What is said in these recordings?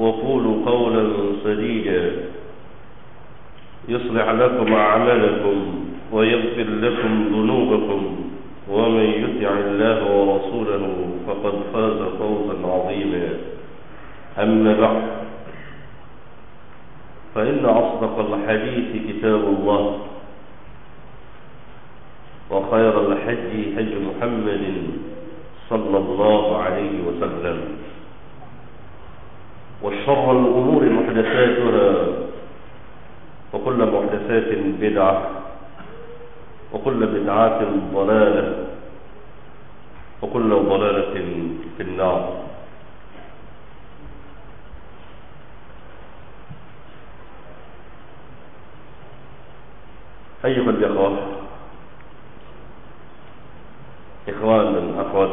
وقولوا قولا سديدا. يصلح لكم أعمالكم ويغفر لكم ذنوبكم. ومن يطع الله ورسوله فقد فاز فوزا عظيما. أما بعد فإن أصدق الحديث كتاب الله وخير الحج حج محمد صلى الله عليه وسلم. وشر الأمور محدثاتها وكل محدثات بدعة وكل بدعات ضلالة وكل ضلالة في النار. أيها الأخوة Ikhwan dan akhwat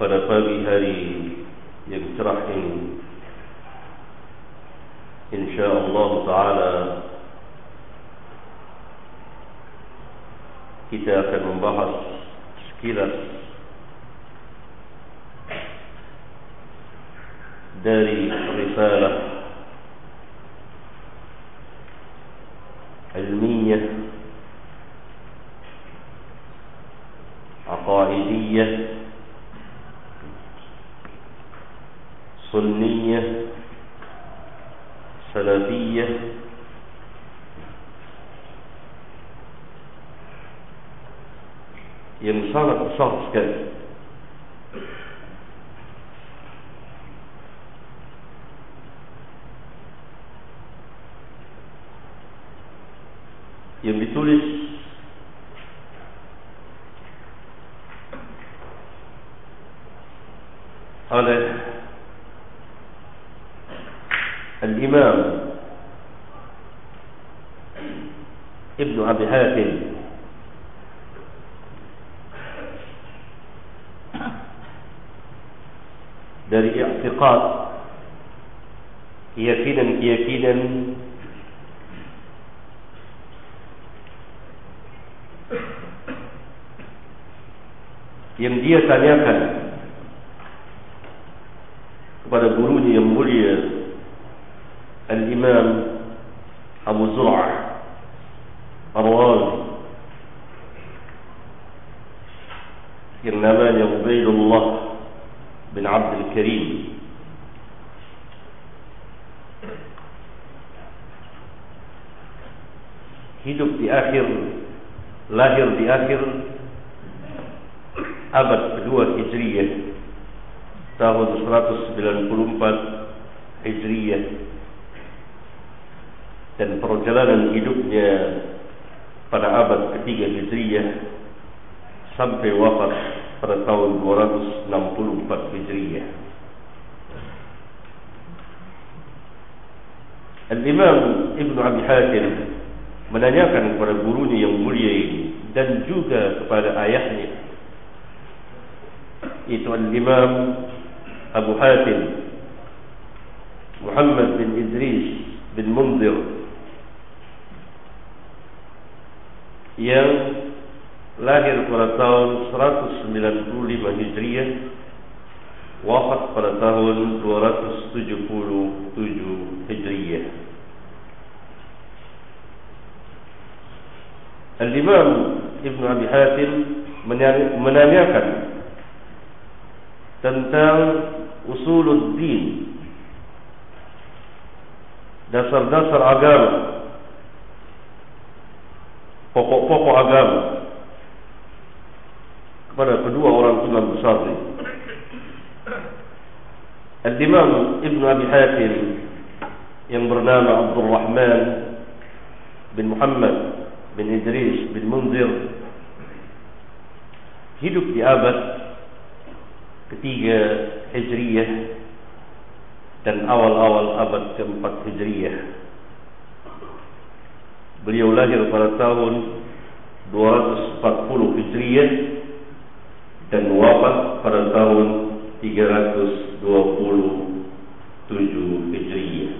فنفى هري يجرح إن شاء الله تعالى kita akan membahas sekilas dari risalah ilmiah aqaidiyah سنية سلفية يعني ينصرف شخص كذا. يعني يبقى على oleh Al-Imam Ibn Abi Hatim dari i'tiqad keyakinan-keyakinan yang dia tanyakan kepada gurunya yang mulia Al-Imam Abu Zur'ah Ar-Razi yang namanya Ubaidullah bin Abdul Karim hidup di akhir lahir di akhir abad kedua Hijriyah tahun 194 Hijriyah dan perjalanan hidupnya pada abad ketiga Hijriyah sampai wafat pada tahun 264 Hijriyah. Al-Imam Ibn Abi Hatim menanyakan kepada gurunya yang mulia ini dan juga kepada ayahnya. Itu Al-Imam Abu Hatim Muhammad bin Idris bin Munzir yang lahir pada tahun 195 Hijriah wafat pada tahun 277 Hijriah. Al-Imam Ibn Abi Hatim menanyakan tentang usulul din dasar-dasar agama pokok-pokok agama kepada kedua orang imam besar ini Al-Imam Ibn Abi Hatim yang bernama Abdul Rahman bin Muhammad bin Idris bin Munzir hidup di abad ketiga Hijriyah dan awal-awal abad keempat Hijriyah. Beliau lahir pada tahun 240 Hijriyah dan wafat pada tahun 327 Hijriyah.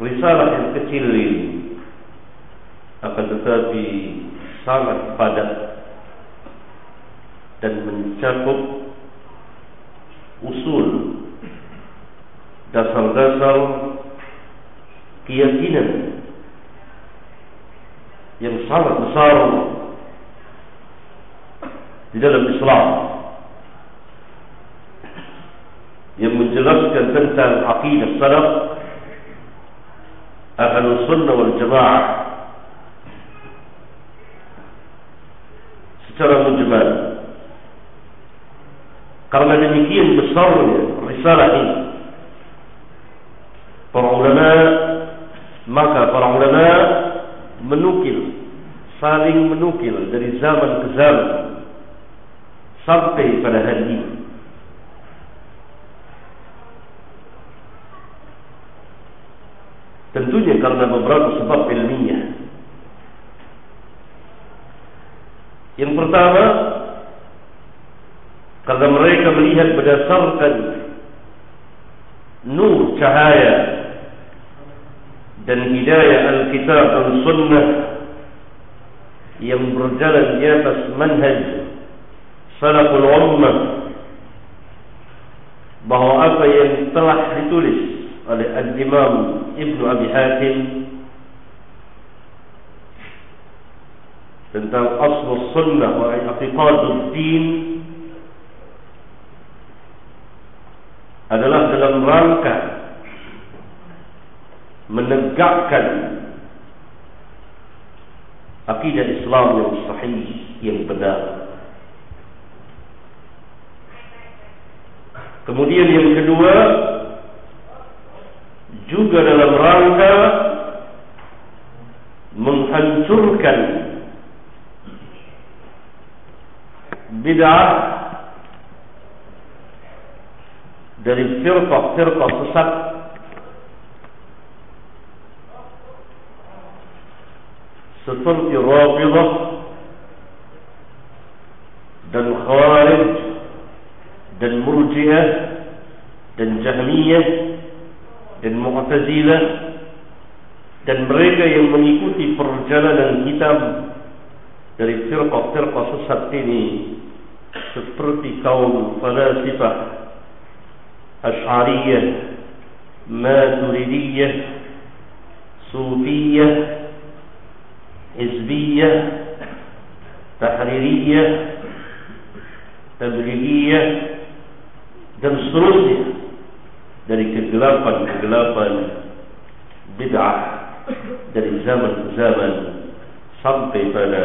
Risalah yang kecil ini akan tetapi sangat padat dan mencakup usul dasar-dasar keyakinan yang sangat besar di dalam Islam yang menjelaskan tentang akidah salaf ahlu sunnah wal jamaah secara mujmal. Karena demikian besarnya risalah ini. Para ulama maka para ulama menukil saling menukil dari zaman ke zaman sampai pada hari ini. Tentunya karena beberapa sebab ilmiah Yang pertama Karena mereka melihat berdasarkan Nur cahaya Dan hidayah Al-Kitab dan Sunnah Yang berjalan di atas manhaj Salaful Ummah Bahawa apa yang telah ditulis oleh Al-Imam Ibn Abi Hatim tentang asal sunnah wa i'tiqadud din adalah dalam rangka menegakkan akidah Islam yang sahih yang benar. Kemudian yang kedua juga dalam rangka menghancurkan bid'ah dari firqah-firqah sesat seperti Rafidah dan Khawarij dan Murji'ah dan Jahmiyah dan Mu'tazilah dan mereka yang mengikuti perjalanan hitam dari firqah-firqah sesat ini seperti kaum falasifah Ash'ariyah Maturidiyah Sufiyah Hizbiyah Tahririyah Tabligiyah dan seterusnya dari kegelapan-kegelapan bid'ah dari zaman ke zaman sampai pada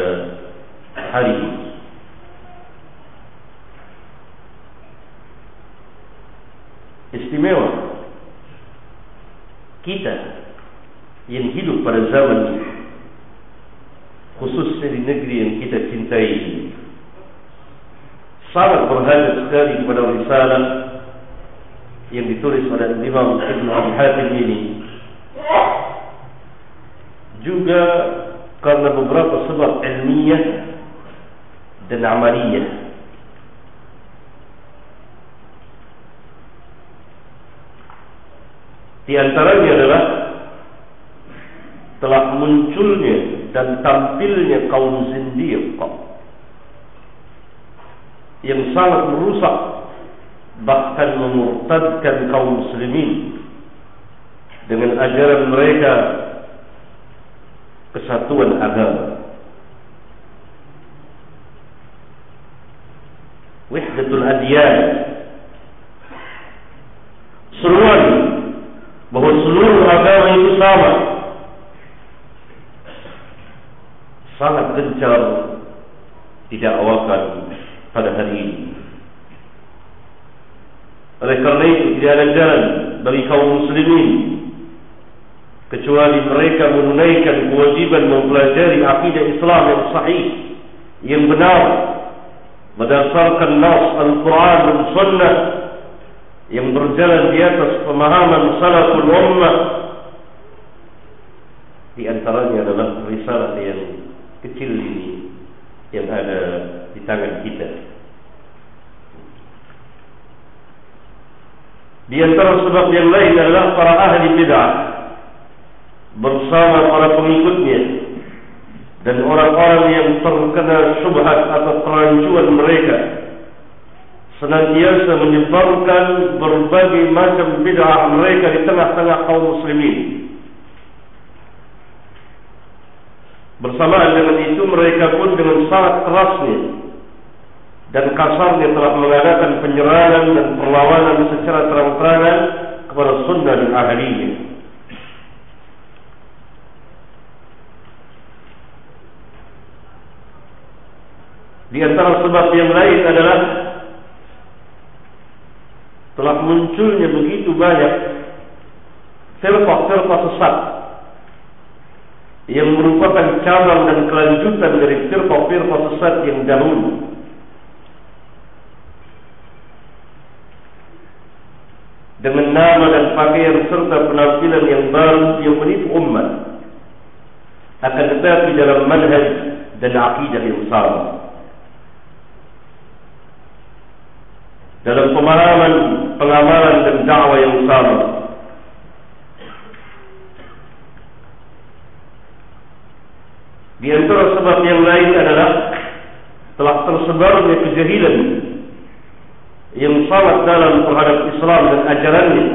hari ini istimewa kita yang hidup pada zaman ini khususnya di negeri yang kita cintai ini sangat berharga sekali kepada risalah yang ditulis oleh Imam Ibn Abi Hatim ini juga karena beberapa sebab ilmiah dan amaliyah Di antaranya adalah telah munculnya dan tampilnya kaum zindiq. Yang sangat merusak bahkan memurtadkan kaum muslimin dengan ajaran mereka kesatuan agama. Wahdatul adyan. Seruan bahawa seluruh agama itu sama sangat gencar tidak awakan pada hari ini. Oleh kerana itu tidak ada jalan bagi kaum muslimin kecuali mereka menunaikan kewajiban mempelajari akidah Islam yang sahih yang benar berdasarkan nas Al-Quran dan Sunnah yang berjalan di atas pemahaman salaful ummah. Di antaranya adalah risalah yang kecil ini yang ada di tangan kita. Di antara sebab yang lain adalah para ahli bid'ah bersama para pengikutnya dan orang-orang yang terkena syubhat atau perancuan mereka senantiasa menyebarkan berbagai macam bid'ah mereka di tengah-tengah kaum muslimin bersamaan dengan itu mereka pun dengan sangat kerasnya dan kasarnya telah mengadakan penyerangan dan perlawanan secara terang-terangan kepada sunnah dan ahlinya. Di antara sebab yang lain adalah telah munculnya begitu banyak firqah-firqah sesat yang merupakan cabang dan kelanjutan dari firqah-firqah sesat yang dahulu. Dengan nama dan pakaian serta penampilan yang baru yang menipu umat akan tetapi dalam manhaj dan akidah yang sama. dalam pemahaman pengamalan dan dakwah yang sama. Di antara sebab yang lain adalah telah tersebarnya kejahilan yang sangat dalam terhadap Islam dan ajarannya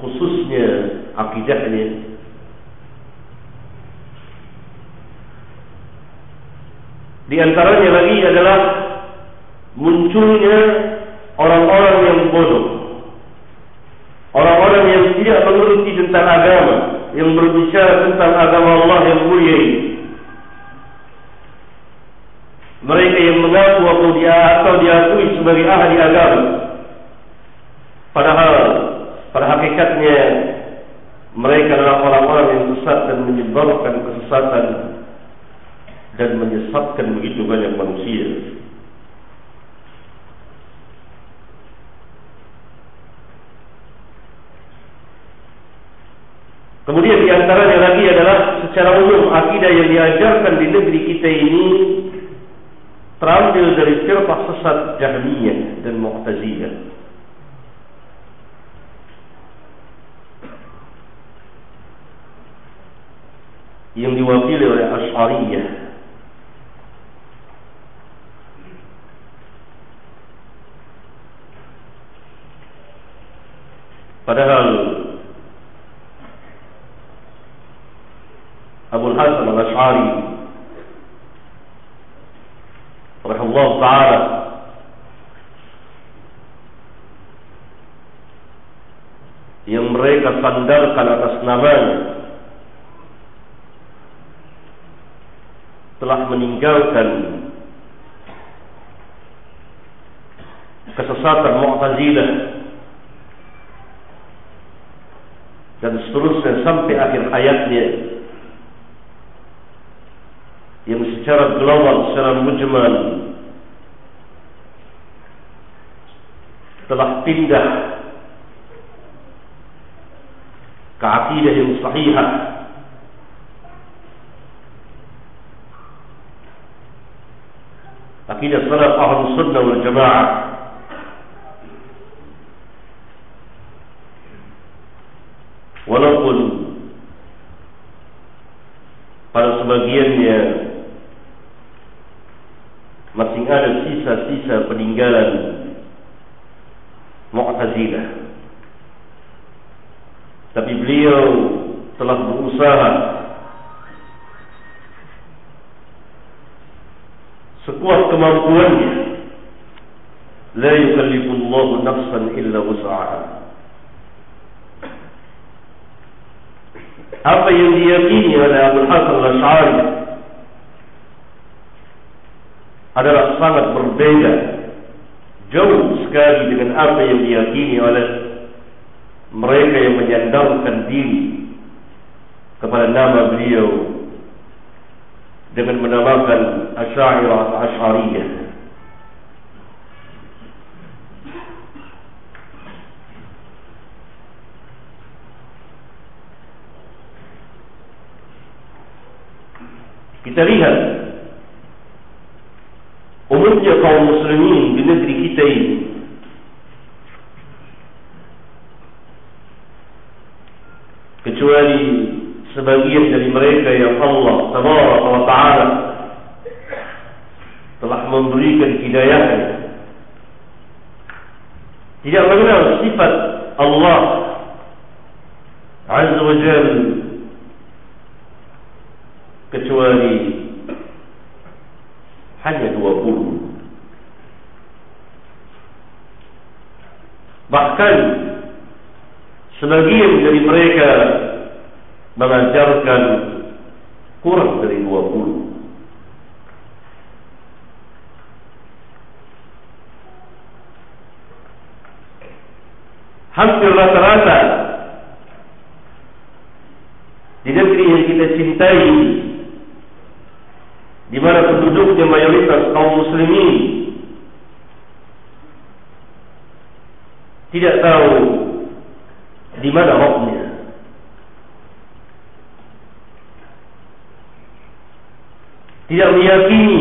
khususnya akidahnya. Di antaranya lagi adalah munculnya orang-orang yang bodoh orang-orang yang tidak mengerti tentang agama yang berbicara tentang agama Allah yang mulia ini mereka yang mengaku atau dia atau diakui sebagai ahli agama padahal pada hakikatnya mereka adalah orang-orang yang sesat dan menyebarkan kesesatan dan menyesatkan begitu banyak manusia. Kemudian di antaranya lagi adalah secara umum akidah yang diajarkan di negeri kita ini terambil dari firqah sesat Jahmiyah dan Mu'tazilah. Yang diwakili oleh Ash'ariyah. Padahal Abu Hasan al-Ash'ari Rahulullah Ta'ala. Yang mereka sandarkan atas namanya Telah meninggalkan Kesesatan Mu'tazilah Dan seterusnya sampai akhir hayatnya yang secara global, secara mujmal telah pindah ke akidah yang sahihah akidah salaf ahlu sunnah wal jamaah. Walaupun pada sebagiannya masih ada sisa-sisa peninggalan Mu'tazilah. Tapi beliau telah berusaha sekuat kemampuannya. La yukallifu Allah nafsan illa wus'aha. Apa yang diyakini oleh Abu Hasan al-Ash'ari adalah sangat berbeda jauh sekali dengan apa yang diyakini oleh mereka yang menyandarkan diri kepada nama beliau dengan menamakan Asy'ariyah Asy'ariyah Kita lihat muslimin di negeri kita ini kecuali sebagian yang Allah tabaraka wa taala telah memberikan hidayahnya tidak mengenal sifat Allah azza wa jalla kecuali hanya dua puluh. Bahkan sebagian dari mereka mengajarkan kurang dari 20 hampir rata-rata di negeri yang kita cintai di mana penduduknya mayoritas kaum muslimin tidak tahu di mana rohnya tidak meyakini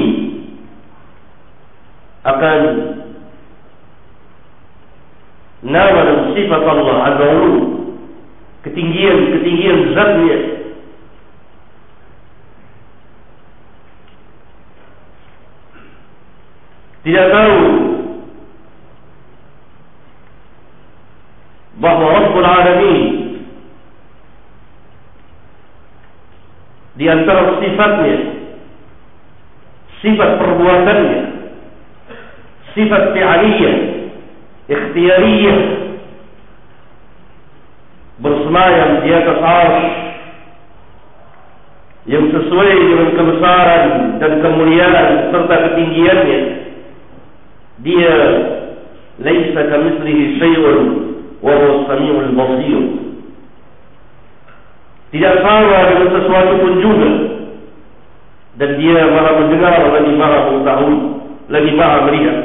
akan nama dan sifat Allah Azza wa ketinggian ketinggian zatnya tidak tahu bahawa Rabbul Alamin di antara sifatnya sifat perbuatannya sifat fi'aliyah ikhtiyariyah bersemayam di atas arsh yang sesuai dengan kebesaran dan kemuliaan serta ketinggiannya laisa kamitslihi syai'un wa huwa samiul basir tidak sama dengan sesuatu pun juga dan dia maha mendengar lagi maha mengetahui lagi maha melihat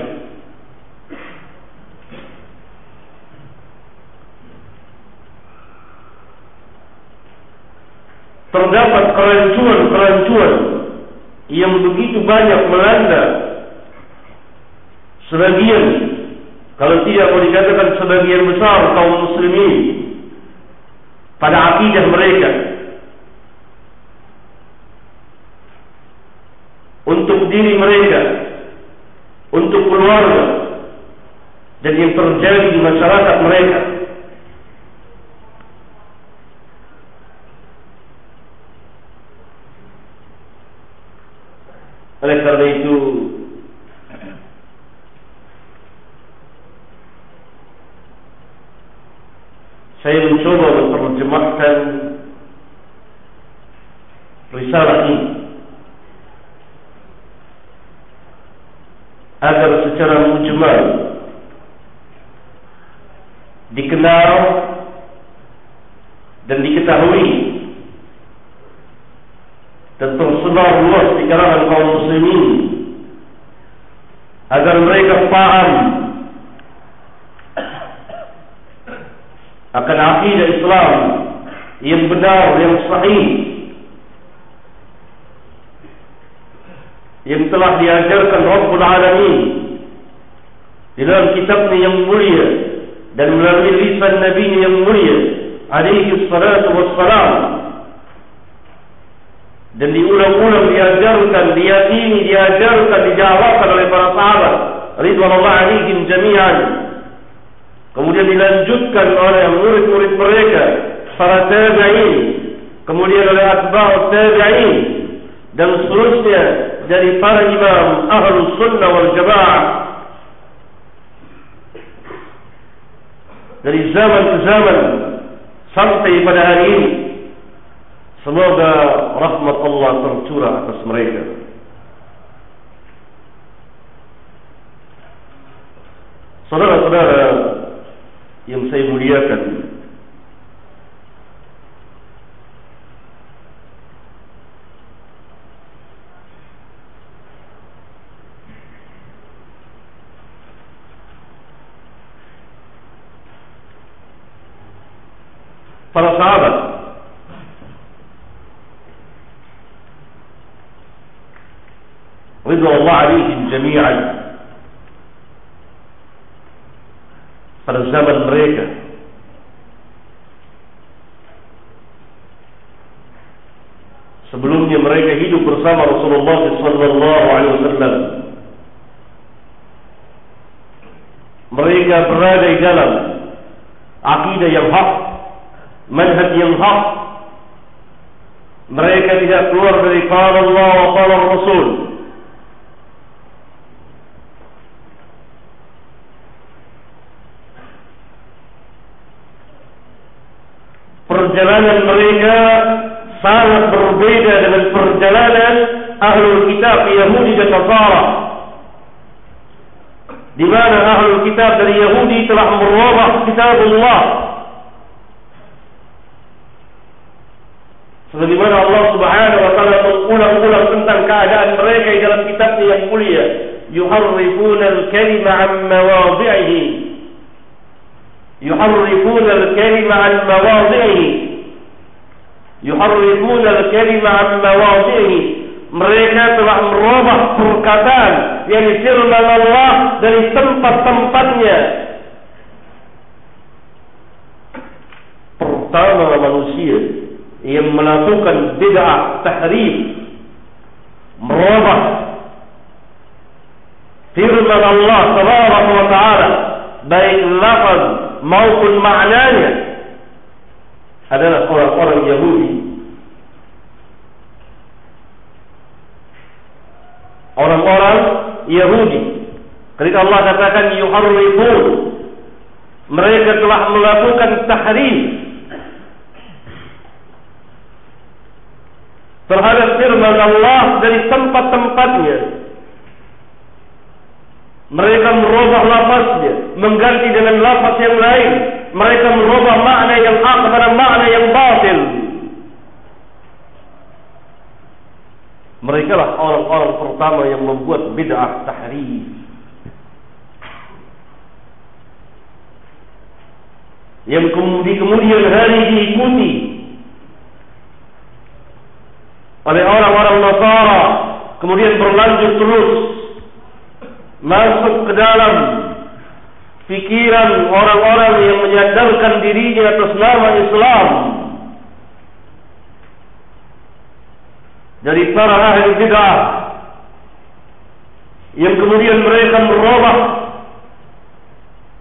terdapat kerancuan-kerancuan yang begitu banyak melanda sebagian. Kalau tidak boleh dikatakan sebagian besar kaum muslimin pada akidah mereka. Untuk diri mereka untuk keluarga dan yang terjadi di masyarakat mereka. Oleh karena itu saya mencoba menerjemahkan risalah ini agar secara mujmal dikenal dan diketahui dan tersebar luas di kalangan kaum muslimin agar mereka paham akan akidah Islam yang benar yang sahih yang telah diajarkan Rabbul Alamin di dalam kitabnya yang mulia dan melalui lisan Nabi yang mulia alaihi salatu wassalam. Dan diulang-ulang diajarkan, diyakini, diajarkan, dijawakan oleh para sahabat ridwanullah alaihim jami'an kemudian dilanjutkan oleh murid-murid mereka para tabi'in kemudian oleh atba'ut tabi'in dan seterusnya dari para imam ahlus sunnah wal jamaah. Dari zaman ke zaman sampai pada hari ini semoga rahmat Allah tercurah atas mereka. Saudara-saudara yang saya muliakan para sahabat Ridha Allah alaihim jami'an pada zaman mereka. Sebelumnya mereka hidup bersama Rasulullah sallallahu alaihi wasallam. Mereka berada di dalam akidah yang hak manhaj yang hak. Mereka tidak keluar dari qala Allah wa qala Rasul perjalanan mereka sangat berbeda dengan perjalanan ahlul kitab Yahudi dan Nasara. Di mana ahlul kitab dari Yahudi telah merubah kitab Allah Sebagaimana Allah Subhanahu wa taala mengulang-ulang tentang keadaan mereka di dalam kitabnya yang mulia, yuharrifuna al-kalima 'an mawadhi'ihi. Yuharrifuna al-kalima 'an mawadhi'ihi. Yuharrifuna al-kalima 'an mawadhi'ihi. Mereka telah merubah perkataan yang firman Allah dari tempat-tempatnya. Pertama manusia yang melakukan bid'ah tahrif merubah firman Allah tabaraka wa taala baik lafaz maupun maknanya adalah orang-orang Yahudi orang-orang Yahudi ketika Allah katakan yuharrifun mereka telah melakukan tahrif terhadap firman Allah dari tempat-tempatnya. Mereka merubah lafaznya, mengganti dengan lafaz yang lain. Mereka merubah makna yang hak kepada makna yang batil. Mereka lah orang-orang pertama yang membuat bid'ah tahrif. Yang kemudian hari diikuti oleh orang-orang Nasara kemudian berlanjut terus masuk ke dalam fikiran orang-orang yang menyadarkan dirinya atas nama Islam. Dari para ahli bid'ah yang kemudian mereka merubah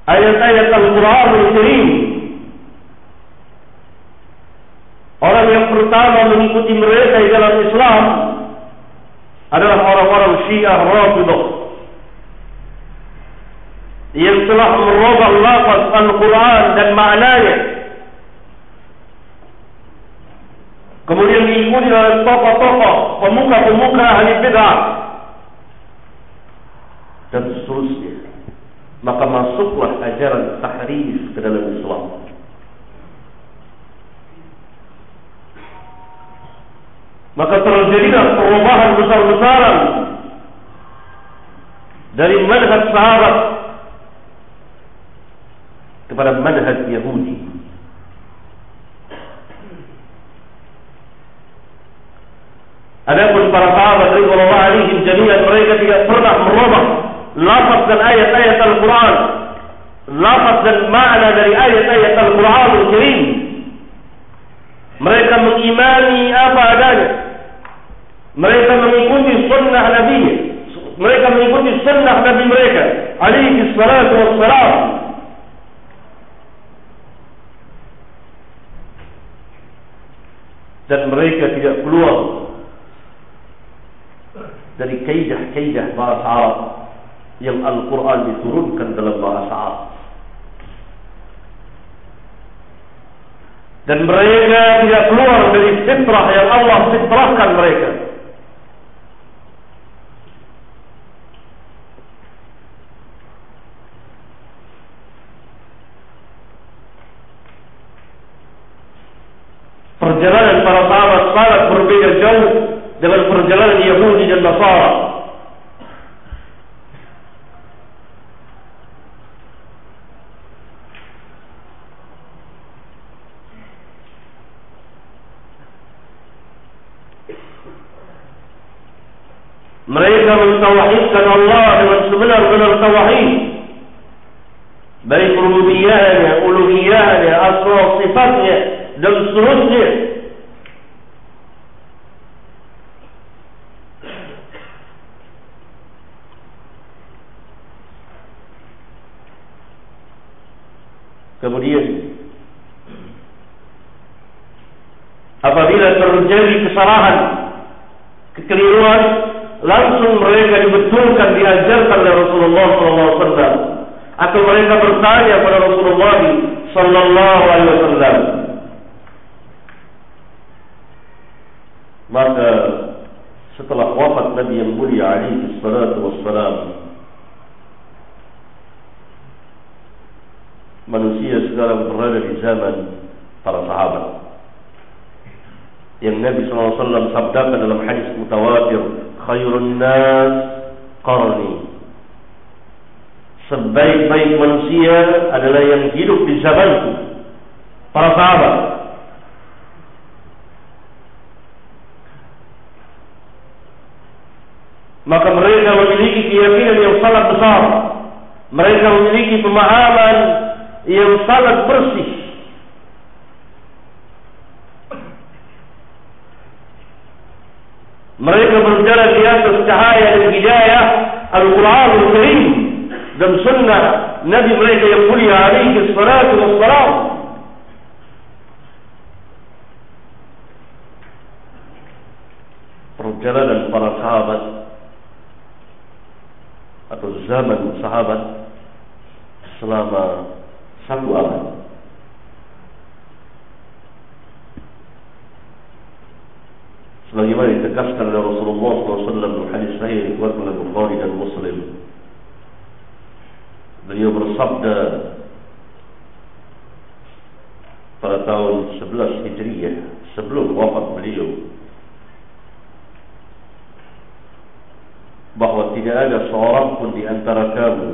ayat-ayat Al-Quran Al-Karim Orang yang pertama mengikuti mereka di dalam Islam adalah orang-orang Syiah Rafidah yang telah merubah lafaz Al-Quran dan maknanya. Kemudian diikuti oleh tokoh-tokoh pemuka-pemuka ahli bid'ah dan seterusnya. Maka masuklah ajaran tahrif ke dalam Islam. maka terjadilah perubahan besar-besaran dari manhaj sahabat kepada manhaj Yahudi. Adapun para sahabat radhiyallahu alaihim jami'an mereka tidak pernah merubah lafaz dan ayat-ayat Al-Qur'an, lafaz dan makna dari ayat-ayat Al-Qur'an Al-Karim Mereka mengimani apa adanya. Mereka mengikuti sunnah Nabi. Mereka mengikuti sunnah Nabi mereka. Alaihi salatu wassalam. Dan mereka tidak keluar dari kaidah-kaidah bahasa Arab yang Al-Quran diturunkan dalam bahasa Arab. Dan mereka tidak keluar dari fitrah yang Allah fitrahkan mereka. Perjalanan sangat berbeda jauh dengan perjalanan Yahudi dan Nasara. mereka mentauhidkan Allah dengan sebenar-benar tauhid baik rububiyahnya, uluhiyahnya, asma sifatnya dan seterusnya kemudian apabila terjadi kesalahan kekeliruan langsung mereka dibetulkan diajarkan oleh Rasulullah SAW atau mereka bertanya kepada Rasulullah SAW maka setelah wafat Nabi yang mulia alaihi salatu wassalam manusia sekarang berada di zaman para sahabat yang Nabi SAW sabdakan dalam hadis mutawatir khairun nas qarni. Sebaik-baik manusia adalah yang hidup di zamanku para sahabat. Maka mereka memiliki keyakinan yang sangat besar. Mereka memiliki pemahaman yang sangat bersih mereka berjalan di atas cahaya dan hidayah Al-Quran Al-Karim dan sunnah Nabi mereka yang mulia alaihi salatu wassalam perjalanan para sahabat atau zaman sahabat selama satu abad sebagaimana ditegaskan oleh Rasulullah SAW dalam hadis sahih dikeluarkan oleh Bukhari dan Muslim. Beliau bersabda pada tahun 11 Hijriah sebelum wafat beliau bahawa tidak ada seorang pun di antara kamu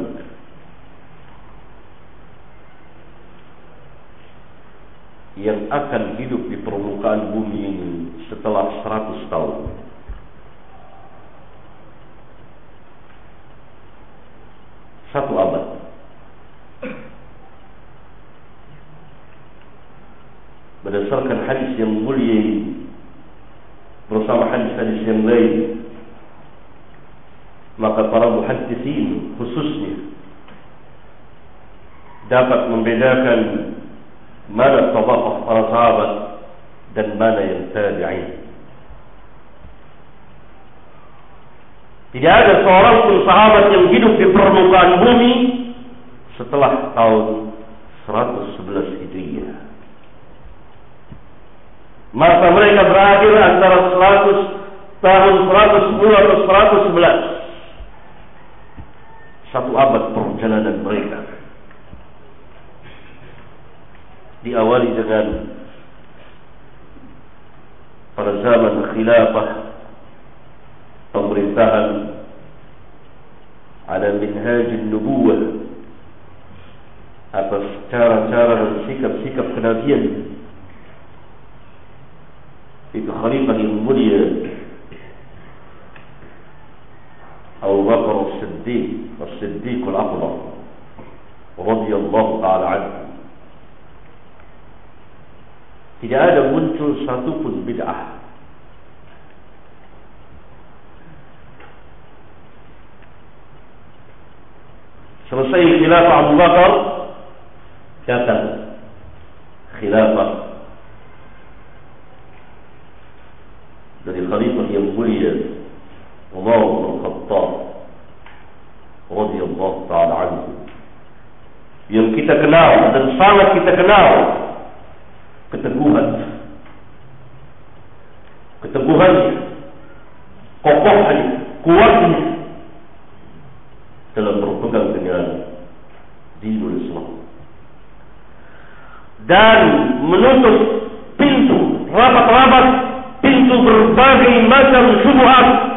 yang akan hidup di permukaan bumi ini setelah 100 tahun. Satu abad. Berdasarkan hadis yang mulia bersama hadis-hadis yang lain maka para muhaddisin khususnya dapat membedakan mana tabaqah para sahabat dan mana yang tabi'in. Tidak ada seorang pun sahabat yang hidup di permukaan bumi setelah tahun 111 Hijriah. Masa mereka berakhir antara 100 tahun 110 atau 111. Satu abad perjalanan mereka. Diawali dengan pada zaman khilafah pemerintahan ada minhaj nubuwah atas cara-cara dan sikap-sikap kenabian itu khalifah yang mulia Abu Bakar As-Siddiq As-Siddiq Al-Akbar radhiyallahu ta'ala anhu tidak ada muncul satu pun bid'ah. Selesai khilafah Abu Bakar datang khilafah dari khalifah yang mulia Umar bin Khattab radhiyallahu taala anhu yang kita kenal dan sangat kita kenal keteguhan. Keteguhan kokohnya kuatnya dalam berpegang dengan dinul Islam. Dan menutup pintu rapat-rapat pintu berbagai macam syubhat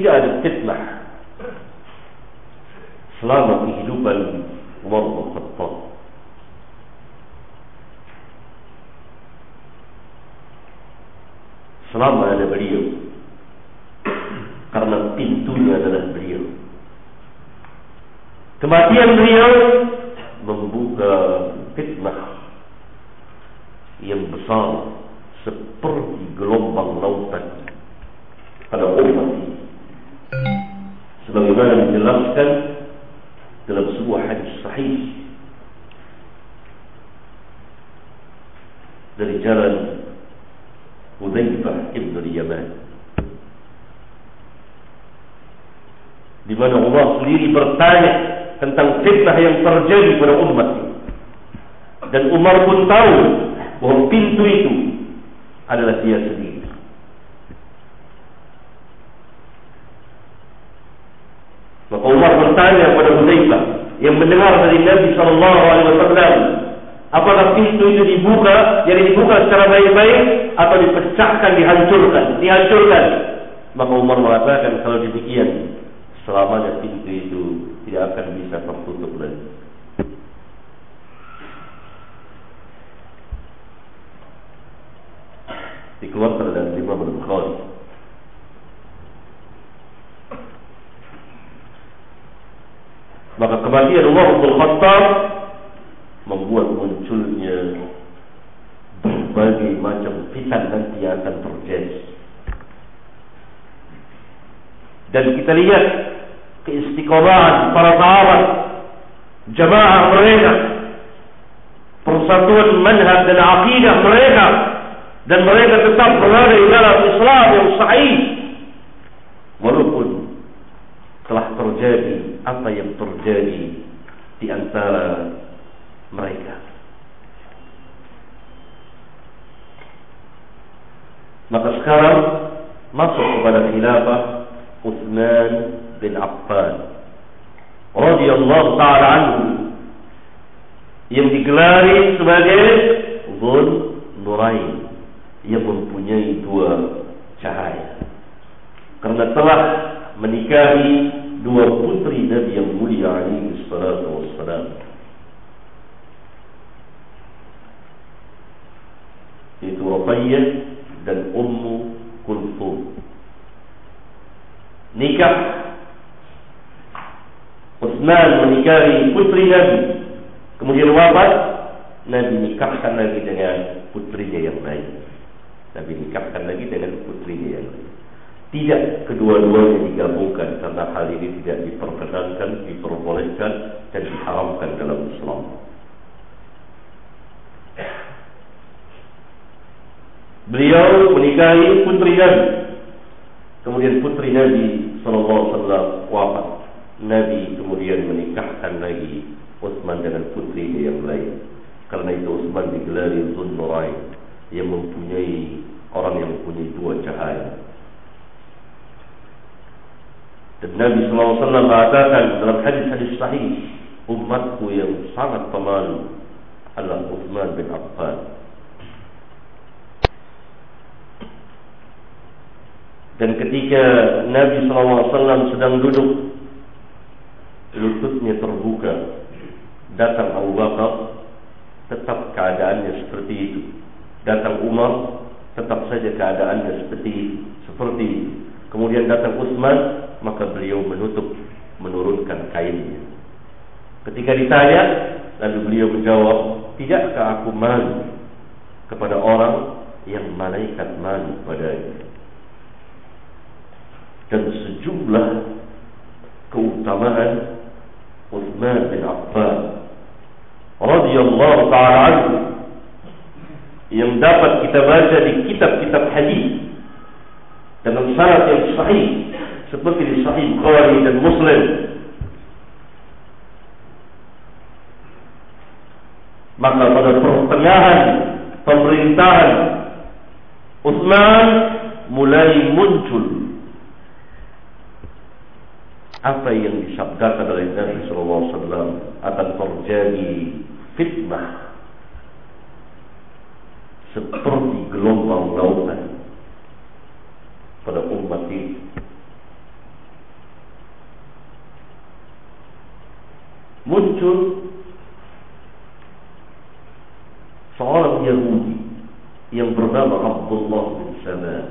tidak ada fitnah selama kehidupan Umar bin Khattab. Selama ada beliau Karena pintunya adalah beliau Kematian beliau Membuka fitnah Yang besar Seperti gelombang lautan Pada umat ini sebagaimana dijelaskan dalam sebuah hadis sahih dari jalan Hudzaifah ibn Yaman di mana Allah sendiri bertanya tentang fitnah yang terjadi pada umat dan Umar pun tahu bahawa pintu itu adalah dia sendiri. Maka Umar bertanya kepada Hudzaifah yang mendengar dari Nabi sallallahu alaihi wasallam, apakah pintu itu dibuka, jadi dibuka secara baik-baik atau dipecahkan, dihancurkan, dihancurkan? Maka Umar mengatakan kalau demikian, selamanya pintu itu tidak akan bisa tertutup lagi. Dikeluarkan dari Imam Al-Bukhari Maka kematian Umar bin Khattab membuat munculnya berbagai macam fitan nanti akan terjadi. Dan kita lihat keistiqomahan para sahabat, jamaah mereka, persatuan manhaj dan akidah mereka, dan mereka tetap berada di dalam Islam yang sahih. Walaupun telah terjadi apa yang terjadi di antara mereka. Maka sekarang masuk kepada khilafah Uthman bin Affan radhiyallahu taala anhu yang digelari sebagai Dhul Nurain yang mempunyai dua cahaya. Karena telah menikahi dua putri Nabi yang mulia alaihi salatu wassalam. Itu Ruqayyah dan Ummu Kulthum. Nikah Utsman menikahi putri Nabi. Kemudian wafat Nabi nikahkan lagi dengan putrinya yang lain. Nabi nikahkan lagi dengan putrinya yang lain. Tidak kedua-duanya digabungkan karena hal ini tidak diperkenankan, diperbolehkan dan diharamkan dalam Islam. Beliau menikahi putri Nabi. Kemudian putri Nabi sallallahu alaihi wasallam wafat. Nabi kemudian menikahkan lagi Utsman dengan putri yang lain. Karena itu Utsman digelari Zunnurain yang mempunyai orang yang mempunyai dua cahaya. Dan Nabi SAW mengatakan dalam hadis-hadis sahih umatku yang sangat pemalu adalah Uthman bin Affan. Dan ketika Nabi SAW sedang duduk lututnya terbuka datang Abu Bakar tetap keadaannya seperti itu datang Umar tetap saja keadaannya seperti seperti itu Kemudian datang Utsman, maka beliau menutup, menurunkan kainnya. Ketika ditanya, lalu beliau menjawab, tidakkah aku malu kepada orang yang malaikat malu padanya? Dan sejumlah keutamaan Uthman bin Affan radhiyallahu taala anhu yang dapat kita baca di kitab-kitab hadis dengan syarat yang sahih seperti di Sahih Bukhari dan Muslim maka pada pertengahan pemerintahan Uthman mulai muncul apa yang disabdakan oleh Nabi sallallahu alaihi wasallam akan terjadi fitnah seperti gelombang lautan pada umat ini. Muncul seorang Yahudi yang bernama Abdullah bin Salam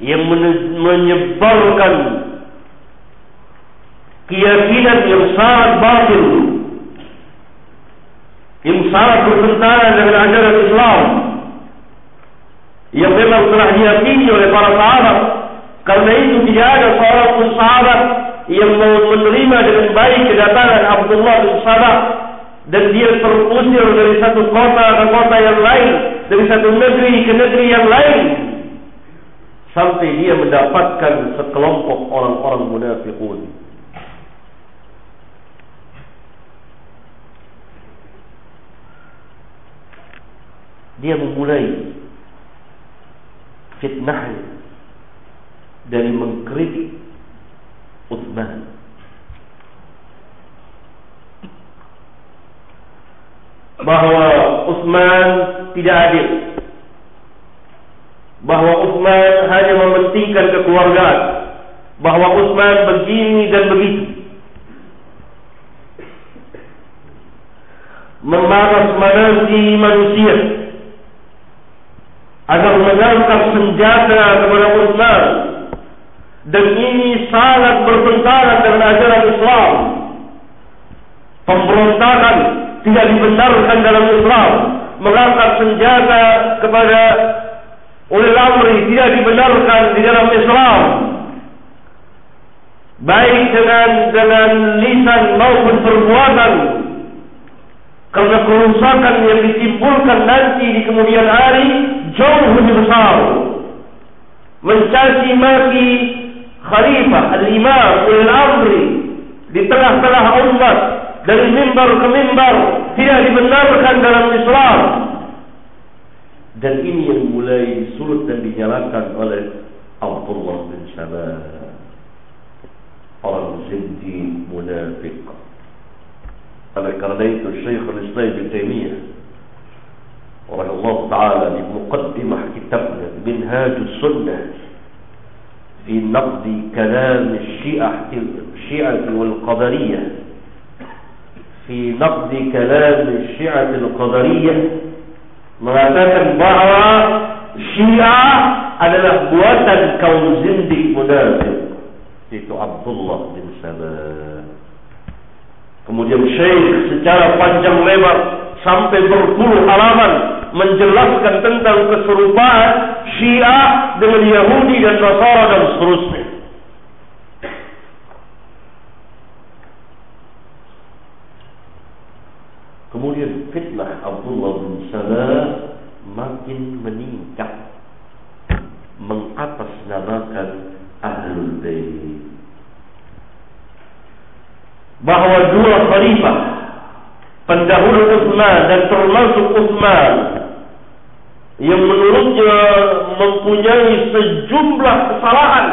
yang menyebarkan keyakinan yang sangat batil. Yang sangat bertentangan dengan ajaran Islam. Yang memang telah diyakini oleh para sahabat. Karena itu tidak ada seorang pun sahabat yang mau menerima dengan baik kedatangan Abdullah bin Sabah. Dan dia terusir dari satu kota ke kota yang lain dari satu negeri ke negeri yang lain sampai dia mendapatkan sekelompok orang-orang munafiqun. Dia memulai fitnah dari mengkritik Uthman. Bahawa Uthman tidak adil bahawa Uthman hanya mementingkan kekeluargaan. Bahawa Uthman begini dan begitu. Memanas-manasi manusia. Agar mengangkat senjata kepada Uthman. Dan ini sangat bertentangan dengan ajaran Islam. Pemberontakan tidak dibenarkan dalam Islam. Mengangkat senjata kepada oleh amri tidak dibenarkan di dalam Islam. Baik dengan dengan lisan maupun perbuatan. Kerana kerusakan yang ditimbulkan nanti di kemudian hari jauh lebih besar. Mencaci maki khalifah al-imam al-amri di tengah-tengah umat dari mimbar ke mimbar tidak dibenarkan dalam Islam dan ini yang mulai surut dan dinyalakan oleh Abdullah bin Salam orang zindi munafik oleh kerana itu Syekh al-Islam bin Taymiyah Allah Ta'ala di muqaddimah kitabnya Minhaj Sunnah في نقد كلام الشيعة الشيعة والقدرية في نقد كلام الشيعة القدرية mengatakan bahawa Syiah adalah buatan kaum zindik munafik itu Abdullah bin Sabah kemudian Syekh secara panjang lebar sampai berpuluh halaman menjelaskan tentang keserupaan Syiah dengan Yahudi dan Nasara dan seterusnya Kemudian fitnah Abdullah bin Salam makin meningkat mengatasnamakan Ahlul Bayt. Bahawa dua khalifah pendahulu Uthman dan termasuk Uthman yang menurutnya mempunyai sejumlah kesalahan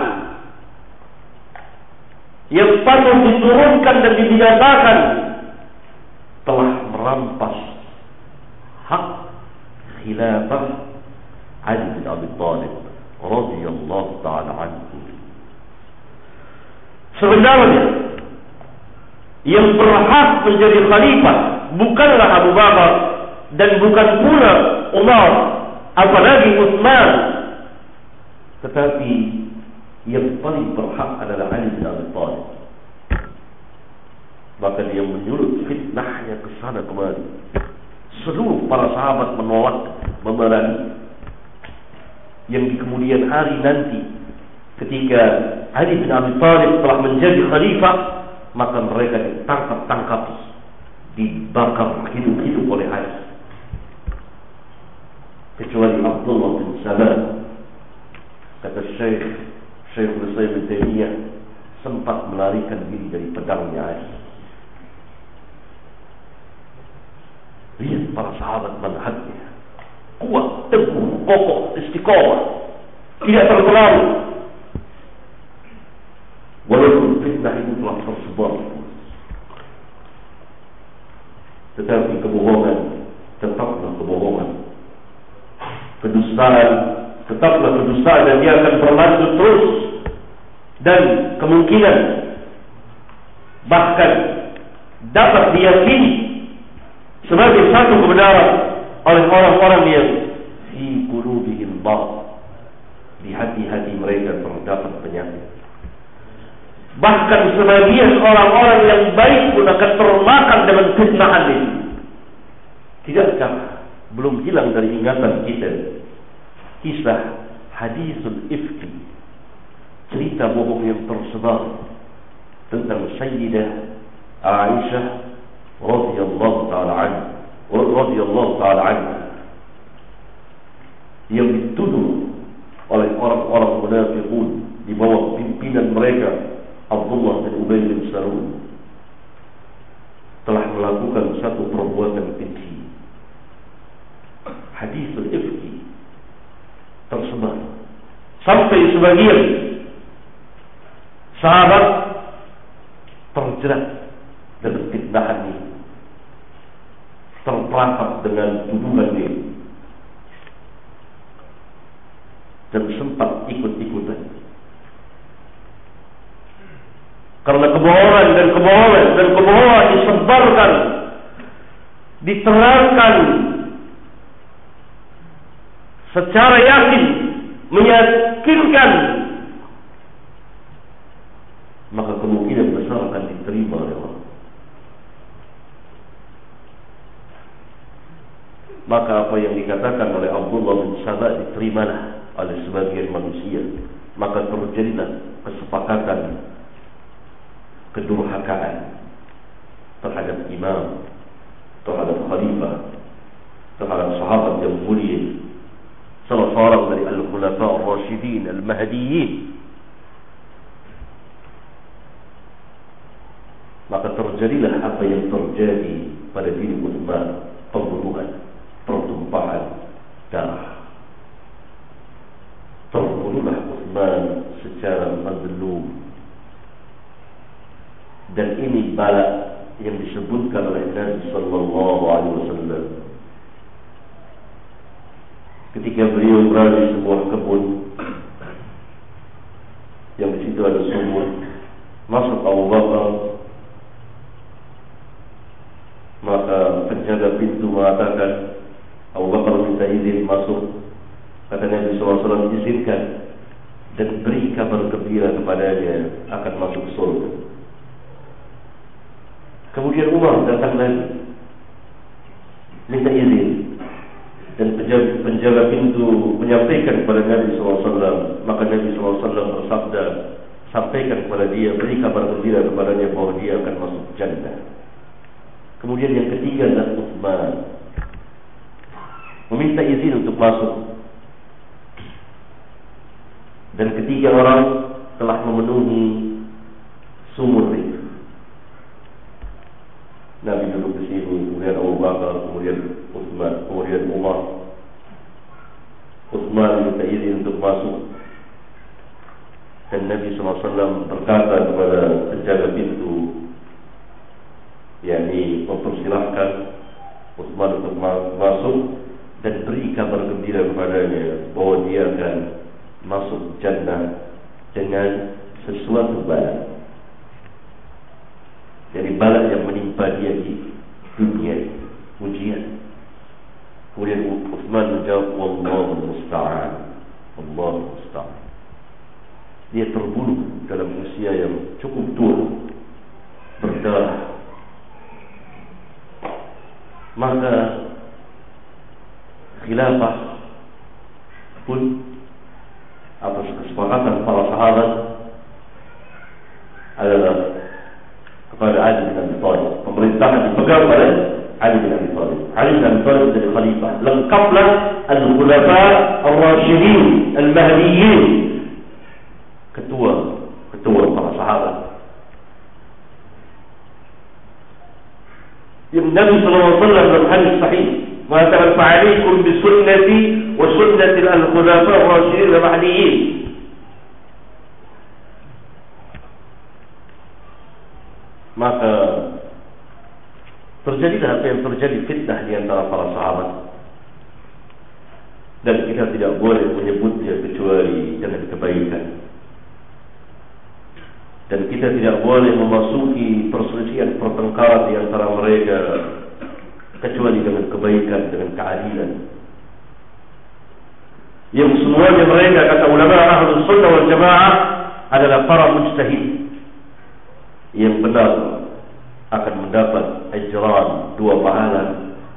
yang patut diturunkan dan dibinasakan telah merampas hak khilafah Ali bin Abi Thalib radhiyallahu taala anhu. Sebenarnya yang berhak menjadi khalifah bukanlah Abu Bakar dan bukan pula Umar apalagi Uthman tetapi yang paling berhak adalah Ali bin Abi Thalib maka dia menyulut fitnahnya ke sana kemari. Seluruh para sahabat menolak memerangi. Yang di kemudian hari nanti ketika Ali bin Abi Thalib telah menjadi khalifah maka mereka ditangkap-tangkap dibakar hidup-hidup oleh Ali. Kecuali Abdullah bin Salam. Kata Syekh Syekh Hussein bin Taymiyah sempat melarikan diri dari pedangnya Ali lihat para sahabat manhajnya kuat, teguh, kokoh, istiqomah. Tidak terpengaruh walaupun fitnah itu telah tersebar. Tetapi kebohongan tetaplah kebohongan. Kedustaan tetaplah kedustaan dan dia akan berlanjut terus. Dan kemungkinan bahkan dapat diyakini sebagai satu kebenaran oleh orang-orang yang fi qulubihim bab di hati-hati mereka terdapat penyakit. Bahkan sebagian orang-orang yang baik pun akan termakan dengan fitnah ini. Tidakkah belum hilang dari ingatan kita. Kisah hadisul ifki. Cerita bohong yang tersebar tentang Sayyidah Aisyah radhiyallahu taala anha radhiyallahu taala anhu. Yang dituduh oleh orang-orang munafiqun di bawah pimpinan mereka Abdullah bin Ubay bin Salul telah melakukan satu perbuatan keji hadis al-ifki tersebar. Sampai sebagian sahabat terjerat dalam fitnahan ini terperangkap dengan tuduhan ini dan sempat ikut-ikutan. Karena kebohongan dan kebohongan dan kebohongan disebarkan diterangkan secara yakin meyakinkan maka kemungkinan besar akan diterima oleh Allah maka apa yang dikatakan oleh Abdullah bin Sabah diterimalah oleh sebagian manusia. Maka terjadilah kesepakatan kedurhakaan terhadap imam terhadap khalifah terhadap sahabat yang mulia. Salah seorang dari al-khulafa al-rashidin al-mahdiyin maka terjadilah apa yang terjadi pada diri Uthman pembunuhan pertumpahan darah. Terbunuhlah Uthman secara mazlum. Dan ini bala yang disebutkan oleh Nabi sallallahu alaihi wasallam. Ketika beliau berada di sebuah kebun yang di situ ada sumur, masuk Abu Bakar maka penjaga pintu mengatakan minta izin masuk. Kata Nabi SAW izinkan Dan beri kabar gembira kepadanya Akan masuk surga. Kemudian Umar datang lagi Minta izin. Dan penjaga, penjaga pintu Menyampaikan kepada Nabi SAW Maka Nabi SAW bersabda Sampaikan kepada dia Beri kabar gembira kepadanya Bahawa dia akan masuk jannah. Kemudian yang ketiga adalah Uthman meminta izin untuk masuk. Dan ketiga orang telah memenuhi sumur itu. Nabi duduk di sini, kemudian Abu Bakar, kemudian Uthman, kemudian Umar. Uthman minta izin untuk masuk. Dan Nabi SAW berkata kepada penjaga pintu, yakni mempersilahkan Uthman untuk masuk dan beri kabar gembira kepadanya bahawa dia akan masuk jannah dengan sesuatu bala. Jadi bala yang menimpa dia di dunia ujian. jawab wallahu musta'an. Wallahu musta'an. Dia terbunuh dalam usia yang cukup tua. Berdarah. Maka khilafah pun atas kesepakatan para sahabat adalah kepada Ali bin Abi Thalib. Pemerintahan dipegang pada Ali bin Abi Thalib. Ali bin Abi Thalib menjadi khalifah. Lengkaplah al-khulafa al-rasyidin al-mahdiyyin. Ketua, ketua para sahabat. Yang Nabi SAW dalam hadis sahih sunnati wa sunnati al-khulafa ar-rasyidin al-mahdiyyin. Maka terjadilah apa yang terjadi fitnah di antara para sahabat. Dan kita tidak boleh menyebutnya kecuali dengan kebaikan. Dan kita tidak boleh memasuki perselisihan pertengkaran di antara mereka kecuali dengan kebaikan, dengan keadilan. Yang semuanya mereka kata ulama ahli sunnah wal jamaah adalah para mujtahid yang benar akan mendapat ajran dua pahala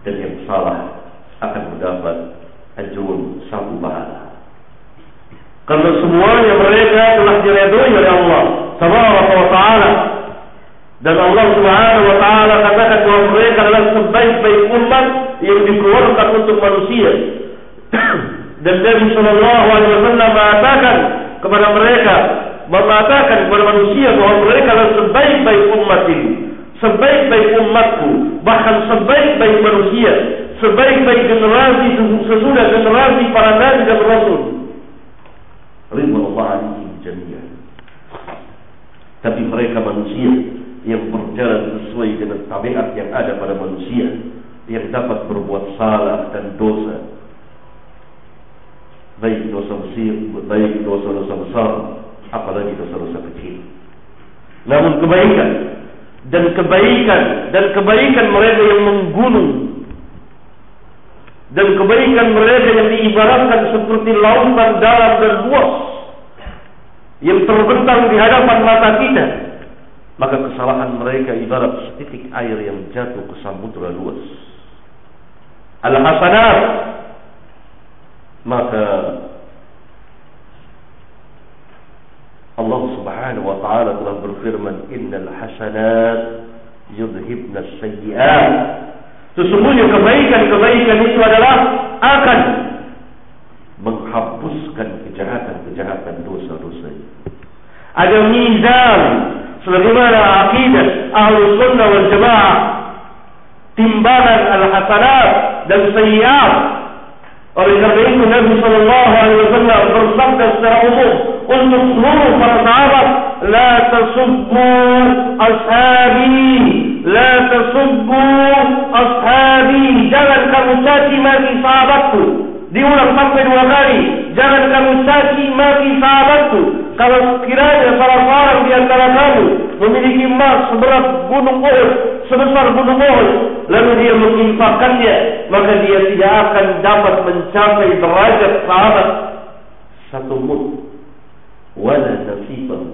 dan yang salah akan mendapat ajrun satu pahala. Karena semuanya mereka telah diredoi oleh Allah Subhanahu wa taala dan Allah Subhanahu wa taala katakan bahawa mereka adalah sebaik-baik umat yang dikeluarkan untuk manusia. dan Nabi sallallahu alaihi wasallam mengatakan kepada mereka mengatakan kepada manusia bahawa mereka adalah sebaik-baik umat ini sebaik-baik umatku bahkan sebaik-baik manusia sebaik-baik generasi sesudah generasi para nabi dan rasul ridwanullah alaihim jami'an tapi mereka manusia yang berjalan sesuai dengan tabiat yang ada pada manusia yang dapat berbuat salah dan dosa baik dosa besar baik dosa-dosa besar apalagi dosa-dosa kecil. Namun kebaikan dan kebaikan dan kebaikan mereka yang menggunung dan kebaikan mereka yang diibaratkan seperti lautan dalam dan luas yang terbentang di hadapan mata kita maka kesalahan mereka ibarat setitik air yang jatuh ke samudra luas. Al-hasanat maka Allah Subhanahu wa taala telah berfirman innal hasanat yudhibna sayyi'at sesungguhnya kebaikan-kebaikan itu adalah akan menghapuskan kejahatan-kejahatan dosa-dosa ada mizan sebagaimana akidah ahlu sunnah wal jamaah timbangan al-hasanat dan sayyi'at oleh karena itu Nabi sallallahu alaihi wasallam bersabda secara umum untuk seluruh para sahabat la tasubbu ashabi la tasubbu ashabi jangan kamu caci maki sahabatku diulang sampai dua kali jangan kamu caci maki sahabatku kalau kiranya salah seorang di antara kamu memiliki emas seberat gunung Uhud sebesar gunung Uhud lalu dia menginfakkannya maka dia tidak akan dapat mencapai derajat sahabat. Satu mut wala nasibah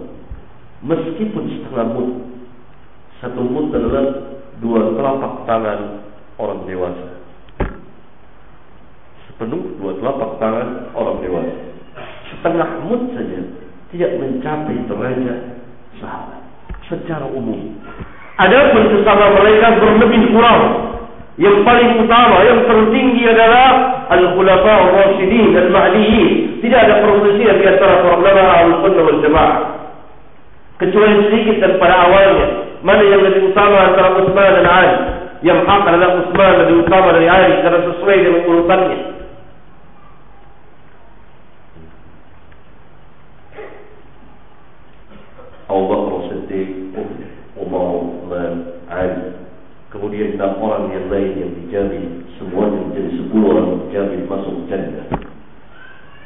meskipun setengah mut satu mut adalah dua telapak tangan orang dewasa. Sepenuh dua telapak tangan orang dewasa. Setengah mut saja tidak mencapai derajat sahabat secara umum ada pun sesama mereka berlebih kurang yang paling utama, yang tertinggi adalah Al-Khulafa Al-Rasyidin Al-Mahdiyin. Tidak ada perselisihan di antara ulama Al-Sunnah wal Jamaah. Kecuali sedikit dan pada awalnya, mana yang lebih utama antara Utsman dan Ali? Yang hak adalah Utsman lebih utama dari Ali karena sesuai dengan urutannya. Abu Bakar Siddiq, Umar, Uthman, Ali. Kemudian enam orang yang lain yang dijamin semuanya menjadi sepuluh orang dijamin masuk jannah.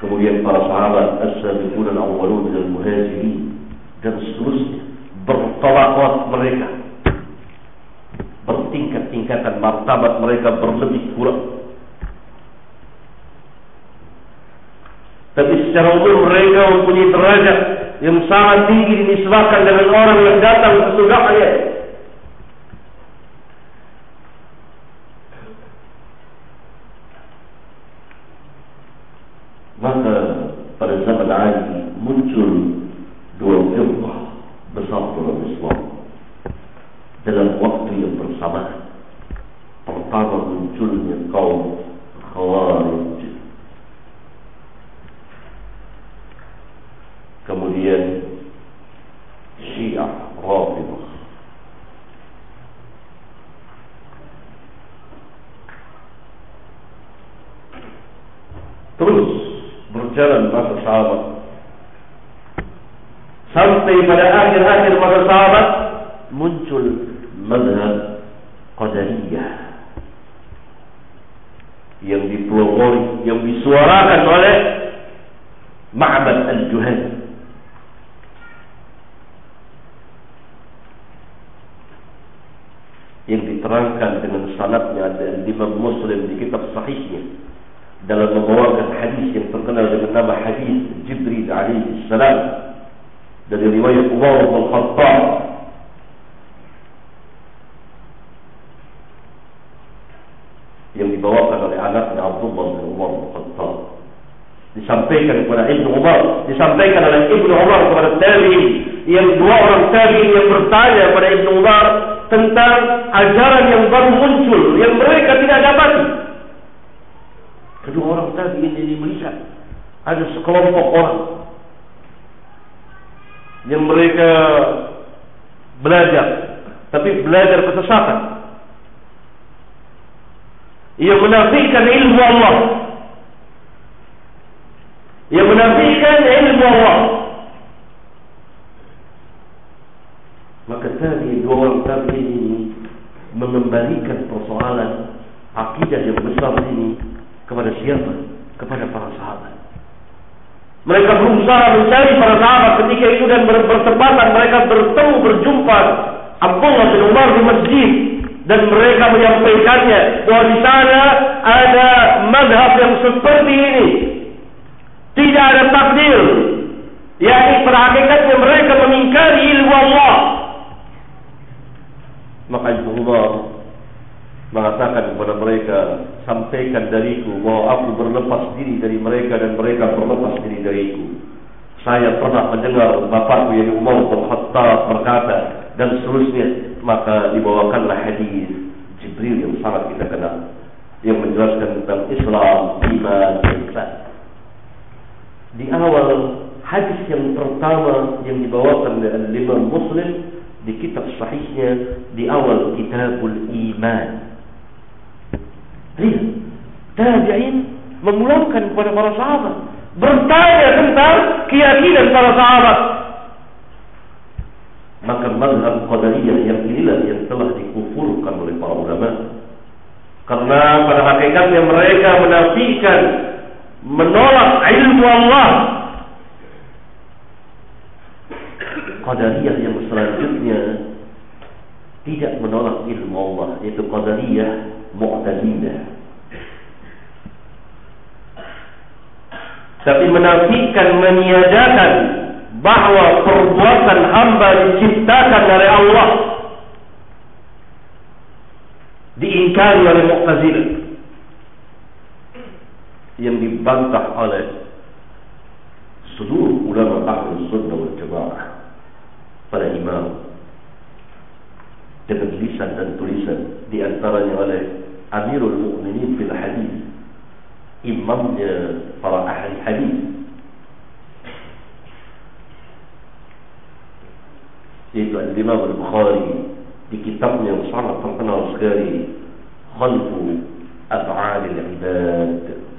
Kemudian para sahabat as-sabiqun al-awwalun dan muhajirin. Dan seterusnya. Bertolakot mereka. Bertingkat-tingkatan martabat mereka berlebih kurang secara umum mereka mempunyai derajat yang sangat tinggi dinisbahkan dengan orang yang datang ke surga Maka pada zaman Ali muncul dua firqah besar dalam Islam dalam waktu yang bersamaan. Pertama munculnya kaum Khawarij kemudian Syiah Rafidah terus berjalan masa sahabat. Sampai pada akhir-akhir masa sahabat muncul madhab Qadariyah. Yang dipelopori yang disuarakan oleh Ma'bad al-Juhani yang diterangkan dengan sanatnya dan lima muslim di kitab sahihnya dalam membawakan hadis yang terkenal dengan nama hadis Jibril alaihi salam dari riwayat Umar bin Khattab. Yang dibawakan oleh anaknya Abdullah bin Umar bin Khattab. Disampaikan kepada Ibnu Umar disampaikan oleh Ibnu Umar kepada tabi'in. Yang dua orang tabi'in yang bertanya kepada Ibnu Umar tentang ajaran yang baru muncul yang mereka tidak dapati. Kedua orang tadi ini melihat ada sekelompok orang yang mereka belajar tapi belajar kesesatan. Ia menafikan ilmu Allah. Ia menafikan ilmu Allah. Maka tadi dua orang tadi ini mengembalikan persoalan akidah yang besar ini kepada siapa? Kepada para sahabat. Mereka berusaha mencari para sahabat ketika itu dan bertepatan mereka bertemu berjumpa Abdullah bin Umar di masjid dan mereka menyampaikannya bahwa di sana ada madhab yang seperti ini. Tidak ada takdir. yakni pada hakikatnya mereka mengingkari ilmu Allah maka Umar mengatakan kepada mereka sampaikan dariku bahwa aku berlepas diri dari mereka dan mereka berlepas diri dariku saya pernah mendengar bapakku yang Umar bin Khattab berkata dan seterusnya maka dibawakanlah hadis Jibril yang sangat kita kenal yang menjelaskan tentang Islam, iman, dan ihsan. Di awal hadis yang pertama yang dibawakan oleh lima Muslim di kitab sahihnya di awal kitabul iman. Lihat, tabi'in memulangkan kepada para sahabat. Bertanya tentang keyakinan para sahabat. Maka mazhab qadariyah yang inilah yang telah dikufurkan oleh para ulama. Karena pada hakikatnya mereka menafikan menolak ilmu Allah Qadariyah yang selanjutnya tidak menolak ilmu Allah yaitu Qadariyah Mu'tazilah. Tapi menafikan meniadakan bahawa perbuatan hamba diciptakan dari Allah diingkari oleh Mu'tazilah yang dibantah oleh seluruh ulama ahli sunnah wal jamaah para imam dengan lisan dan tulisan di antaranya oleh Amirul Mukminin fil Hadis imamnya para ahli hadis yaitu Imam Al-Bukhari di kitabnya yang sangat terkenal sekali Khalfu Af'al Al-Ibad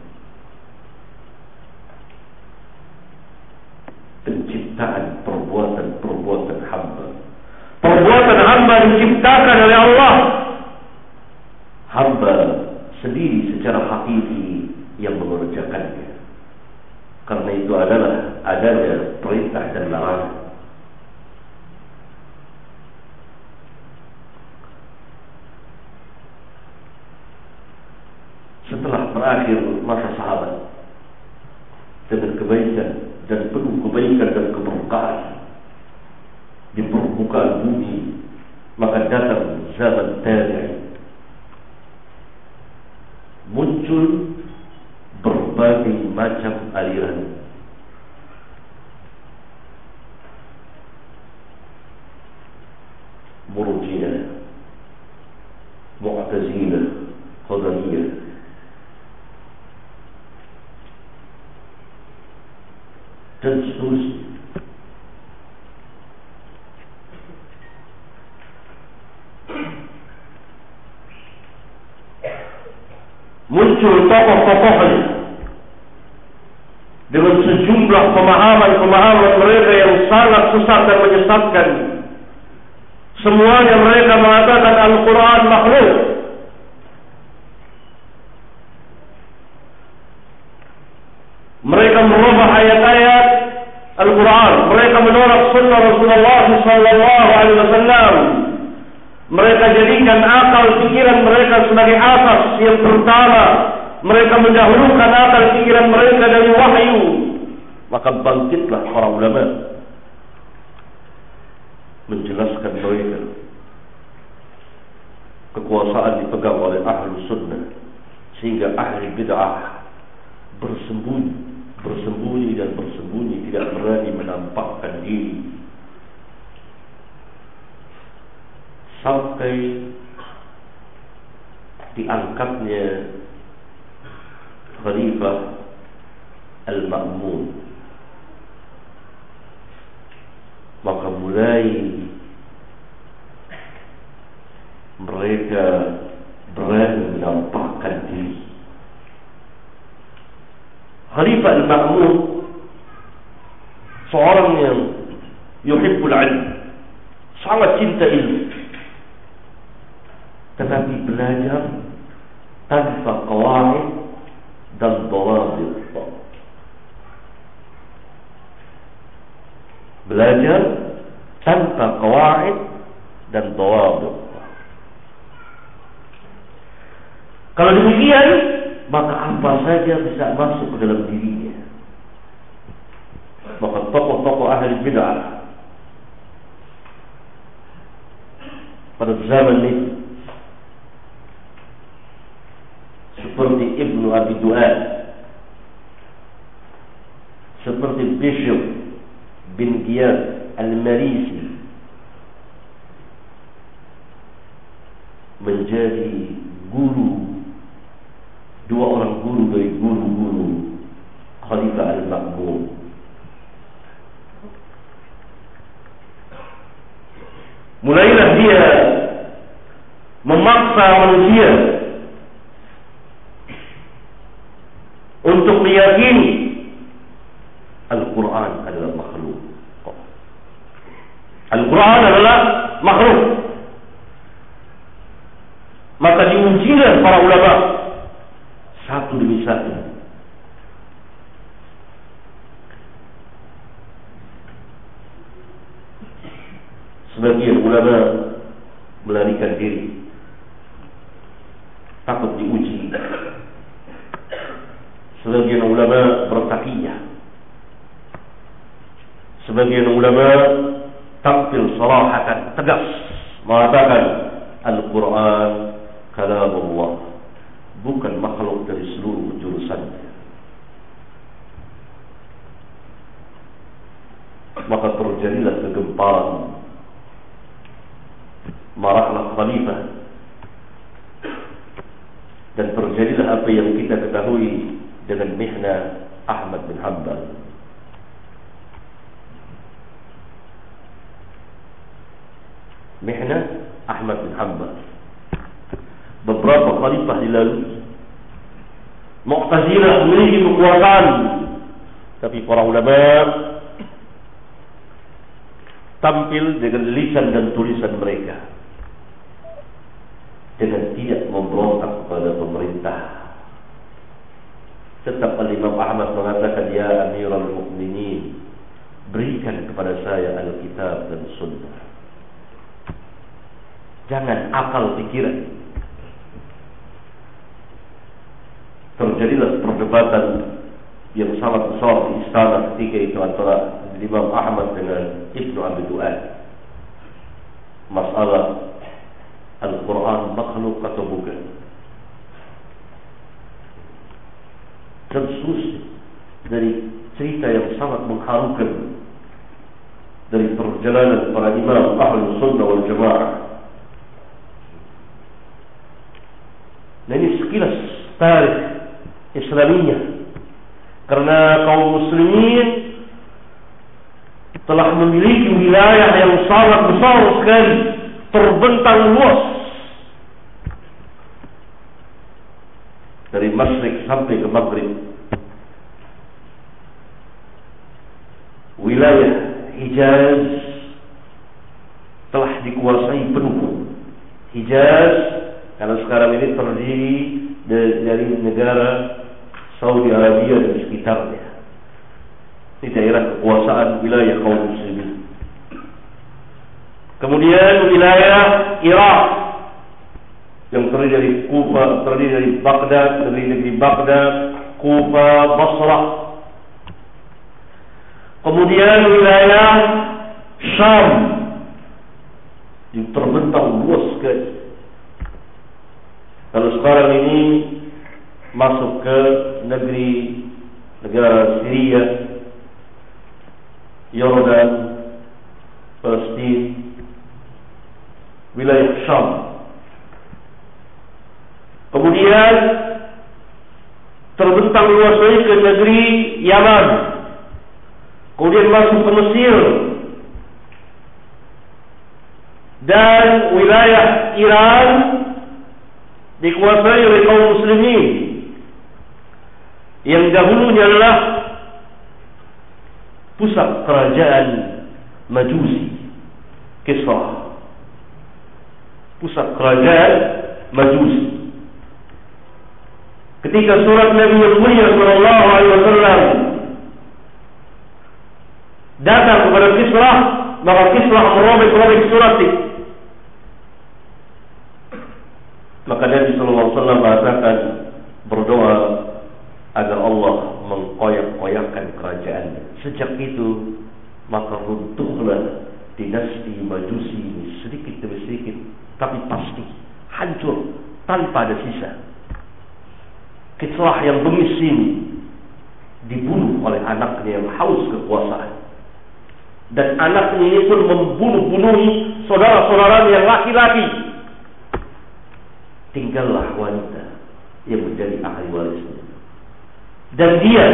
penciptaan perbuatan-perbuatan hamba. Perbuatan hamba diciptakan oleh Allah. Hamba sendiri secara hakiki yang mengerjakannya. Karena itu adalah adanya perintah dan larangan. Setelah berakhir masa sahabat dengan kebaikan dan penuh kebaikan dan keberkahan di permukaan bumi maka datang zaman tabi'in muncul berbagai macam aliran مرجئة معتزلة قدرية dan seterusnya muncul tokoh-tokohnya dengan sejumlah pemahaman-pemahaman mereka yang sangat susah dan menyesatkan Semuanya mereka mengatakan Al-Quran makhluk. Mereka merubah ayat-ayat Al-Quran. Mereka menolak sunnah Rasulullah sallallahu alaihi wasallam. Mereka jadikan akal pikiran mereka sebagai asas yang pertama. Mereka mendahulukan akal pikiran mereka dari wahyu. Maka bangkitlah para ulama menjelaskan mereka kekuasaan dipegang oleh ahli sunnah sehingga ahli bid'ah bersembunyi bersembunyi dan bersembunyi tidak berani menampakkan diri. Sampai diangkatnya Khalifah Al-Ma'mun. Maka mulai mereka berani menampakkan diri. Khalifah Al-Ma'mun seorang yang yuhibbul ilm sangat cinta ilmu tetapi belajar tanpa qawaid dan dawabit belajar tanpa kawaid dan tawadu. Kalau demikian, maka apa saja bisa masuk ke dalam dirinya. Maka tokoh-tokoh ahli bid'ah pada zaman ini seperti Ibnu Abi Du'ad seperti Bishop bin Giyad Al-Marisi menjadi guru dua orang guru dari guru-guru Khalifah Al-Ma'mun mulailah dia memaksa manusia untuk meyakini Al-Quran adalah makhluk. Al-Quran adalah makhluk. Maka diujilah para ulama satu demi satu. Sebagian ulama melarikan diri takut diuji. Sebagian ulama bertakiyah sebagian ulama tampil sarahatan tegas mengatakan Al-Quran kalam Allah bukan makhluk dari seluruh jurusannya maka terjadilah kegempaan. Marahlah khalifah. Dan terjadilah apa yang kita ketahui dengan mihna Ahmad bin Hanbal. Mihna Ahmad bin Hanbal Beberapa khalifah dilalui. Muqtazilah memiliki kekuatan. Tapi para ulama Tampil dengan lisan dan tulisan mereka. Dengan tidak memberontak kepada pemerintah. Tetap Al-Imam Ahmad mengatakan Ya Amirul Mukminin Berikan kepada saya Al-Kitab dan Sunnah. Jangan akal pikiran. Terjadilah perdebatan yang sangat besar di istana ketika itu antara Imam Ahmad dengan Ibnu Abi Du'ad masalah Al-Quran makhluk atau bukan dan seterusnya dari cerita yang sangat mengharukan dari perjalanan para imam ahli sunnah wal jamaah dan ini sekilas tarikh Islamiyah Karena kaum muslimin telah memiliki wilayah yang sangat besar sekali, terbentang luas dari Masyrik sampai ke Maghrib. Wilayah Hijaz telah dikuasai penuh. Hijaz karena sekarang ini terdiri dari negara Saudi Arabia dan sekitarnya. Ini daerah kekuasaan wilayah kaum muslimin. Kemudian wilayah Irak yang terdiri dari Kufa, terdiri dari Baghdad, dari Baghdad, Kufa, Basrah. Kemudian wilayah Syam yang terbentang luas sekali. Kalau sekarang ini masuk ke negeri negara Syria, Yordan, Palestin, wilayah Syam. Kemudian terbentang luas lagi ke negeri Yaman. Kemudian masuk ke Mesir. Dan wilayah Iran dikuasai oleh kaum muslimin. Yang dahulunya adalah pusat kerajaan Majusi Kisra pusat kerajaan Majusi. Ketika surat Nabi Muhammad sallallahu alaihi wasallam datang kepada Kisra maka Kisra merobek-robek surat itu maka Nabi sallallahu alaihi wasallam mengatakan berdoa agar Allah mengkoyak-koyakkan kerajaan. Sejak itu maka runtuhlah dinasti Majusi ini sedikit demi sedikit, tapi pasti hancur tanpa ada sisa. Kisah yang bengis ini dibunuh oleh anaknya yang haus kekuasaan. Dan anaknya ini pun membunuh-bunuhi saudara-saudara yang laki-laki. Tinggallah wanita yang menjadi ahli warisnya. Dan dia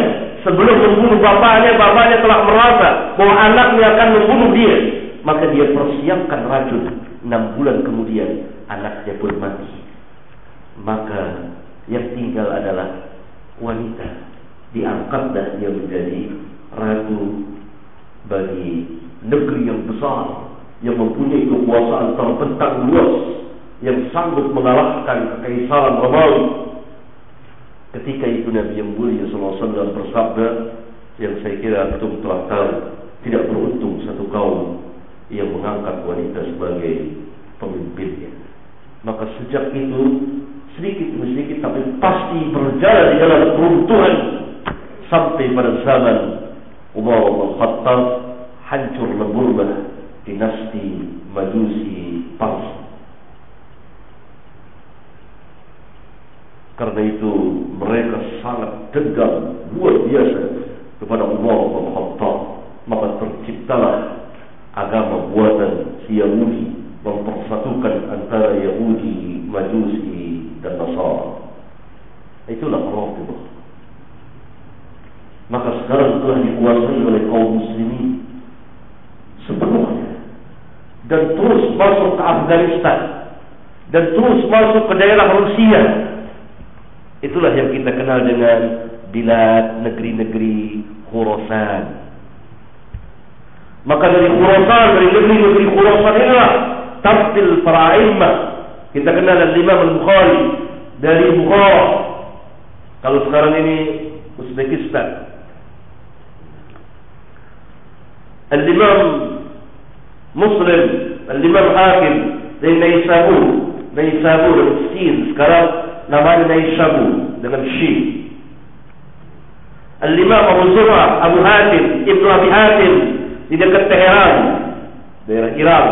sebelum membunuh bapaknya, bapaknya telah merasa bahwa anaknya akan membunuh dia. Maka dia persiapkan racun. Enam bulan kemudian anaknya pun mati. Maka yang tinggal adalah wanita. Diangkatlah dia menjadi ratu bagi negeri yang besar. Yang mempunyai kekuasaan terbentang luas. Yang sanggup mengalahkan kekaisaran Romawi Ketika itu Nabi yang mulia SAW bersabda yang saya kira antum telah tahu tidak beruntung satu kaum yang mengangkat wanita sebagai pemimpinnya. Maka sejak itu sedikit demi sedikit tapi pasti berjalan di dalam keruntuhan sampai pada zaman Umar bin Khattab hancur leburlah dinasti Majusi Parsi. Karena itu mereka sangat dendam luar biasa kepada Allah Khattab. Maka terciptalah agama buatan si Yahudi mempersatukan antara Yahudi, Majusi dan Nasara. Itulah Rafidah. Maka sekarang telah dikuasai oleh kaum muslimin sepenuhnya dan terus masuk ke Afghanistan dan terus masuk ke daerah Rusia Itulah yang kita kenal dengan bilad negeri-negeri Khurasan. Maka dari Khurasan, dari negeri-negeri Khurasan inilah tafsil para imam. Kita kenal dengan Imam Al-Bukhari dari Bukhara. Kalau sekarang ini Uzbekistan. Al-Imam Muslim, Al-Imam Hakim dari Naisabur, Naisabur Sin sekarang namanya Naishabu dengan Shin. Al-Imam Abu Zur'ah, Abu Hatim, Ibn Abi Hatim di dekat Teheran, daerah Iran.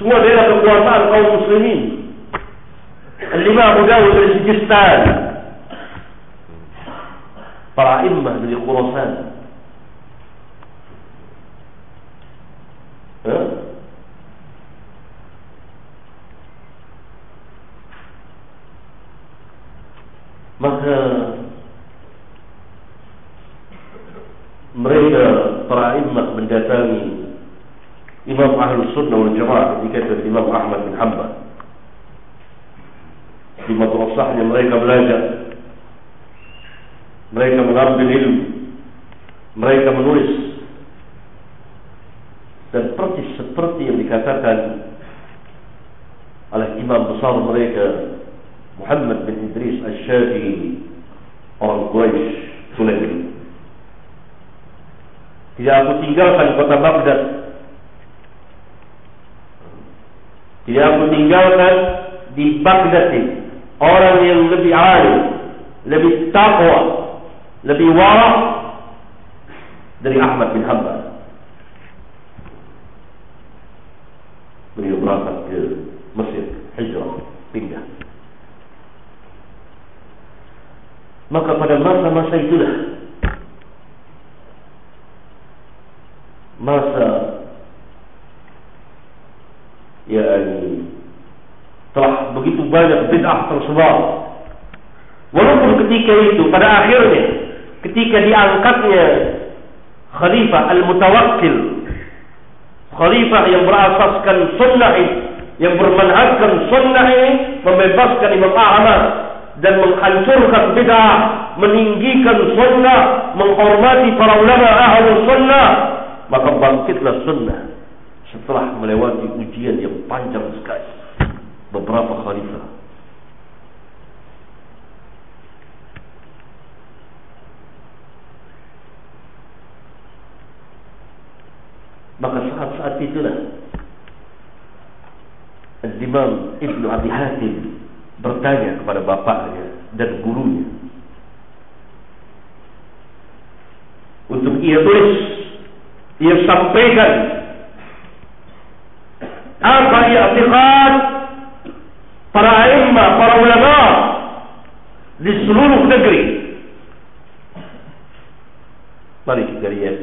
Semua daerah kekuasaan kaum muslimin. Al-Imam Abu Dawud dari Sijistan. Para imam dari Khurasan. Ha? Maka mereka para imam mendatangi Imam Ahlul Sunnah wal Jamaah itu Imam Ahmad bin Hanbal. Di madrasahnya mereka belajar. Mereka mengambil ilmu. Mereka menulis. Dan persis seperti yang dikatakan oleh imam besar mereka Muhammad bin Idris Al-Syafi'i orang Quraisy Sulaimi tidak aku tinggalkan kota Baghdad. Tidak aku tinggalkan di Baghdad ini. Orang yang lebih alim, lebih taqwa, lebih wara dari Ahmad bin Hanbal. Beliau berangkat ke Mesir, hijrah, pindah. Maka pada masa-masa itulah masa ya ini telah begitu banyak bid'ah tersebar. Walaupun ketika itu pada akhirnya ketika diangkatnya khalifah al-mutawakkil khalifah yang berasaskan sunnah yang bermanhajkan sunnah ini membebaskan Imam Ahmad dan menghancurkan bid'ah meninggikan sunnah menghormati para ulama ahli sunnah maka bangkitlah sunnah setelah melewati ujian yang panjang sekali. Beberapa khalifah. Maka saat-saat itulah Imam Ibn Abi Hatim bertanya kepada bapaknya dan gurunya untuk ia tulis ia sampaikan apa i'tiqad para imam, para ulama di seluruh negeri. Mari kita lihat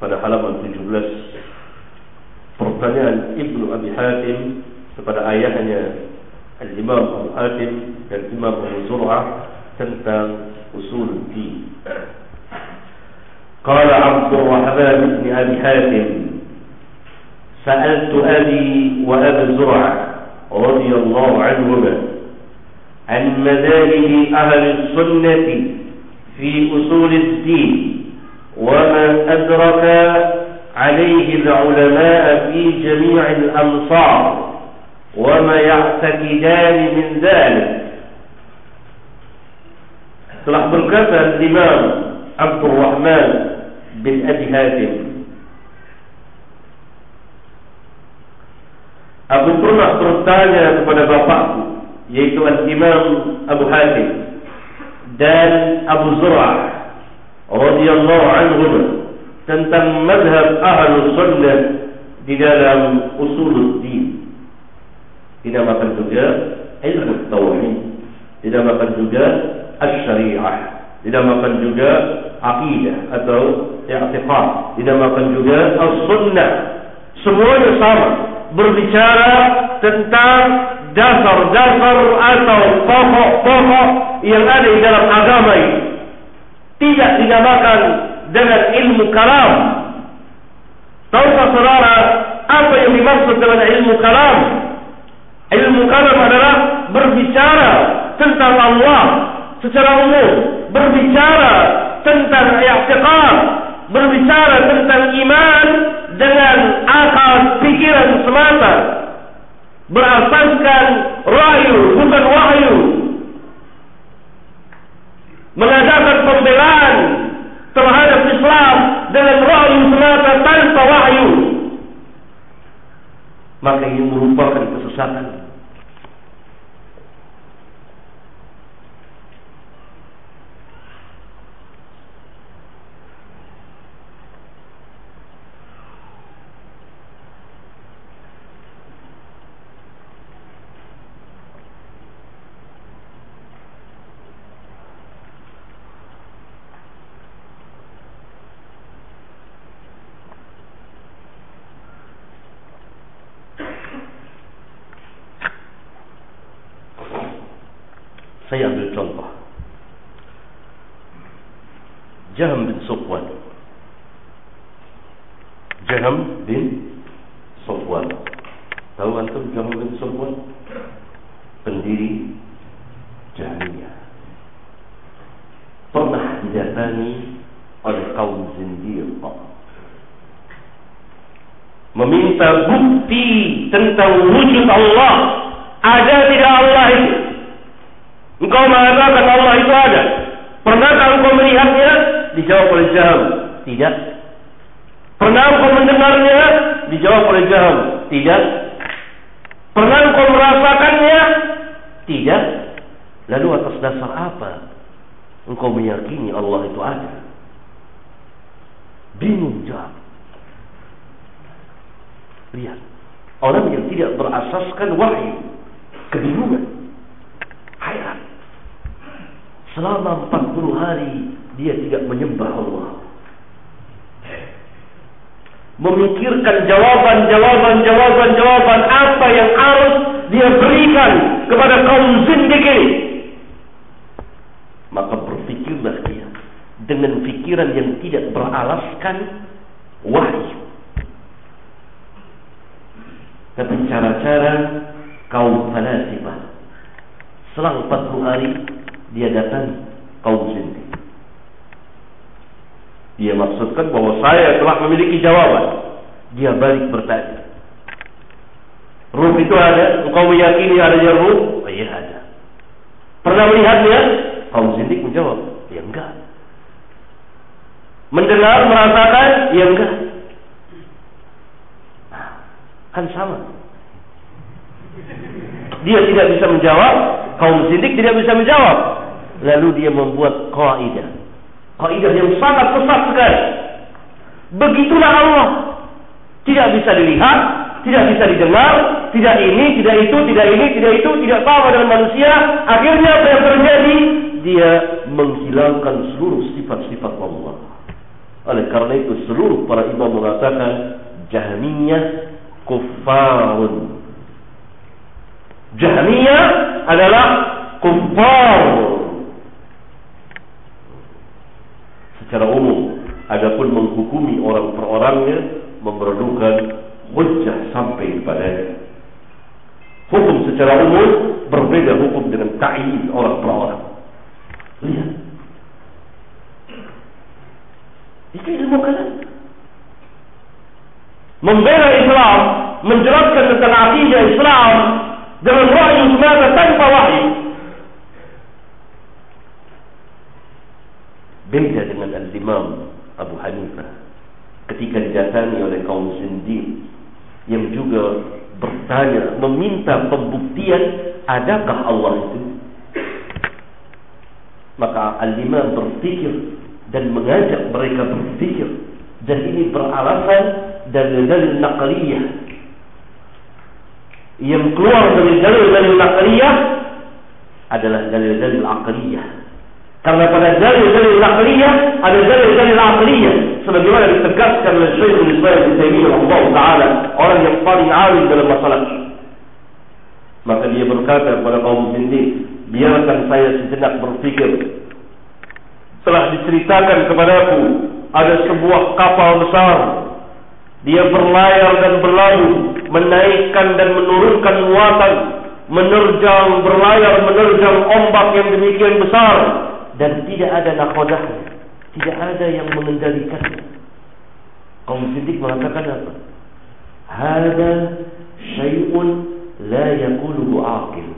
pada halaman 17 pertanyaan Ibnu Abi Hatim kepada ayahnya Al-Imam Abu Hatim dan Imam Abu Zur'ah tentang usul din. قال عبد الرحمن بن أبي حاتم سألت أبي وأبا زرع رضي الله عنهما عن مذاهب أهل السنة في أصول الدين وما أدرك عليه العلماء في جميع الأمصار وما يعتقدان من ذلك telah berkata Imam Abdul Rahman bin Abi Hatim Aku pernah bertanya kepada bapakku Yaitu Al-Imam Abu Hatim Dan Abu Zur'ah radhiyallahu anhu Tentang madhab ahlu sunnah Di dalam usul din Dinamakan juga ilmu tawhid. Dinamakan juga al-syariah Dinamakan juga akidah atau i'tiqad. Dinamakan juga as-sunnah. Semuanya sama. Berbicara tentang dasar-dasar atau pokok-pokok yang ada di dalam agama ini. Tidak dinamakan dengan ilmu kalam. Tahukah saudara apa yang dimaksud dengan ilmu kalam ilmu kalam adalah berbicara tentang Allah secara umum berbicara tentang i'tiqad berbicara tentang iman dengan akal pikiran semata. Berasaskan rayu bukan wahyu. Mengadakan pembelaan terhadap Islam dengan rayu semata tanpa wahyu maka ini merupakan kesesatan Saya ambil contoh. Jaham bin Sofwan. Jaham bin Sofwan. Tahu antum Jaham bin Sofwan? Pendiri Jahmiyah. Pernah didatangi oleh kaum zindiq. Meminta bukti tentang wujud Allah. Ada tidak Allah itu? Engkau mengatakan Allah itu ada. Pernahkah engkau melihatnya? Dijawab oleh Jaham. Tidak. Pernah engkau mendengarnya? Dijawab oleh Jaham. Tidak. Pernah engkau merasakannya? Tidak. Lalu atas dasar apa engkau meyakini Allah itu ada? Bingung jawab. Lihat. Orang yang tidak berasaskan wahyu. Kebingungan. Selama 40 hari dia tidak menyembah Allah. Memikirkan jawaban-jawaban jawaban-jawaban apa yang harus dia berikan kepada kaum zindik ini. Maka berfikirlah dia dengan fikiran yang tidak beralaskan wahyu. Tapi cara-cara kaum falasifah selang 40 hari dia datang kaum zindik. Dia maksudkan bahawa saya telah memiliki jawaban. Dia balik bertanya. Ruh itu ada? Engkau meyakini adanya ruh? Oh, iya ada. Pernah melihatnya? Kaum zindik menjawab. Ya enggak. Mendengar, merasakan? Ya enggak. Nah, kan sama. Dia tidak bisa menjawab. Kaum zindik tidak bisa menjawab. Lalu dia membuat kaidah kaidah yang sangat sesat sekali. Begitulah Allah. Tidak bisa dilihat, tidak bisa didengar, tidak ini, tidak itu, tidak ini, tidak itu, tidak sama dengan manusia. Akhirnya apa yang terjadi? Dia menghilangkan seluruh sifat-sifat Allah. Oleh karena itu seluruh para imam mengatakan Jahmiyah kufarun. Jahmiyah adalah kufar. secara umum adapun menghukumi orang per orangnya memerlukan hujjah sampai kepada hukum secara umum berbeda hukum dengan ta'yin orang per orang. Lihat. Itu ilmu kalam. Membela Islam menjelaskan tentang akidah Islam dengan wahyu semata tanpa wahyu. Beda dengan Al-Imam Abu Hanifah Ketika didatangi oleh kaum sendiri Yang juga bertanya Meminta pembuktian Adakah Allah itu. Maka Al-Imam berfikir Dan mengajak mereka berfikir. Dan ini beralasan Dalil-dalil naqliyah Yang keluar dari dalil-dalil naqliyah Adalah dalil-dalil aqliyah Karena pada dalil-dalil akliyah ada dalil-dalil akliyah sebagaimana ditegaskan oleh Syekhul Islam Ibnu Taimiyah Allah taala orang yang paling alim dalam masalah ini. Maka dia berkata kepada kaum muslimin, biarkan saya sejenak berfikir. Telah diceritakan kepadaku ada sebuah kapal besar. Dia berlayar dan berlalu, menaikkan dan menurunkan muatan, menerjang berlayar menerjang ombak yang demikian besar. Dan tidak ada nakhodahnya tidak ada yang mengendalikannya kaum siddiq mengatakan apa? Hada syai'un la yakuluhu aqil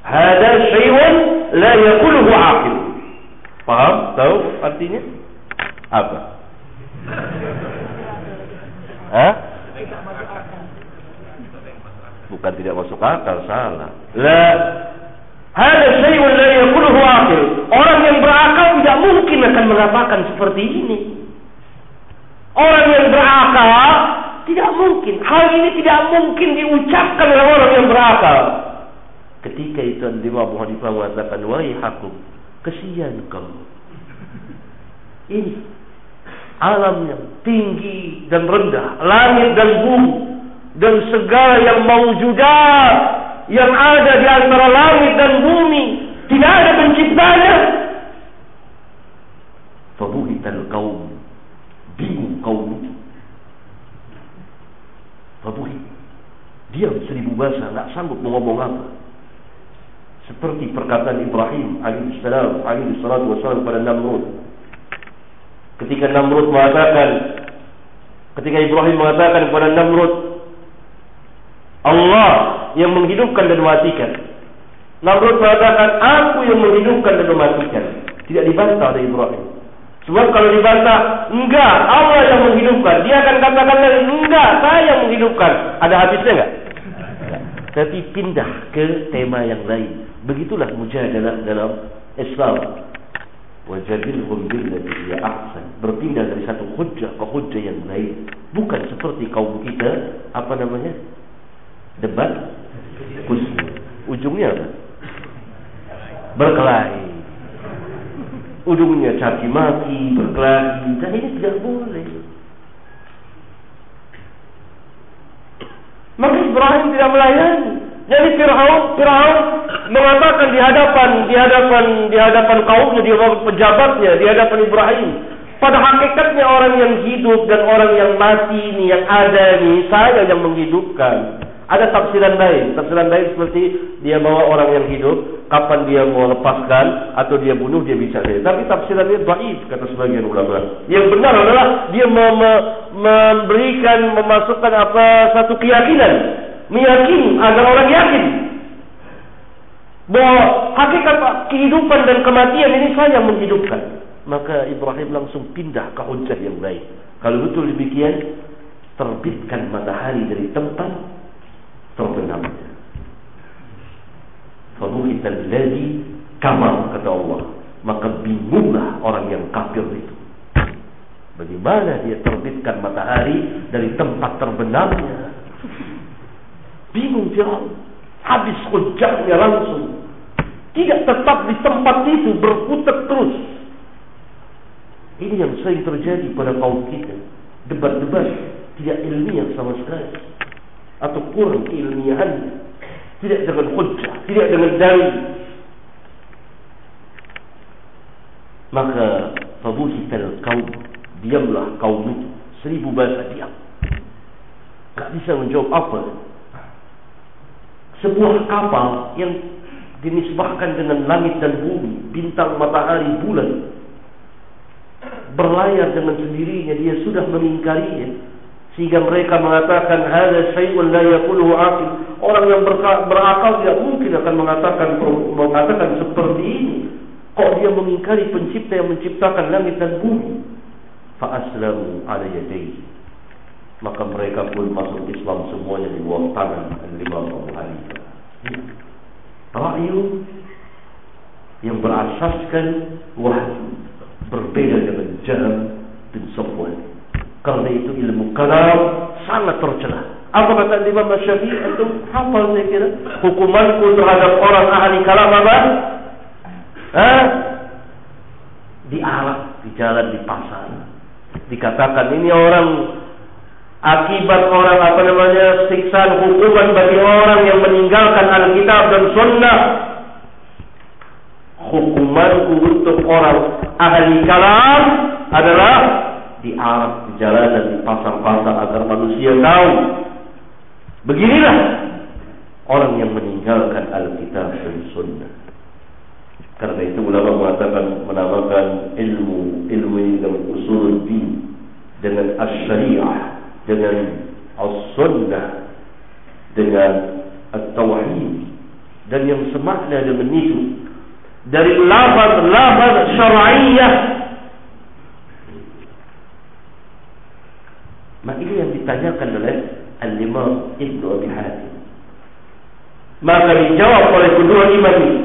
hada syai'un la yakuluhu aqil faham? Tahu artinya? Apa ha bukan tidak masuk akal salah la Ada syai'un la yaquluhu aqil. Orang yang berakal tidak mungkin akan mengatakan seperti ini. Orang yang berakal tidak mungkin. Hal ini tidak mungkin diucapkan oleh orang yang berakal. Ketika itu Imam Abu Hanifah mengatakan, "Wahai hakum, kesian kamu." Ini alam yang tinggi dan rendah, langit dan bumi dan segala yang mewujudat yang ada di antara langit dan bumi tidak ada penciptanya. Fabuhital kaum bingung kaum itu. Fabuhit diam seribu bahasa tak sanggup mengomong apa. Seperti perkataan Ibrahim alaihissalam wassalam pada Namrud ketika Namrud mengatakan ketika Ibrahim mengatakan kepada Namrud Allah yang menghidupkan dan mematikan. Namrud mengatakan, aku yang menghidupkan dan mematikan. Tidak dibantah oleh Ibrahim. Sebab kalau dibantah, enggak, Allah yang menghidupkan. Dia akan katakan enggak, saya yang menghidupkan. Ada habisnya enggak? Tapi pindah ke tema yang lain. Begitulah mujadalah dalam Islam. Wajadilhum billati hiya ahsan. Berpindah dari satu hujjah ke hujjah yang lain. Bukan seperti kaum kita, apa namanya? debat kusmu ujungnya apa berkelahi ujungnya caci maki berkelahi dan ini tidak boleh maka Ibrahim tidak melayani jadi Fir'aun Fir'aun mengatakan di hadapan di hadapan di hadapan kaumnya di hadapan pejabatnya di hadapan Ibrahim pada hakikatnya orang yang hidup dan orang yang mati ini yang ada ini saya yang menghidupkan ada tafsiran lain. Tafsiran lain seperti dia bawa orang yang hidup, kapan dia mau lepaskan atau dia bunuh dia bisa saja. Tapi tafsiran ini dhaif kata sebagian ulama. Yang benar adalah dia mem memberikan memasukkan apa satu keyakinan, meyakini agar orang yakin bahawa hakikat kehidupan dan kematian ini saya yang menghidupkan. Maka Ibrahim langsung pindah ke hujah yang lain. Kalau betul demikian, terbitkan matahari dari tempat terbenamnya. Fabuhita alladhi kamar kata Allah. Maka bingunglah orang yang kafir itu. Bagaimana dia terbitkan matahari dari tempat terbenamnya. Bingung dia. Habis hujannya langsung. Tidak tetap di tempat itu berputar terus. Ini yang sering terjadi pada kaum kita. Debat-debat tidak ilmiah sama sekali atau kurang keilmiahan tidak dengan hujjah tidak dengan dalil maka fabuhital kaum diamlah kaum itu seribu bahasa diam tak bisa menjawab apa sebuah kapal yang dinisbahkan dengan langit dan bumi bintang matahari bulan. Berlayar dengan sendirinya dia sudah mengingkarinya sehingga mereka mengatakan hadza syai'un la yaquluhu aqil. Orang yang berakal tidak mungkin akan mengatakan mengatakan seperti ini. Kok dia mengingkari pencipta yang menciptakan langit dan bumi? Fa aslamu ala yadayhi maka mereka pun masuk Islam semuanya di bawah tangan lima Abu Hanifah Ra'yu yang berasaskan wahyu berbeda dengan Jaham bin Safwan Karena itu ilmu kalam sangat tercela. Apa kata Imam Syafi'i itu hafal saya kira hukumanku terhadap orang ahli kalam apa? Ha? Diarak di jalan di pasar. Dikatakan ini orang akibat orang apa namanya siksaan hukuman bagi orang yang meninggalkan Alkitab dan Sunnah. Hukumanku untuk orang ahli kalam adalah di Arab, di jalanan, di pasar-pasar agar manusia tahu. Beginilah orang yang meninggalkan Alkitab dan Sunnah. Karena itu ulama mengatakan menamakan ilmu ilmu dengan usul din dengan as-syariah dengan as-sunnah dengan at-tauhid dan yang semakna dengan itu dari lafaz-lafaz syar'iyyah Maka ini yang ditanyakan oleh Al-Imam Ibn Abi Hatim. Maka dijawab oleh kedua imam ini.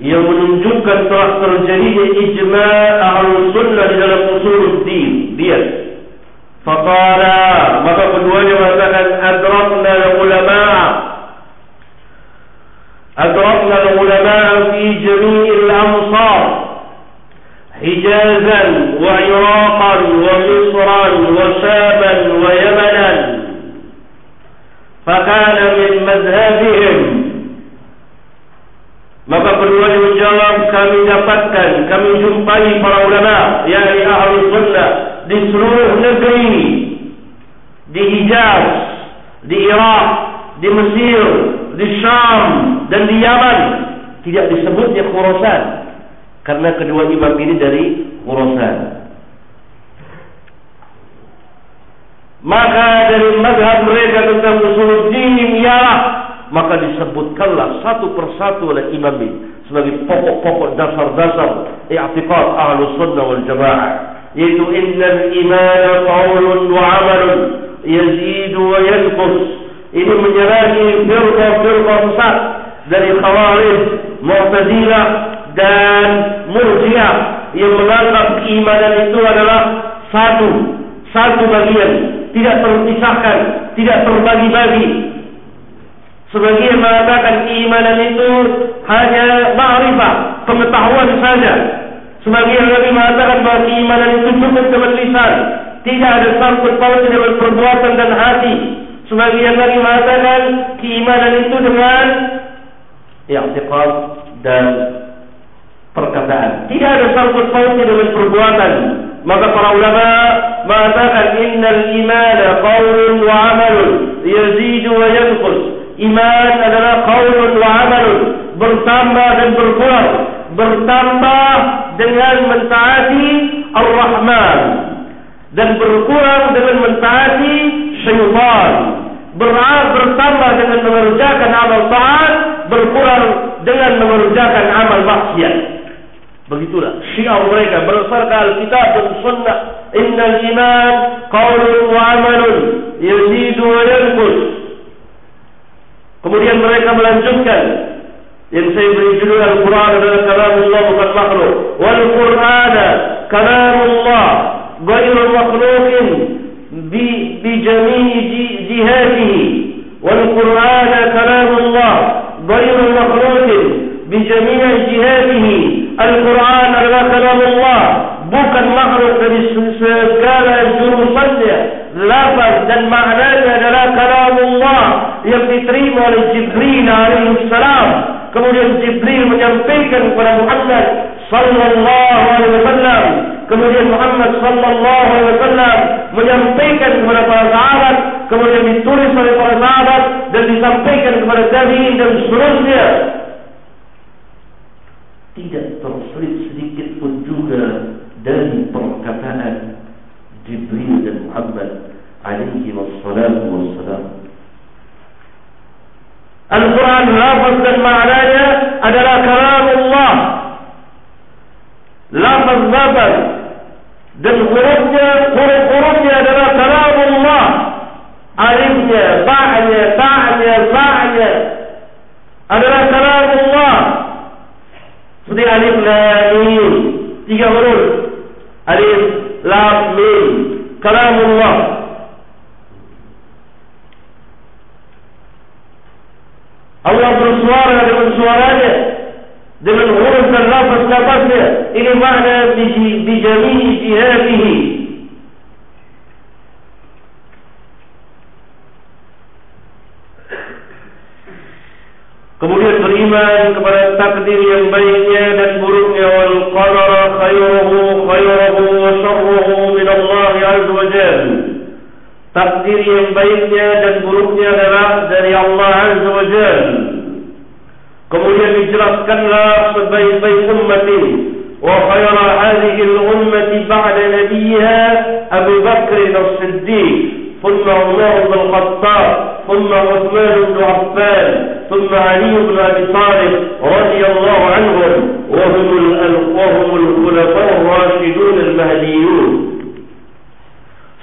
yang menunjukkan telah terjadinya ijma ahlu sunnah di dalam usul din dia faqala maka keduanya mengatakan adrakna ulama adrakna ulama fi jami'il amsar hijazan wa iraqan wa misran wa ومصرا wa yamanan فكان min مذهبهم maka menjawab kami dapatkan kami jumpai para ulama yakni ahli sunnah di seluruh negeri di Hijaz di Iraq di Mesir di Syam dan di Yaman. Tidak disebutnya Khurasan karena kedua imam ini dari Khurasan. Maka dari mazhab mereka tentang usul ialah maka disebutkanlah satu persatu oleh imam ini sebagai pokok-pokok dasar-dasar i'tiqad ahlu sunnah wal jamaah. Yaitu innal iman qawlun wa amalun yazid wa yanqus. Ini menyerangi firqa-firqa besar dari khawarij mu'tazilah dan murjiah yang menganggap keimanan itu adalah satu satu bagian. Tidak terpisahkan, tidak terbagi-bagi. Sebagian mengatakan keimanan itu hanya ma'rifah, pengetahuan saja. Sebagian lagi mengatakan bahawa keimanan itu cukup dengan lisan, tidak ada sangkut paut dengan perbuatan dan hati. Sebagian lagi mengatakan keimanan itu dengan i'tiqad dan perkataan. Tidak ada sangkut pautnya dengan perbuatan. Maka para ulama mengatakan innal iman qaulun wa amalun yazidu wa yanqus. Iman adalah qaulun wa amalun, bertambah dan berkurang. Bertambah dengan mentaati Ar-Rahman dan berkurang dengan mentaati syaitan. Berat bertambah dengan mengerjakan amal taat, berkurang dengan mengerjakan amal maksiat. Begitulah syiar mereka berdasarkan Alkitab dan Sunnah. Innal iman qaulun wa amalun yazidu wa yanqus. Kemudian mereka melanjutkan yang saya beri judul Al-Quran adalah kalamullah bukan makhluk. Wal Quran kalamullah ghairu makhluqin bi bi jami'i jihatihi. Wal Quran kalamullah ghairu makhluqin bi jami'i jihatihi. Al-Quran adalah kalam Allah bukan makhluk dari segala jurusannya lafaz dan maknanya adalah kalam Allah yang diterima oleh Jibril alaihissalam kemudian Jibril menyampaikan kepada Muhammad sallallahu alaihi wasallam. Kemudian Muhammad sallallahu alaihi wasallam menyampaikan kepada para sahabat. Kemudian ditulis oleh para sahabat dan disampaikan kepada tabi'in dan seterusnya. Tidak terselit sedikit pun juga dari perkataan Jibril dan Muhammad alaihi wassalam. Al-Quran lafaz dan maknanya adalah kalam Allah. Lafaz-lafaz dan hurufnya, huruf-hurufnya adalah kalam Allah. Alifnya, ba'nya, ta'nya, ba'nya adalah kalam Allah. Seperti alif lam. Tiga huruf. Alif lam mim. Kalamullah. Allah bersuara dengan suaranya. Dengan huruf dan lafaz-lafaznya ini makna bijami jihadihi. Kemudian beriman kepada takdir yang baiknya dan buruknya. Wal qadara khairuhu khairuhu Takdir yang baiknya dan buruknya adalah dari Allah azza wa jalla. Kemudian dijelaskanlah sebaik-baik umat ini wa khaira hadhihi al-ummati ba'da nabiyha Abu Bakr as-Siddiq ثم عمر بن الخطاب ثم عثمان بن عفان ثم علي بن ابي طالب رضي الله عنهم وهم وهم الخلفاء الراشدون المهديون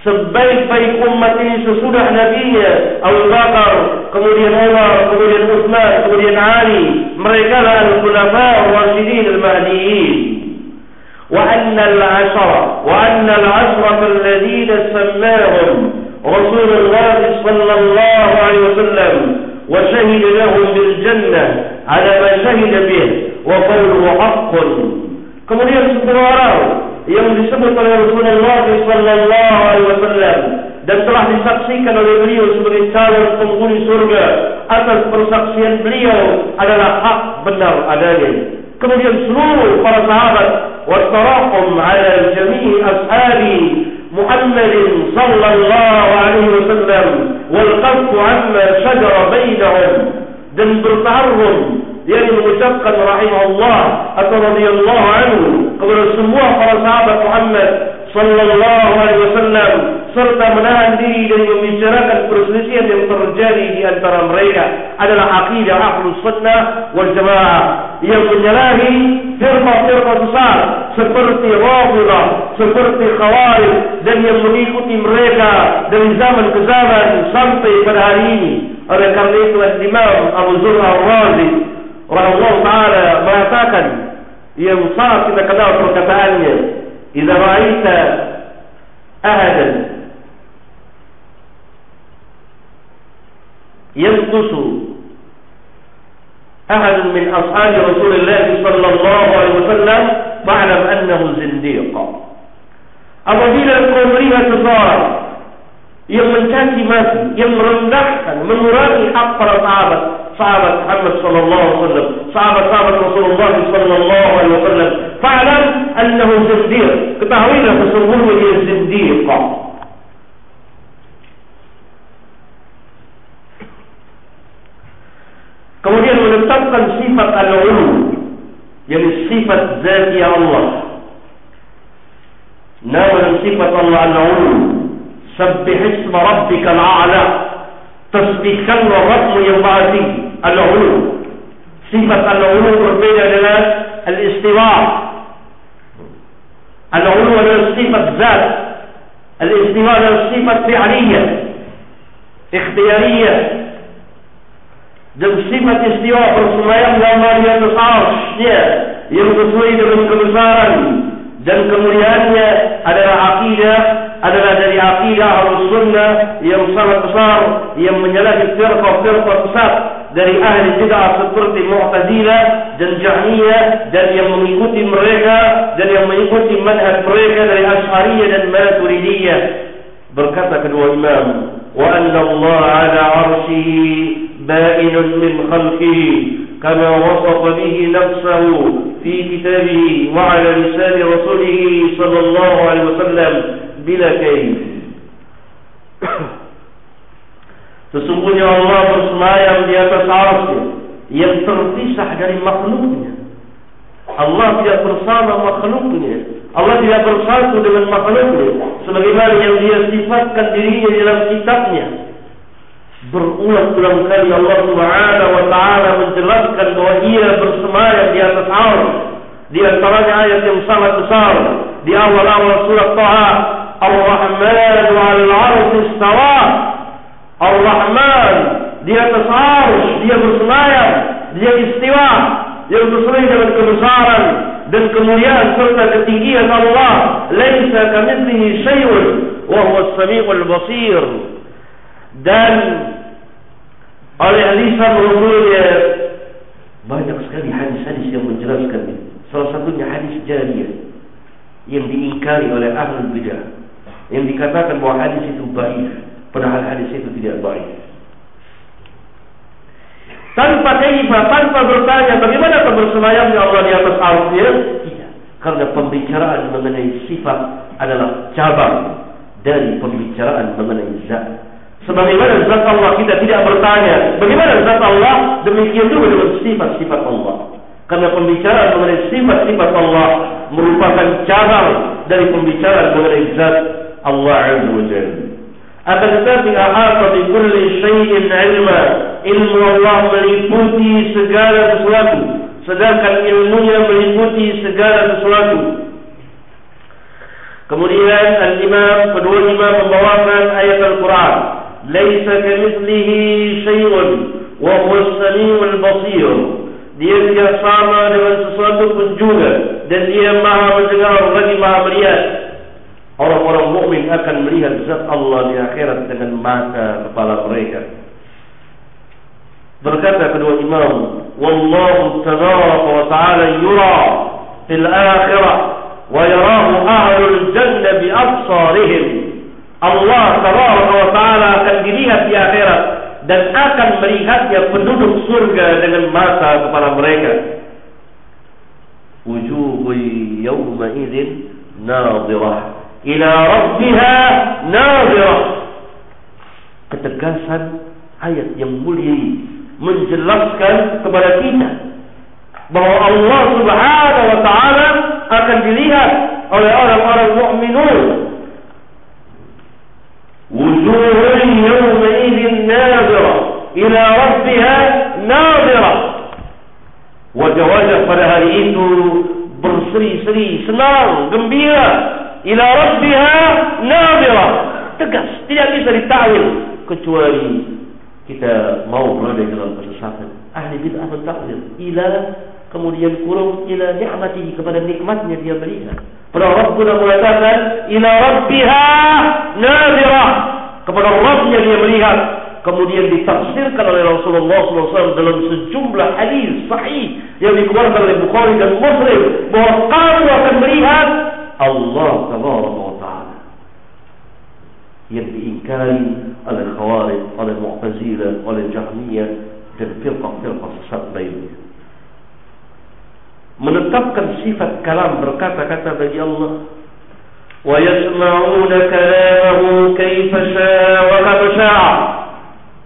sebaik-baik umat ini sesudah nabinya Abu Bakar, kemudian Umar, kemudian Uthman, kemudian Ali mereka lah al-khulafa al-rasyidin al-mahdiyin wa anna al-ashara wa anna al-ashra alladhina sammahum رسول الله صلى الله عليه وسلم وشهد لهم بالجنة على ما شهد به وقوله حق kemudian sepuluh orang yang disebut oleh Rasulullah sallallahu alaihi wasallam dan telah disaksikan oleh beliau sebagai calon penghuni surga atas persaksian beliau adalah hak benar adanya. Kemudian seluruh para sahabat wastarahum ala jami' ashabi Muhammad sallallahu alaihi wasallam wal amma shajara bainahum dan bertaharrum yang mengucapkan rahimahullah atau radhiyallahu anhu kepada semua para sahabat Muhammad sallallahu alaihi wasallam serta menahan diri dari membicarakan perselisihan yang terjadi di antara mereka adalah akidah ahlus sunnah wal jamaah yang menyalahi firqa-firqa besar seperti Rafidah, seperti Khawarij dan yang mengikuti mereka dari zaman ke zaman sampai pada hari ini. Oleh karena itu Imam Abu Zur'a رأى الله تعالى ما مراتاتا ينصاص إذا كدرت وكفأني إذا رأيت أهدا ينقص أهد من أصحاب رسول الله صلى الله عليه وسلم فاعلم أنه زنديق. أبو بيلا القمرية صارت yang mencaci maki, yang merendahkan, mengurangi hak para sahabat, sahabat Muhammad sallallahu alaihi wasallam, sahabat-sahabat Rasulullah sallallahu alaihi wasallam, fa'lam annahu zindiq. Ketahuilah sesungguhnya dia zindiq. Kemudian menetapkan sifat al-ulu yang sifat zati Allah. Nama sifat Allah al-ulu. سبح اسم ربك الأعلى. تسبح كل رب يرضاتي العلو. صفة العلو ربنا لله الاستواء. العلو له صفة ذات. الاستواء له صفة فعلية. اختيارية. ذو صفة استواء. رسول الله ما يرضى عرش يرضى سويد رسول الله دم كمريانية على العقيدة Adalah dari akidah al-sunnah yang sangat besar. Yang menyalahi firqa-firqa besar dari ahli bid'ah seperti Mu'tazilah dan Jahmiyah dan yang mengikuti mereka dan yang mengikuti manhaj mereka dari Asy'ariyah dan Maturidiyah berkata kedua imam wa anna Allah 'ala 'arsyihi ba'inun min khalqihi kama wasafa bihi nafsuhu fi kitabihi wa 'ala lisan rasulih sallallahu alaihi wasallam bila kayf Sesungguhnya Allah bersemayam di atas arsnya yang terpisah dari makhluknya. Allah tidak bersama makhluknya. Allah tidak bersatu dengan makhluknya. Sebagaimana yang dia sifatkan dirinya dalam kitabnya. Berulang-ulang kali Allah Subhanahu wa taala menjelaskan bahwa ia bersemayam di atas ars. Di antaranya ayat yang sangat besar di awal-awal surat Taha, Ar-Rahman 'alal 'arsy istawa. Ar-Rahman di atas arsh dia bersemayam dia istiwa yang sesuai dengan kebesaran dan kemuliaan serta ketinggian Allah. Laisa kamitslihi syai'un wa huwa as-sami'ul basir. Dan oleh lisan Rasulnya banyak sekali hadis-hadis yang menjelaskan salah satunya hadis jariyah yang diingkari oleh ahli bidah yang dikatakan bahawa hadis itu baik Padahal hadis itu tidak baik. Tanpa kaifah, tanpa bertanya bagaimana kebersemayamnya Allah di atas arsy Tidak. Karena pembicaraan mengenai sifat adalah cabang dari pembicaraan mengenai zat. Sebagaimana zat Allah kita tidak bertanya bagaimana zat Allah demikian juga dengan sifat-sifat Allah. Karena pembicaraan mengenai sifat-sifat Allah merupakan cabang dari pembicaraan mengenai zat Allah Azza wa Jalla. akan tetapi ahata bi kulli syai'in ilma ilmu Allah meliputi segala sesuatu sedangkan ilmunya meliputi segala sesuatu. Kemudian al-imam kedua imam membawakan ayat Al-Quran laisa kamithlihi syai'un wa huwa as-sami'ul basir. Dia tidak sama dengan sesuatu pun juga dan dia maha mendengar lagi maha melihat Orang-orang mukmin akan melihat zat Allah di akhirat dengan mata kepala mereka. Berkata kedua imam, "Wallahu tabaraka wa ta'ala yura fil akhirah wa yarahu ahlul jannah bi absarihim." Allah Taala akan dilihat di akhirat dan akan melihatnya penduduk surga dengan mata kepada mereka. Wujuhu yawma idzin nadhirah ila rabbiha nadhirah. Ketegasan ayat yang mulia menjelaskan kepada kita bahawa Allah Subhanahu wa taala akan dilihat oleh orang-orang mukminun wujuhun yawma idzin nadhira ila rabbiha nadhira wajah-wajah pada hari itu berseri-seri senang gembira ila rabbiha nadhira. Tegas. Tidak bisa ditakwil. Kecuali kita mau berada dalam kesesatan. Ahli bid'ah mentakwil ila kemudian kurung ila ni'mati. Kepada nikmatnya dia melihat. Pada Rabbuna mengatakan ila rabbiha nazirah kepada Rabbnya dia melihat. Kemudian ditafsirkan oleh Rasulullah SAW dalam sejumlah hadis sahih yang dikeluarkan oleh Bukhari dan Muslim. Bahawa kamu akan melihat Allah Taala yang diingkari oleh Khawarij, oleh Mu'tazilah, oleh Jahmiyah dan firqah-firqah sesat lainnya menetapkan sifat kalam berkata-kata bagi Allah wa yasma'una kalamahu kaifa sha'a wa kama sha'a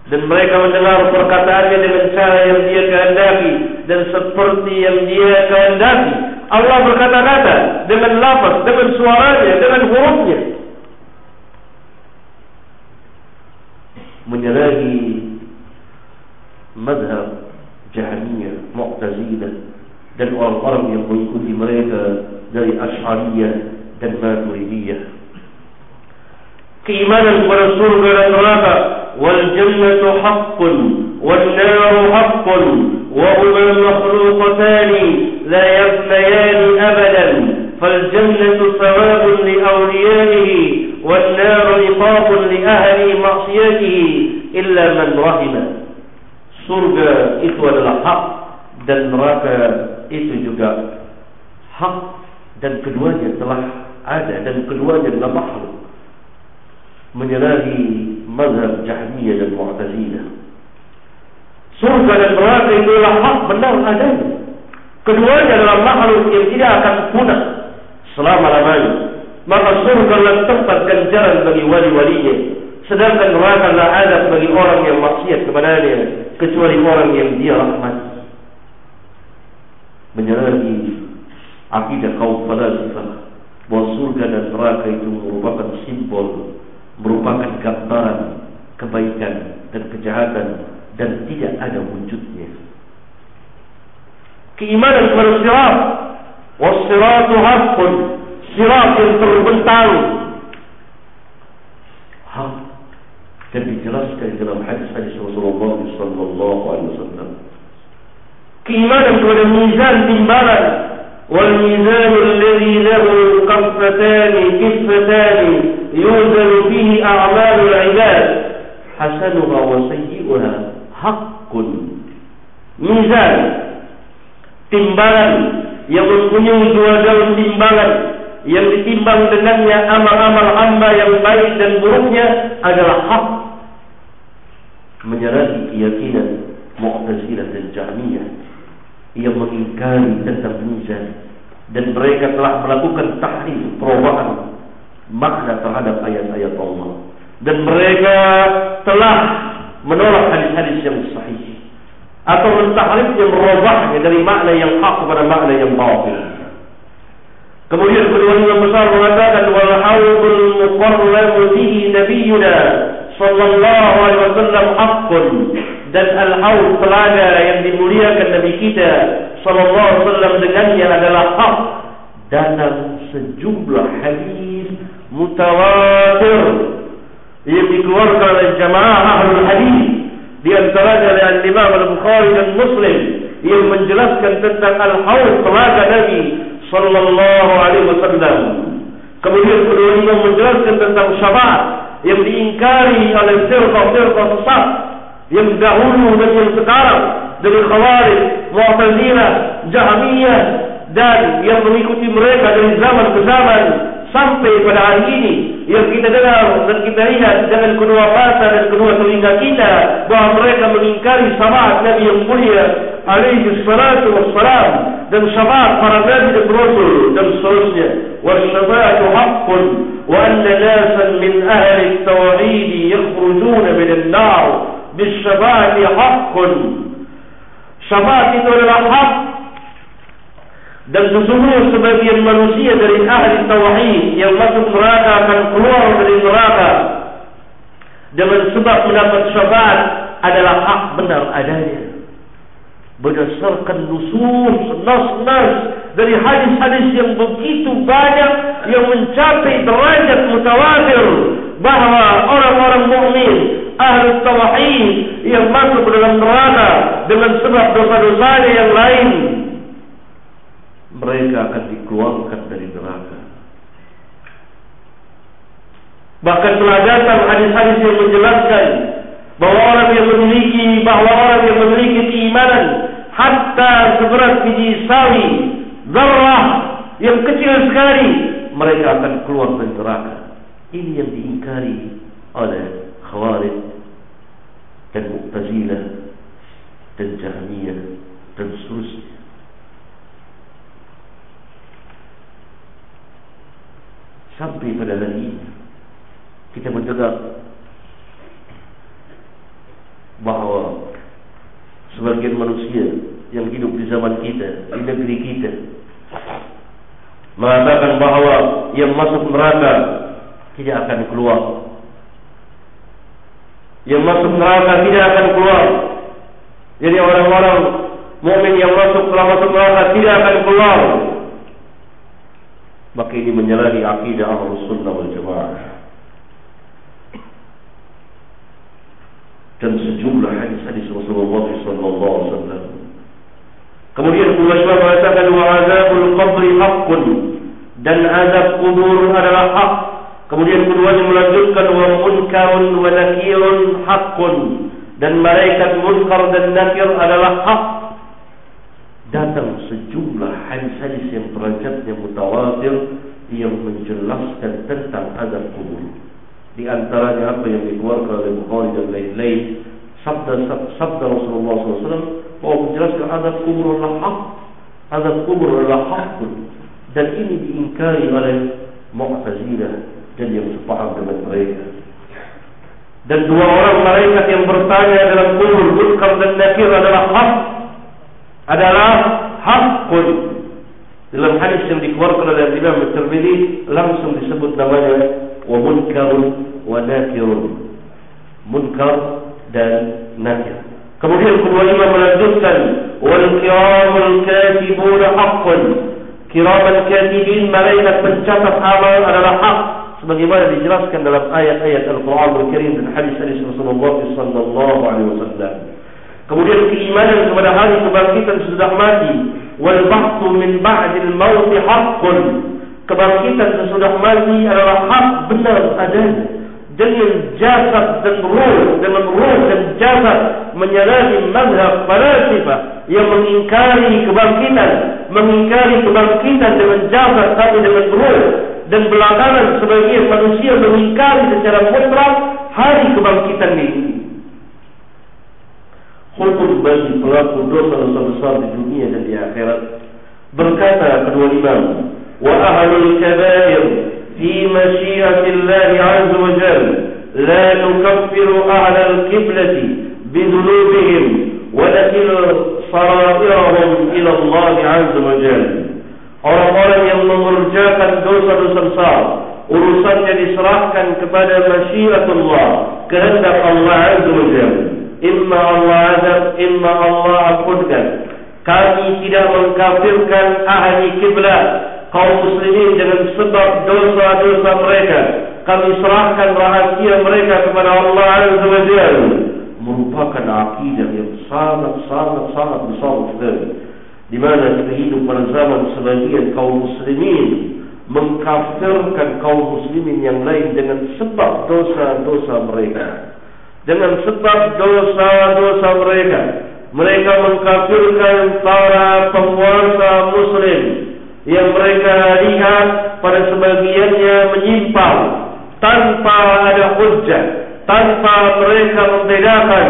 dan mereka mendengar perkataannya dengan cara yang dia kehendaki dan seperti yang dia kehendaki Allah berkata-kata dengan lafaz dengan suaranya dengan hurufnya menyerahi madhab jahmiyah mu'tazilah dan orang-orang yang mengikuti mereka dari Ash'ariyah dan Maturidiyah. Keimanan kepada surga dan neraka wal jannatu haqqun wal naru haqqun wa huma makhluqatan la yafnayan abadan fal jannatu thawabun li awliyaihi wal naru iqabun li ahli ma'siyatihi illa man rahima surga itu adalah hak dan neraka itu juga hak dan keduanya telah ada dan keduanya adalah makhluk من ينادي مذهب جحمية المعتزلة. سرقة الإبراهيم يقول حق بالله الأدب. كدوانيا لما مخلو الإبتداء كتكونا سلام على مالي ما قصرك لن تفقد كالجرى بني ولي ولي؟ سدرك الراكا لا عادت بني أورم يا مقصية كبنانيا كتولي أورم يا مدي رحمة. من ينادي عقيدة قوم فلاسفة. وسرقة الإبراهيم يقول حق بالله merupakan gambaran kebaikan dan kejahatan dan tidak ada wujudnya. Keimanan kepada sirat. Wasiratu haqqun sirat yang terbentang. Hak dan dijelaskan dalam hadis-hadis Rasulullah wasallam. Keimanan kepada mizan timbalan alladhi lahu qafatan kifatan yuzan fihi a'mal al-ibad hasanuha wa sayyi'uha haqqun mizan timbalan yang mempunyai dua daun timbalan yang ditimbang dengannya amal-amal hamba yang baik dan buruknya adalah hak. menyerahkan keyakinan Mu'tazilah dan Jahmiyah yang mengingkari tentang mizan dan mereka telah melakukan tahrif perubahan makna terhadap ayat-ayat Allah. Dan mereka telah menolak hadis-hadis yang sahih. Atau mentahrif yang merubahnya dari makna yang hak kepada makna yang batil. Kemudian yang besar mengatakan wal haudul muqarrab bihi nabiyuna sallallahu alaihi wasallam haqqun. Dan al-haud telaga yang dimuliakan Nabi kita sallallahu alaihi wasallam dengannya adalah hak dalam sejumlah hadis mutawatir yang dikeluarkan oleh jamaah ahlul hadis di antaranya oleh Imam Al-Bukhari dan Muslim yang menjelaskan tentang al-haud telaga Nabi sallallahu alaihi wasallam. Kemudian kedua menjelaskan tentang syafaat yang diingkari oleh firqah-firqah sesat yang dahulu dan yang sekarang dari Khawarij, Mu'tazilah, Jahmiyah dan yang mengikuti mereka dari zaman ke zaman sampai pada hari ini yang kita dengar dan kita lihat dengan kedua mata dan kedua telinga kita bahawa mereka mengingkari syafaat Nabi yang mulia alaihi salatu wassalam dan syafaat para nabi dan rasul dan seterusnya wa syafaatu haqqun wa anna nasan min ahli at-tauhid yakhrujuna min an-nar bis syafaati haqqun syafaat itu adalah hak dan sesungguhnya sebagian manusia dari ahli tauhid yang masuk neraka akan keluar dari neraka dengan sebab mendapat syafaat adalah hak benar adanya. Berdasarkan nusus nas-nas dari hadis-hadis yang begitu banyak yang mencapai derajat mutawatir bahawa orang-orang mukmin ahli tauhid yang masuk dalam neraka dengan sebab dosa-dosa yang lain mereka akan dikeluarkan dari neraka. Bahkan telah datang hadis-hadis yang menjelaskan bahawa orang yang memiliki bahawa orang yang memiliki keimanan hatta seberat biji sawi zarrah yang kecil sekali mereka akan keluar dari neraka. Ini yang diingkari oleh Khawarij dan Mu'tazilah dan Jahmiyah dan seterusnya. Sampai pada ini kita mendengar bahawa sebagian manusia yang hidup di zaman kita, di negeri kita mengatakan bahawa yang masuk neraka tidak akan keluar. Yang masuk neraka tidak akan keluar. Jadi orang-orang mukmin yang masuk telah masuk neraka tidak akan keluar maka ini menyalahi akidah Ahlus Sunnah wal Jamaah. Dan sejumlah hadis-hadis Rasulullah wasallam. Kemudian Allah SWT mengatakan wa azabul qabri haqqun dan azab kubur adalah hak. Kemudian keduanya melanjutkan wa munkarun wa nakirun haqqun dan malaikat munkar dan nakir adalah hak datang sejumlah hadis-hadis yang derajatnya mutawatir yang menjelaskan tentang azab kubur. Di antaranya apa yang dikeluarkan oleh Bukhari dan lain-lain sabda sabda Rasulullah SAW bahwa menjelaskan azab kubur adalah hak, azab kubur adalah hak dan ini diingkari oleh Mu'tazilah dan yang sepaham dengan mereka. Dan dua orang malaikat yang bertanya dalam kubur, Mutkar dan Nakir adalah hak adalah hakun dalam hadis yang dikeluarkan oleh Imam At-Tirmidzi langsung disebut namanya wa munkarun wa nakirun munkar dan nakir kemudian kedua imam melanjutkan wal kiramul katibun haqqun kiraman katibin malaikat pencatat amal adalah hak sebagaimana dijelaskan dalam ayat-ayat Al-Quran Al-Karim dan hadis-hadis Rasulullah sallallahu alaihi wasallam Kemudian keimanan kepada hari kebangkitan sudah mati. Wal ba'thu min ba'dil maut haqqun. Kebangkitan sesudah mati adalah hak benar adanya. Dengan jasad dan ruh, dengan ruh dan jasad menyalahi mazhab falsafah yang mengingkari kebangkitan, mengingkari kebangkitan dengan jasad tapi dengan ruh dan belakangan sebagian manusia mengingkari secara mutlak hari kebangkitan ini hukum bagi pelaku dosa-dosa besar di dunia dan di akhirat. Berkata kedua imam, wa ahlul kabair fi masyiatillah azza wa jalla la nukaffiru ahla al-qiblati bidhunubihim wa nakil sarairahum ila Allah azza wa jalla. Orang-orang yang mengerjakan dosa-dosa besar urusannya diserahkan kepada masyiatullah kehendak Allah azza wa jalla. Imma Allah azab, imma Allah ampunkan. Kami tidak mengkafirkan ahli kiblat kaum muslimin dengan sebab dosa-dosa mereka. Kami serahkan rahasia mereka kepada Allah Azza wa Jalla. Merupakan akidah yang sangat-sangat-sangat besar sekali. Di mana kita hidup pada zaman sebagian kaum muslimin mengkafirkan kaum muslimin yang lain dengan sebab dosa-dosa mereka dengan sebab dosa-dosa mereka mereka mengkafirkan para penguasa muslim yang mereka lihat pada sebagiannya menyimpang tanpa ada hujjah, tanpa mereka membedakan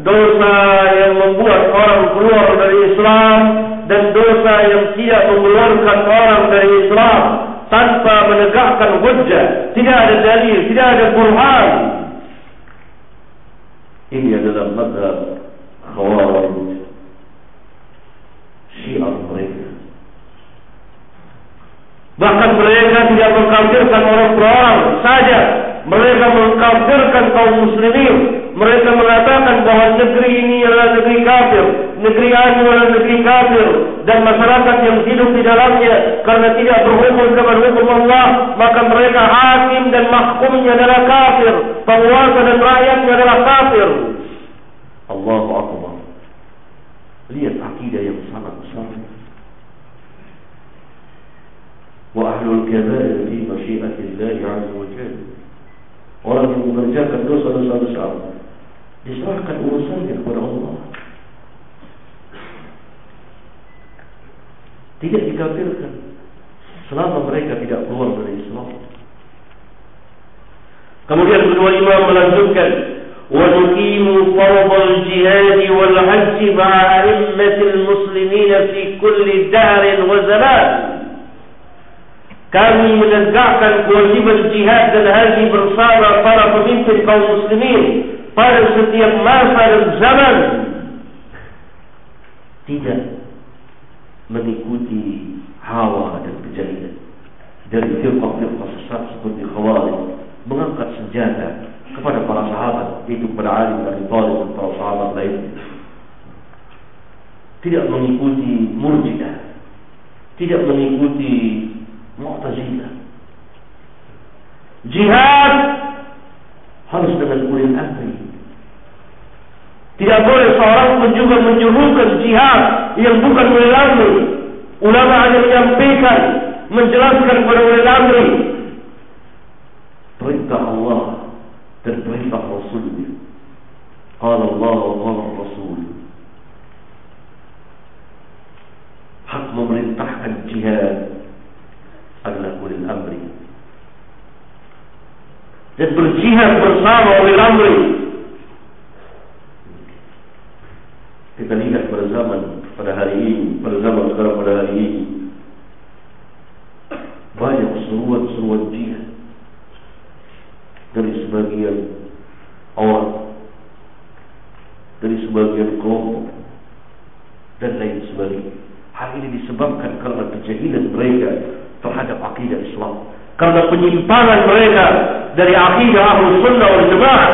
dosa yang membuat orang keluar dari Islam dan dosa yang tidak mengeluarkan orang dari Islam tanpa menegakkan hujjah, tidak ada dalil, tidak ada Quran. Ini adalah mazhab Khawarij Syiah mereka. Bahkan mereka tidak mengkafirkan orang per orang saja. Mereka mengkafirkan kaum muslimin. Mereka mengatakan bahawa negeri ini adalah negeri kafir. Negeri ini adalah negeri kafir. Dan masyarakat yang hidup di dalamnya. Karena tidak berhukum dengan hukum Allah. Maka mereka hakim dan mahkumnya adalah kafir. Penguasa dan rakyatnya adalah kafir. Allahu Akbar. Lihat akidah yang sangat besar. وأهل الكبائر في مشيئة الله عز وجل Orang yang mengerjakan dosa-dosa besar diserahkan urusannya kepada Allah tidak dikafirkan selama mereka tidak keluar dari Islam kemudian kedua imam melanjutkan ونقيم فرض الجهاد والحج مع أئمة المسلمين في كل دهر وزمان kami menegakkan kewajiban jihad dan haji bersama para pemimpin kaum muslimin pada setiap masa dan zaman. Tidak mengikuti hawa dan kejahilan dari firqah-firqah sesat seperti khawarij mengangkat senjata kepada para sahabat itu kepada Ali dan Abi Thalib dan para sahabat lain. Tidak mengikuti murjidah. Tidak mengikuti Mu'tazilah. Jihad harus dengan ulil amri. Tidak boleh seorang pun juga menyuruhkan jihad yang bukan ulil amri. Ulama hanya menyampaikan, menjelaskan kepada ulil amri. Perintah Allah dan perintah Rasulnya. Qala Allah wa qala Rasul. Hak memerintahkan jihad adalah ulil amri dan berjihad bersama ulil amri kita lihat pada zaman pada hari ini pada zaman sekarang pada hari ini banyak seruan-seruan jihad dari sebagian orang dari sebagian kelompok dan lain sebagainya. Hal ini disebabkan karena kejahilan mereka terhadap akidah Islam. Karena penyimpangan mereka dari akidah Ahlus Sunnah wal Jamaah.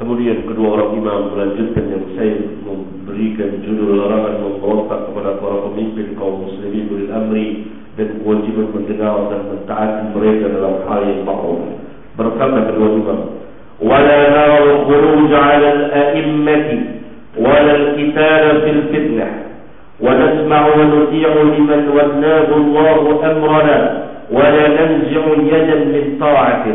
Kemudian kedua orang imam melanjutkan yang saya memberikan judul larangan memberontak kepada para pemimpin kaum muslimin bil amri dan kewajiban mendengar dan mentaati mereka dalam hal yang makhluk. Berkata kedua imam, "Wala nara al-khuruj 'ala al-a'immati wala al-qital fil fitnah." ونسمع ونطيع لمن ولاه الله أمرنا ولا ننزع يدا من طاعة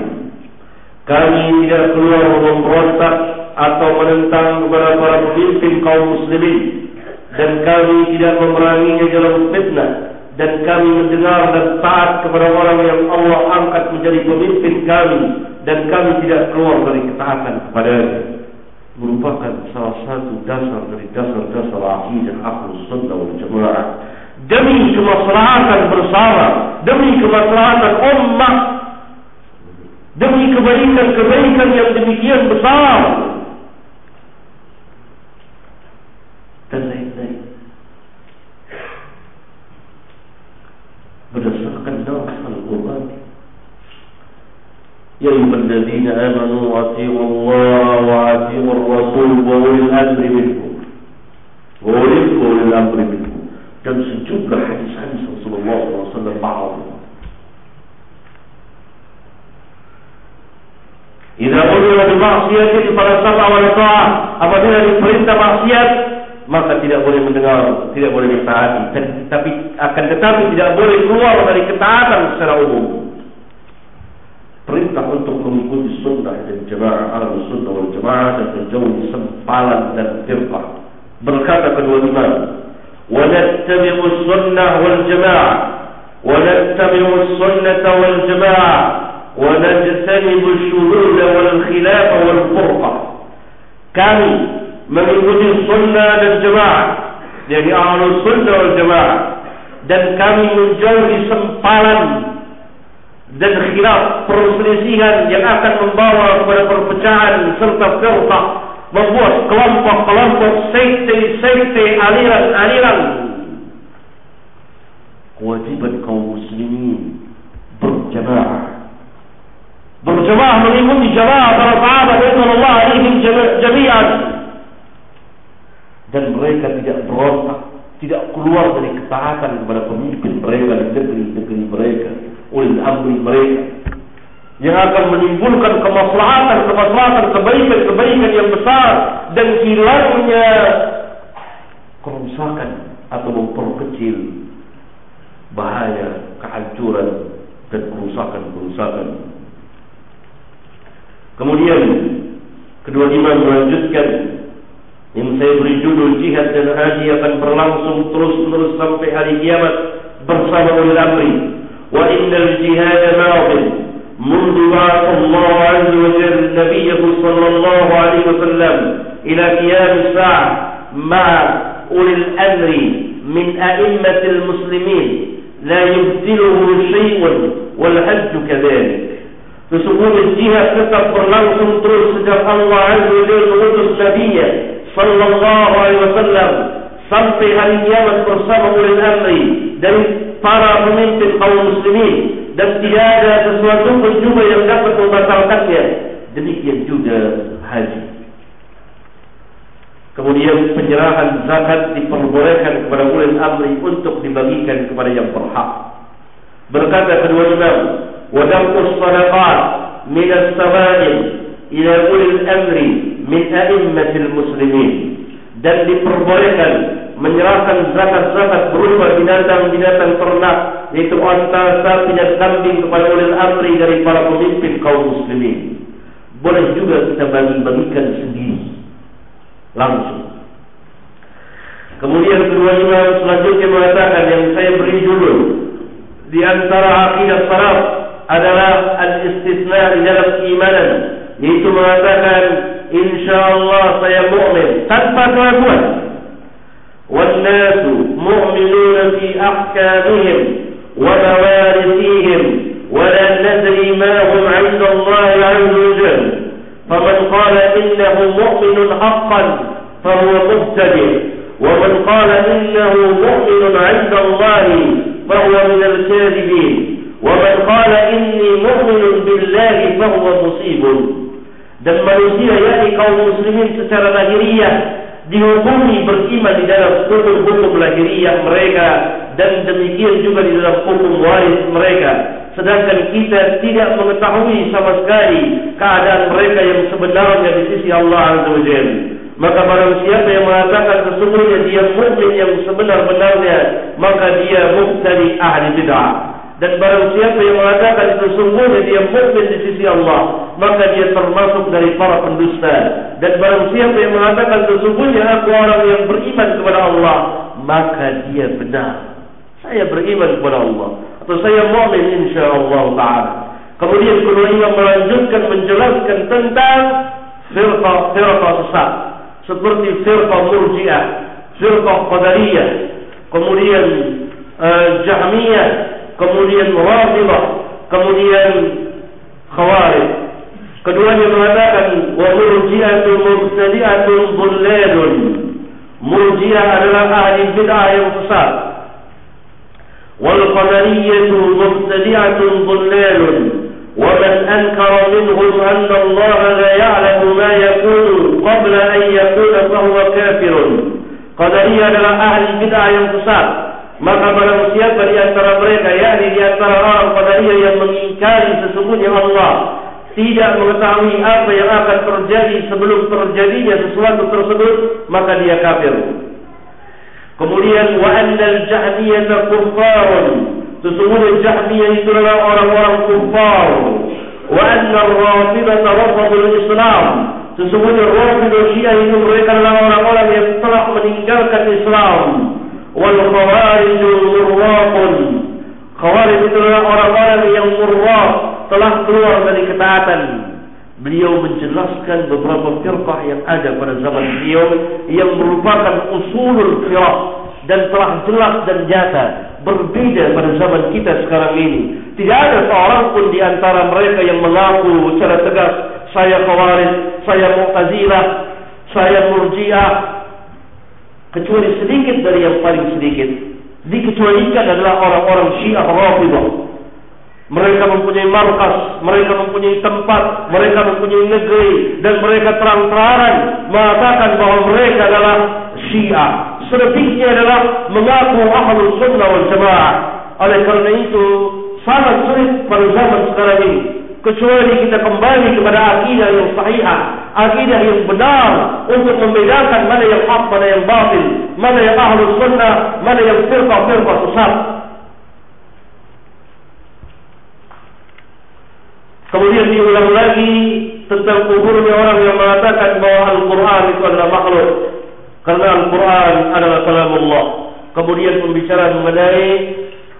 kami tidak keluar memberontak atau menentang kepada para pemimpin kaum muslimin dan kami tidak memeranginya dalam fitnah dan kami mendengar dan taat kepada orang yang Allah angkat menjadi pemimpin kami dan kami tidak keluar dari ketaatan kepadanya merupakan salah satu dasar dari dasar-dasar akidah ahlus sunnah wal jamaah demi kemaslahatan bersama demi kemaslahatan ummah demi kebaikan-kebaikan yang demikian besar dan lain-lain berdasarkan dalam Al-Quran يا أيها الذين آمنوا أطيعوا الله وأطيعوا الرسول وأولي الأمر منكم. وأولي الأمر منكم. كم سجود حديث عن صلى الله عليه وسلم بعض إذا أمر بمعصية فلا سمع ولا طاعة. أبدا diperintah معصية maka tidak boleh mendengar, tidak boleh ditaati, tapi akan tetapi tidak boleh keluar dari ketaatan secara umum. perintah untuk mengikuti sunnah dan jemaah ahlu sunnah wal jemaah dan menjauhi sempalan dan firqah berkata kedua imam ونتبع السنة والجماعة ونتبع السنة والجماعة ونجتنب الشذوذ والخلاف والفرقة kami mengikuti sunnah dan jemaah jadi ahlu sunnah wal jemaah dan kami menjauhi sempalan dan khilaf perselisihan yang akan membawa kepada perpecahan serta firqah membuat kelompok-kelompok sekte-sekte aliran-aliran. Kewajiban kaum muslimin berjamaah. Berjamaah mengikuti jamaah para sahabat Allah alaihim jami'an. Dan mereka tidak berontak tidak keluar dari ketaatan kepada pemimpin mereka di negeri-negeri mereka oleh amri mereka yang akan menimbulkan kemaslahatan, kemaslahatan, kebaikan-kebaikan yang besar dan hilangnya kerusakan atau memperkecil bahaya, kehancuran dan kerusakan-kerusakan. Kemudian kedua imam melanjutkan yang saya beri judul jihad dan haji akan berlangsung terus-menerus sampai hari kiamat bersama ulil amri. وإن الجهاد ماض منذ بعث الله عز وجل نبيه صلى الله عليه وسلم إلى قيام الساعة مع أولي الأمر من أئمة المسلمين لا يبدله شيء والحج كذلك. بسبب الجهة تتقرنت ترس سجف الله عز وجل قدس نبيه صلى الله عليه وسلم sampai hari kiamat bersama ulil amri dari para pemimpin kaum muslimin dan tidak ada sesuatu pun juga yang dapat membatalkannya. Demikian juga haji. Kemudian penyerahan zakat diperbolehkan kepada ulil amri untuk dibagikan kepada yang berhak. Berkata kedua imam, "Wadaqus sadaqat min as-sawalim ila ulil amri min a'immatil muslimin." Dan diperbolehkan menyerahkan zakat-zakat berupa binatang-binatang ternak yaitu onta, sapi dan kambing kepada ulil amri dari para pemimpin kaum muslimin. Boleh juga kita bagi-bagikan sendiri langsung. Kemudian kedua imam selanjutnya mengatakan yang saya beri judul di antara akidah salaf adalah al-istisna di dalam imanan yaitu mengatakan insyaallah saya mukmin tanpa keraguan. والناس مؤمنون في أحكامهم وموارثيهم ولا ندري ما هم عند الله عز وجل. فمن قال إنه مؤمن حقا فهو مبتدع ومن قال إنه مؤمن عند الله فهو من الكاذبين. ومن قال إني مؤمن بالله فهو مصيب. Dan manusia yakni kaum muslimin secara lahiriah dihukumi beriman di dalam hukum-hukum lahiriah mereka dan demikian juga di dalam hukum waris mereka. Sedangkan kita tidak mengetahui sama sekali keadaan mereka yang sebenarnya di sisi Allah Azza wa Jalla. Maka barang siapa yang mengatakan sesungguhnya dia mukmin yang sebenar-benarnya maka dia mubtadi ahli bid'ah dan barang siapa yang mengatakan sesungguhnya dia mukmin di sisi Allah maka dia termasuk dari para pendusta. Dan barang siapa yang mengatakan sesungguhnya aku orang yang beriman kepada Allah maka dia benar. Saya beriman kepada Allah. Atau saya mukmin insyaallah taala. Kemudian imam melanjutkan menjelaskan tentang firqah-firqah sesat. Seperti firqah murji'ah firqah qadariyah. Kemudian uh, jahmiyah kemudian Rafidah, kemudian Khawarij. Keduanya mengatakan wa murji'atu mubtadi'atun dhullalun. Murji'ah adalah ahli bid'ah yang sesat. Wal qadariyatu mubtadi'atun dhullalun. ومن أنكر منهم أن الله لا يعلم ما يكون قبل أن يكون فهو كافر قدرية adalah ahli bid'ah yang sesat Maka barang siapa di antara mereka yakni di antara orang qadariyah yang mengingkari sesungguhnya Allah tidak mengetahui apa yang akan terjadi sebelum terjadinya sesuatu tersebut maka dia kafir. Kemudian wa annal jahmiyah kuffarun sesungguhnya jahmiyah itu adalah orang-orang kufar. Wa anna ar-rafidah rafadul Islam sesungguhnya rafidah Syiah itu mereka adalah orang-orang yang telah meninggalkan Islam. Wal khawarij murraqun khawarij itu adalah orang-orang yang murraq telah keluar dari ketaatan. Beliau menjelaskan beberapa firqah yang ada pada zaman beliau yang merupakan usulul firqah dan telah jelas dan nyata berbeda pada zaman kita sekarang ini. Tidak ada seorang pun di antara mereka yang mengaku secara tegas saya khawarij saya mu'tazilah saya murjiah kecuali sedikit dari yang paling sedikit dikecualikan adalah orang-orang syiah rafidah mereka mempunyai markas, mereka mempunyai tempat, mereka mempunyai negeri dan mereka terang-terangan mengatakan bahawa mereka adalah Syiah. Selebihnya adalah mengaku Ahlus Sunnah wal Jamaah. Oleh kerana itu sangat sulit pada zaman sekarang ini kecuali kita kembali kepada akidah yang sahih, akidah yang benar untuk membedakan mana yang hak, mana yang batil, mana yang Ahlus Sunnah, mana yang firqah-firqah sesat. Kemudian diulang lagi tentang kuburnya orang yang mengatakan bahawa Al-Quran itu adalah makhluk. Karena Al-Quran adalah kalamullah. Kemudian pembicaraan mengenai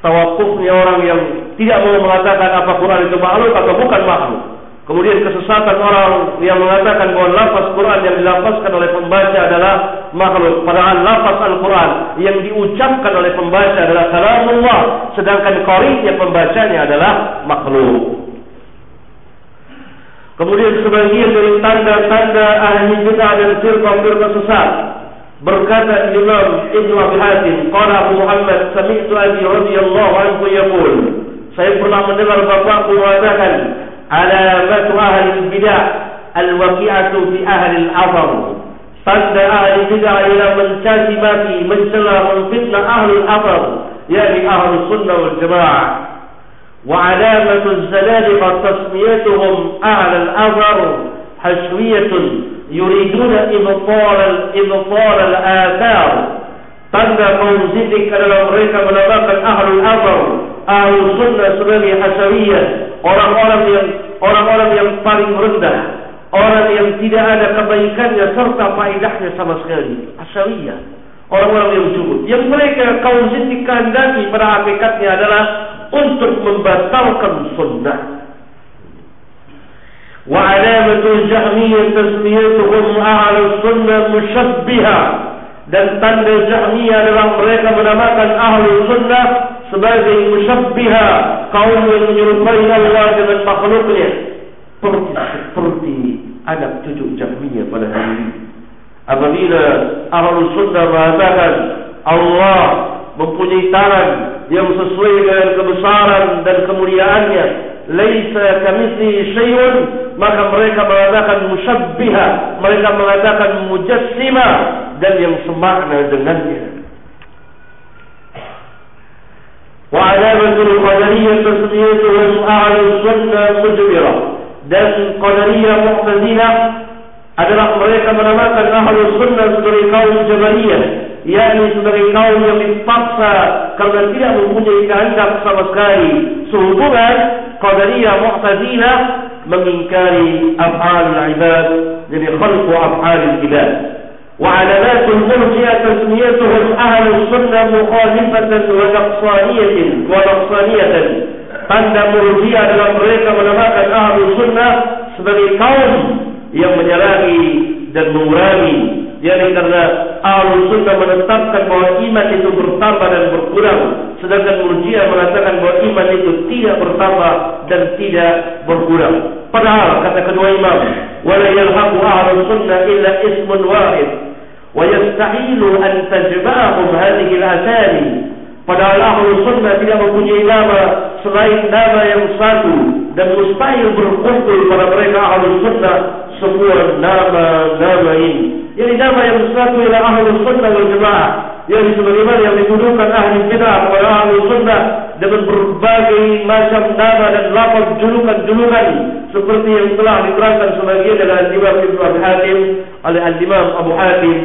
tawakufnya orang yang tidak mau mengatakan apa Quran itu makhluk atau bukan makhluk. Kemudian kesesatan orang yang mengatakan bahawa lafaz Quran yang dilafazkan oleh pembaca adalah makhluk. Padahal lafaz Al-Quran yang diucapkan oleh pembaca adalah kalamullah. Sedangkan qari'nya pembacanya adalah makhluk. Kemudian sebagian dari tanda-tanda ahli bid'ah dan firqah-firqah sesat berkata Imam Ibn Abi Hatim, qala Abu Muhammad sami'tu Abi radhiyallahu anhu yaqul, saya pernah mendengar bapakku mengatakan, alamatu ahli bid'ah al-waqi'atu fi ahli al-afar. Tanda ahli bid'ah ialah mencaci maki, mencela, menfitnah ahli al-afar, yakni ahli sunnah wal jamaah. وعلامة الزلالقة تسميتهم أعلى الأثر حشوية يريدون إبطال, إبطال الآثار tanda kaum zidik adalah mereka menamakan ahlul azhar ahlul sunnah sebagai hasawiyah orang-orang yang orang-orang yang paling rendah orang yang tidak ada kebaikannya serta faedahnya sama sekali hasawiyah orang-orang yang cukup yang mereka kaum zidik kehendaki pada hakikatnya adalah untuk membatalkan sunnah. Alamatul jahmiyah tasmiyatuhum ahal sunnah musyabbihah. Dan tanda jahmiyah adalah mereka menamakan ahli sunnah sebagai musyabbihah. Kaum yang menyerupai Allah dengan makhluknya. Seperti, seperti anak cucu jahmiyah pada hari ini. Apabila ahli sunnah mengatakan Allah mempunyai tangan yang sesuai dengan kebesaran dan kemuliaannya laisa kamitsli syai'un maka mereka mengatakan musyabbiha. Mereka mengatakan mujassima. Dan yang semakna dengannya. Wa alamatul qadariyah tasmiyatuhum ahli sunnah mujbira. Dan qadariyah mu'tazilah adalah mereka menamakan ahli sunnah sebagai kaum jabariyah. Yakni sebagai kaum yang dipaksa kerana tidak mempunyai kehendak sama sekali. Sehubungan قدرية معتزينة من إنكار أفعال العباد لخلق أفعال الإباد وعلامات المرجئة تسميتهم أهل السنة مخالفة ونقصانية ونقصانية. أن مرجئة الأمريكا علماء أهل السنة سبب قوم يمجراني dan mengurangi yakni karena ahlu sunnah menetapkan bahawa iman itu bertambah dan berkurang sedangkan murjiah mengatakan bahawa iman itu tidak bertambah dan tidak berkurang. Padahal kata kedua imam wala yalhaqu ahlu sunnah illa ismun wahid wa yastahilu an tajba'ahum hadhihi al-asani padahal ahlu sunnah tidak mempunyai nama selain nama yang satu dan mustahil berkumpul pada mereka ahlu sunnah semua nama-nama ini. Yang nama yang bersatu ialah ahli sunnah wal jemaah yang sebagaimana yang dituduhkan ahli bid'ah kepada ahli sunnah dengan berbagai macam nama dan lafaz julukan-julukan seperti yang telah diterangkan sebagian oleh Al-Imam Ibn Abi Hatim oleh Al-Imam Abu Hatim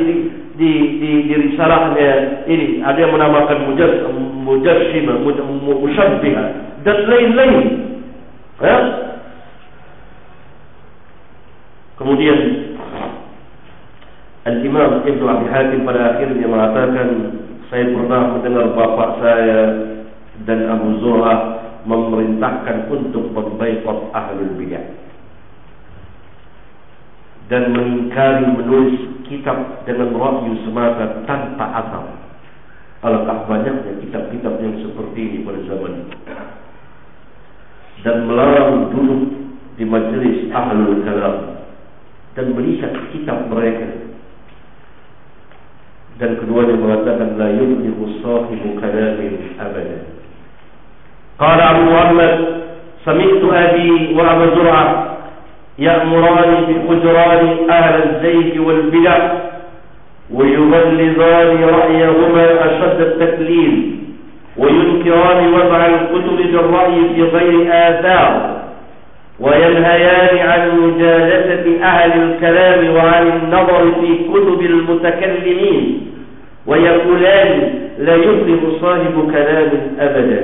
di di di, risalahnya ini. Ada yang menamakan mujas mujassima musyabbihah dan lain-lain. Ya? Kemudian Al-Imam Ibn Abi Hatim pada akhirnya mengatakan saya pernah mendengar bapak saya dan Abu Zur'ah memerintahkan untuk membaikot ahlul bidah dan mengingkari menulis kitab dengan rakyu semata tanpa asal. Alangkah banyaknya kitab-kitab yang seperti ini pada zaman ini. Dan melarang duduk di majlis ahlul kalam dan melihat kitab mereka dan keduanya mengatakan la yuflihu sahibu kalamin abada qala abu muhammad sami'tu abi wa abu zur'ah hujrani ahli az-zayg wal bid'ah ويغلظان رأيهما أشد التكليل وينكران وضع الكتب بالرأي في غير آثار وينهيان عن مجالسة أهل الكلام وعن النظر في كتب المتكلمين ويقولان لا يظلم صاحب كلام أبدا.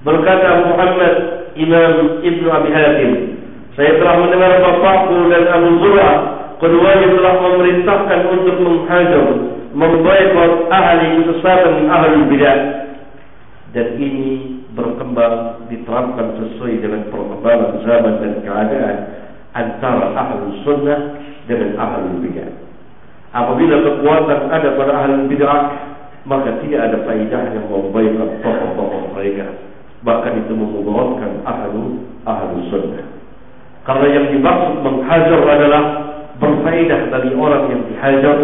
berkata Muhammad Imam Ibn Abi Hatim saya telah mendengar bapakku dan Abu Zura keduanya telah memerintahkan untuk menghajar memboikot ahli kesesatan ahli bidah. Dan ini berkembang diterapkan sesuai dengan perkembangan zaman dan keadaan antara ahli sunnah dengan ahli bidah. Apabila kekuatan ada pada ahli bid'ah maka tidak ada faedah yang membaikkan tokoh-tokoh mereka. Bahkan itu memudaratkan ahli ahli sunnah karena yang dimaksud menghajar adalah berfaedah dari orang yang dihajar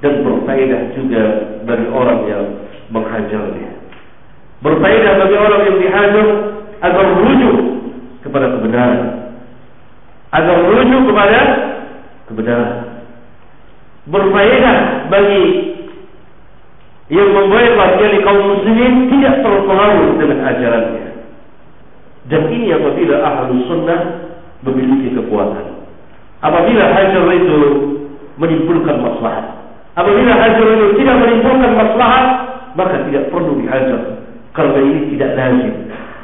dan berfaedah juga dari orang yang menghajarnya. Berfaedah bagi orang yang dihajar agar merujuk kepada kebenaran. Agar merujuk kepada kebenaran. Berfaedah bagi yang membuat bagian kaum muslimin tidak terpengaruh dengan ajarannya. Dan ini apabila ahlu sunnah memiliki kekuatan. Apabila hajar itu menimbulkan masalah. Apabila hajar itu tidak menimbulkan masalah, maka tidak perlu dihajar. Kalau ini tidak lazim.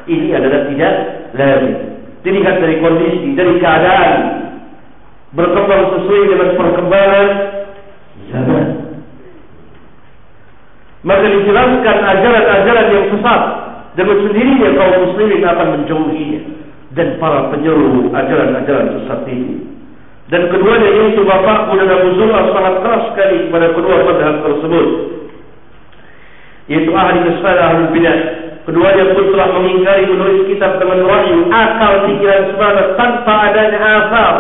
Ini adalah tidak lazim. Dilihat dari kondisi, dari keadaan. Berkembang sesuai dengan perkembangan zaman. Maka dijelaskan ajaran-ajaran yang sesat dengan sendirinya kaum muslimin akan menjauhinya dan para penyeru ajaran-ajaran sesat ini. Dan keduanya yaitu Bapak dan Abu sangat keras sekali kepada kedua madhab tersebut. Yaitu ahli kesalahan ahli bidah. Keduanya pun telah mengingkari menulis kitab dengan wahyu akal pikiran semata tanpa adanya asal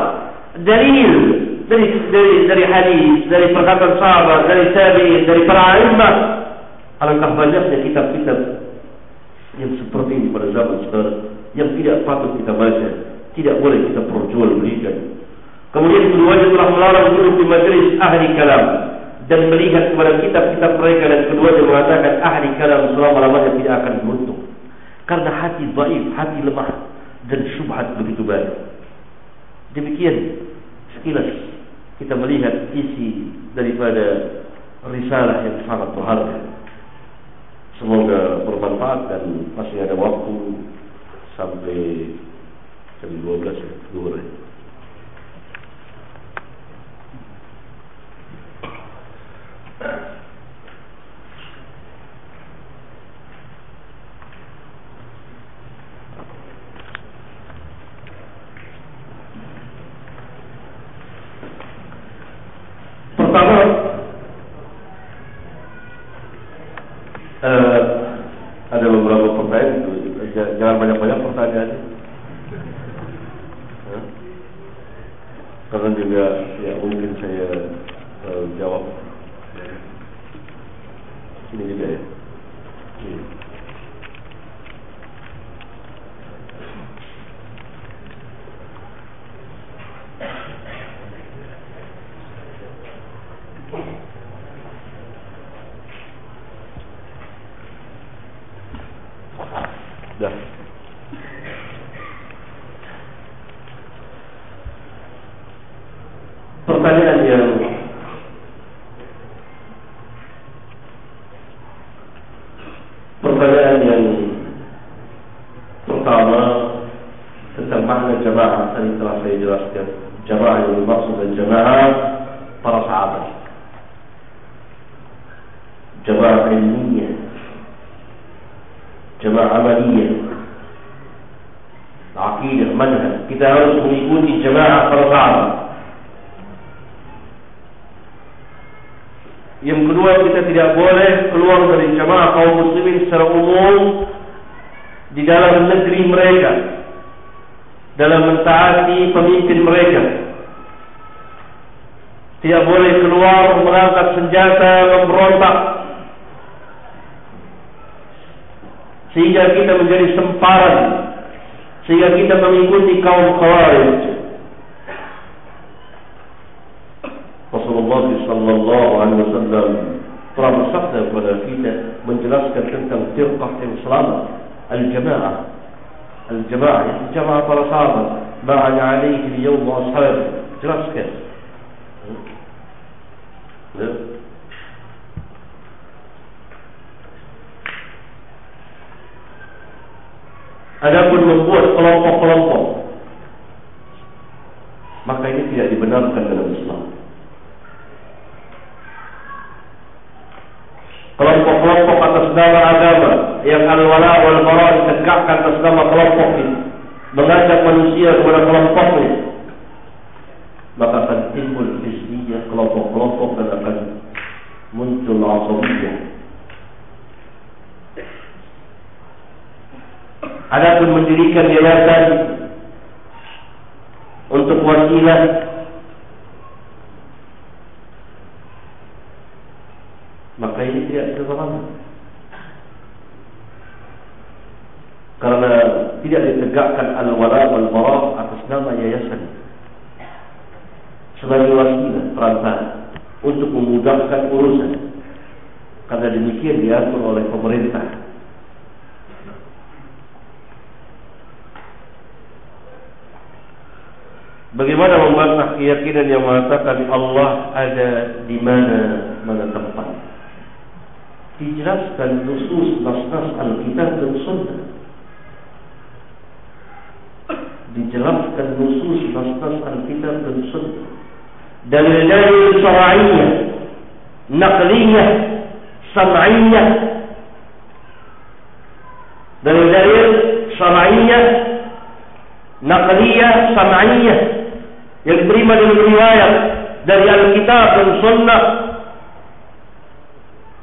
dalil dari dari dari hadis, dari perkataan sahabat, dari tabi'in, dari para imam. Alangkah banyaknya kitab-kitab yang seperti ini pada zaman sekarang yang tidak patut kita baca, tidak boleh kita perjual belikan. Kemudian keduanya telah melarang duduk di majlis ahli kalam dan melihat kepada kitab-kitab mereka dan keduanya mengatakan ahli kalam selama-lamanya tidak akan beruntung. Karena hati baik, hati lemah dan syubhat begitu banyak. Demikian sekilas kita melihat isi daripada risalah yang sangat berharga. Semoga bermanfaat dan masih ada waktu sampai jam 12 zuhur. Eh, ada beberapa pertanyaan jangan banyak-banyak pertanyaan. Ha? Karena juga ya mungkin saya uh, jawab ini juga ya. Dah. pertanyaan yang pertanyaan yang pertama tentang makna jamaah tadi telah saya jelaskan. Jamaah yang dimaksud dan jamaah para sahabat. Jamaah ilmiah jamaah amaliyah, akidah, manhaj. Kita harus mengikuti jamaah para sahabat. Yang kedua kita tidak boleh keluar dari jamaah kaum muslimin secara umum di dalam negeri mereka dalam mentaati pemimpin mereka tidak boleh keluar mengangkat senjata memberontak sehingga kita menjadi semparan. Sehingga kita mengikuti kaum khawarij. Rasulullah sallallahu alaihi wasallam telah bersabda kepada kita menjelaskan tentang firqah yang selamat al-jamaah. Al-jamaah yang jamaah para sahabat ma'ana alaihi liyawm ashab jelaskan Adapun membuat kelompok-kelompok Maka ini tidak dibenarkan dalam Islam. Kelompok-kelompok atas nama agama yang al-wala wal bara ditegakkan atas nama kelompok ini mengajak manusia kepada kelompok ini maka akan timbul bisninya kelompok-kelompok dan akan muncul asabiyah Adapun mendirikan yayasan untuk wasilah maka ini tidak terlalu karena tidak ditegakkan al-wala wal-bara atas nama yayasan. Sebagai wasilah perantara untuk memudahkan urusan. Karena demikian diatur oleh pemerintah Bagaimana membantah keyakinan yang mengatakan Allah ada di mana mana tempat? dijelaskan nusus nas-nas Alkitab dan Sunnah. Dijelaskan nusus nas-nas Alkitab dan Sunnah. Dalil-dalil syara'iyah, naqliyah, sam'iyah. Dalil-dalil syara'iyah, naqliyah, sam'iyah. Yang diterima dari riwayat dari Alkitab dan Sunnah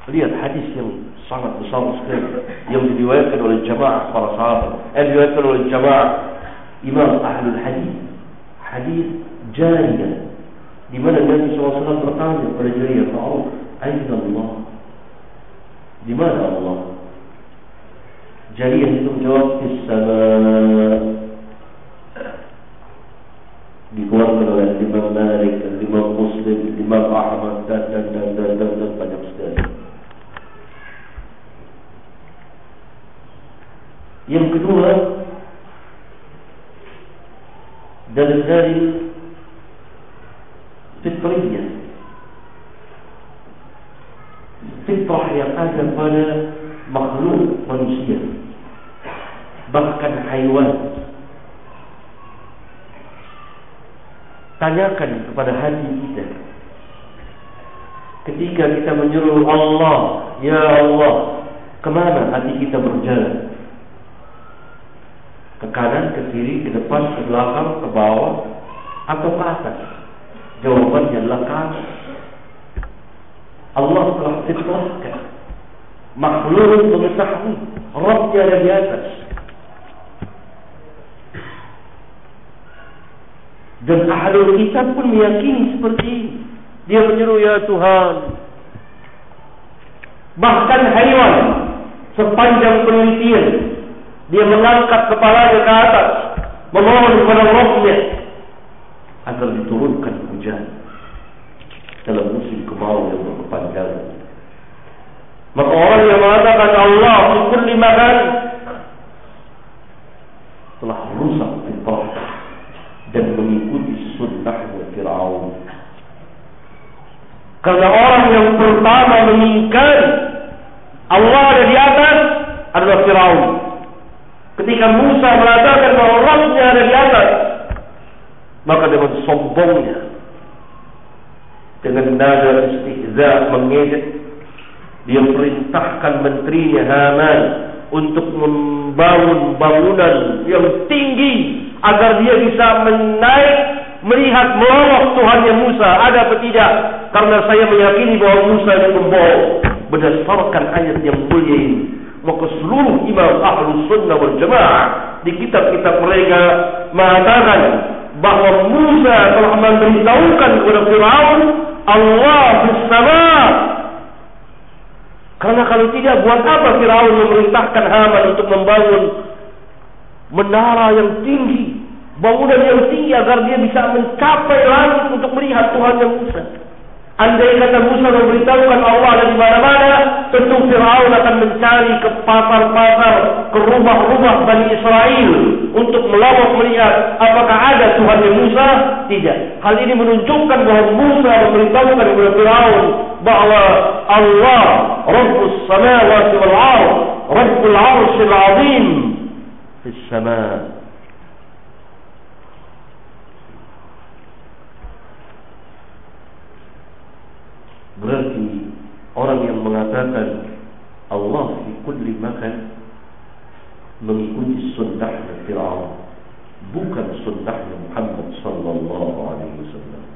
Lihat hadis yang sangat besar sekali yang diriwayatkan oleh jamaah para sahabat, yang diriwayatkan oleh jamaah imam ahlul hadis. Hadis jariyah di mana Nabi SAW bertanya kepada jariyah tahu Aina Allah di mana Allah jariyah itu menjawab di sana dikeluarkan oleh Imam Malik, Imam Muslim, Imam Ahmad dan dan dan dan dan, dan banyak sekali. Yang kedua Dari-dari Fitriyah Fitrah yang ada pada Makhluk manusia Bahkan haiwan Tanyakan kepada hati kita Ketika kita menyuruh Allah Ya Allah Kemana hati kita berjalan ke kanan, ke kiri, ke depan, ke belakang, ke bawah atau ke atas? Jawabannya atas. Allah telah fitrahkan makhluk mengetahui Rabbnya ada di atas. Dan ahli kitab pun meyakini seperti ini. Dia menyeru ya Tuhan. Bahkan haiwan sepanjang penelitian dia mengangkat kepalanya ke atas memohon kepada Rabbnya agar diturunkan hujan dalam musim kemarau yang berkepanjangan. Maka orang yang mengatakan Allah syukur dimakan telah rusak fitrah dan mengikuti sunnah Fir'aun. Karena orang yang pertama mengingkari Allah ada di atas adalah Fir'aun. Ketika Musa mengatakan bahawa Rabbnya ada di atas Maka dengan sombongnya Dengan nada istihza mengedit Dia perintahkan menterinya Haman untuk membangun bangunan yang tinggi agar dia bisa menaik melihat melolok Tuhannya Musa. Ada atau tidak? Karena saya meyakini bahawa Musa itu membawa berdasarkan ayat yang mulia ini. Maka seluruh imam ahlu sunnah wal jamaah di kitab-kitab mereka mengatakan bahawa Musa telah memberitahukan kepada Fir'aun Allah bersama karena kalau tidak buat apa Fir'aun memerintahkan Haman untuk membangun menara yang tinggi bangunan yang tinggi agar dia bisa mencapai langit untuk melihat Tuhan yang Musa Andai kata Musa memberitahukan Allah di mana-mana, tentu Fir'aun akan mencari ke pasar-pasar, ke rumah-rumah Bani Israel untuk melawak melihat apakah ada Tuhan yang Musa. Tidak. Hal ini menunjukkan bahawa Musa memberitahukan kepada Fir'aun bahawa Allah Rabbus Samawati wal Ard, Rabbul Arshil Azim di sama Berarti orang yang mengatakan Allah di kulli makan mengikuti sunnah Fir'aun bukan sunnah Muhammad sallallahu alaihi wasallam.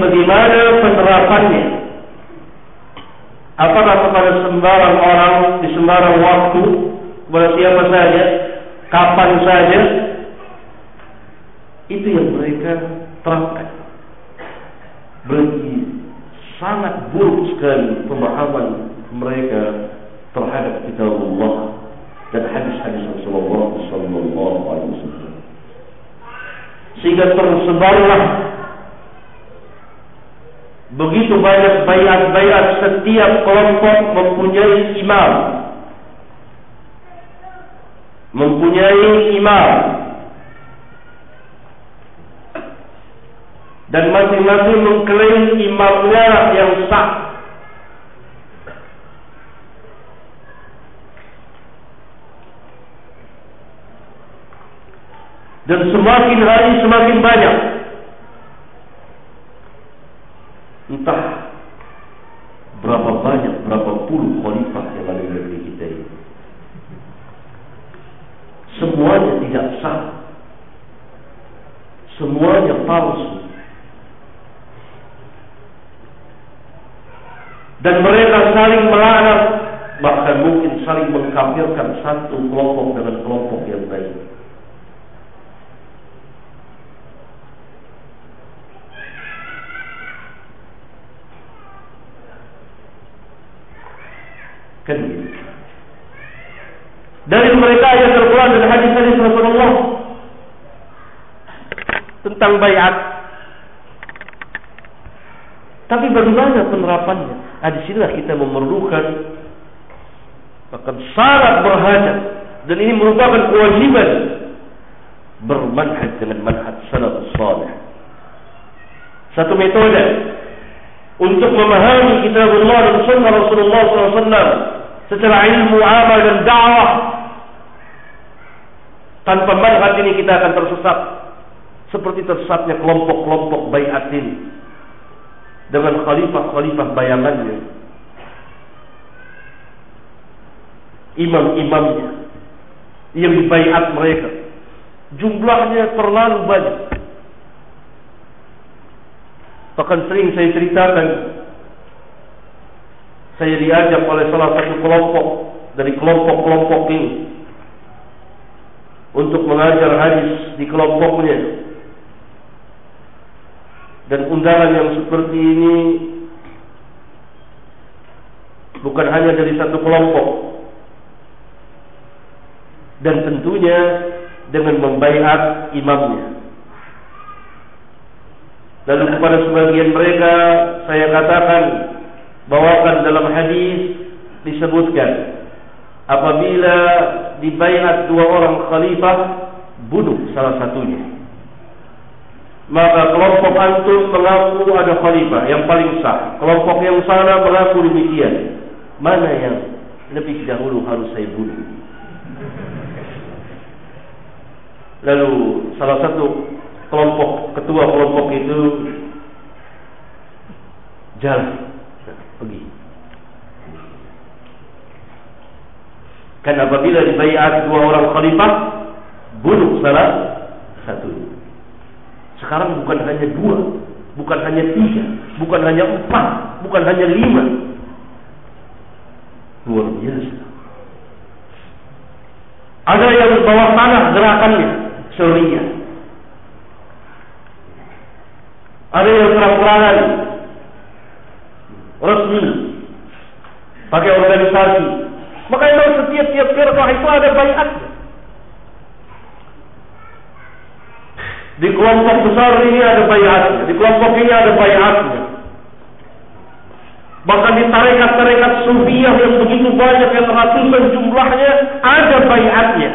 Bagaimana penerapannya? Apakah kepada sembarang orang di sembarang waktu kepada siapa saja, kapan saja? Itu yang mereka terapkan. Berarti sangat buruk sekali pemahaman mereka terhadap kitab Allah dan hadis-hadis Rasulullah sallallahu alaihi wasallam. Sehingga tersebarlah imam. Mempunyai imam. Dan masing-masing mengklaim imamnya yang sah dan semakin hari semakin banyak entah berapa banyak berapa puluh khalifah yang ada di negeri kita ini semuanya tidak sah semuanya palsu dan mereka saling melaknat bahkan mungkin saling mengkafirkan satu kelompok dengan kelompok yang lain Kan Dari mereka yang terkeluar dari hadis-hadis Rasulullah tentang bayat. Tapi bagaimana penerapannya? Nah, di sinilah kita memerlukan akan syarat berhajat dan ini merupakan kewajiban bermanhaj dengan manhaj salafus salih. Satu metode untuk memahami kitab Allah dan sunnah Rasulullah SAW secara ilmu, amal dan dakwah. Tanpa manhaj ini kita akan tersesat seperti tersesatnya kelompok-kelompok bayatin dengan khalifah-khalifah bayangannya. Imam-imamnya yang dibayat mereka jumlahnya terlalu banyak. Bahkan sering saya ceritakan saya diajak oleh salah satu kelompok dari kelompok-kelompok ini untuk mengajar hadis di kelompoknya dan undangan yang seperti ini bukan hanya dari satu kelompok. Dan tentunya dengan membaiat imamnya. Lalu kepada sebagian mereka saya katakan bawakan dalam hadis disebutkan apabila dibayat dua orang khalifah bunuh salah satunya maka kelompok antum mengaku ada khalifah yang paling sah kelompok yang sana mengaku demikian mana yang lebih dahulu harus saya bunuh lalu salah satu kelompok ketua kelompok itu jalan pergi. Kan apabila dibayar dua orang khalifah, bunuh salah satu. Sekarang bukan hanya dua, bukan hanya tiga, bukan hanya empat, bukan hanya lima. Luar biasa. Ada yang bawah tanah gerakannya, syariah. Ada yang terang-terangan, resmi pakai organisasi maka itu setiap-tiap firqah itu ada bayat di kelompok besar ini ada bayatnya di kelompok ini ada bayatnya. Bahkan di tarekat-tarekat sufiah yang begitu banyak yang ratusan jumlahnya ada bayatnya.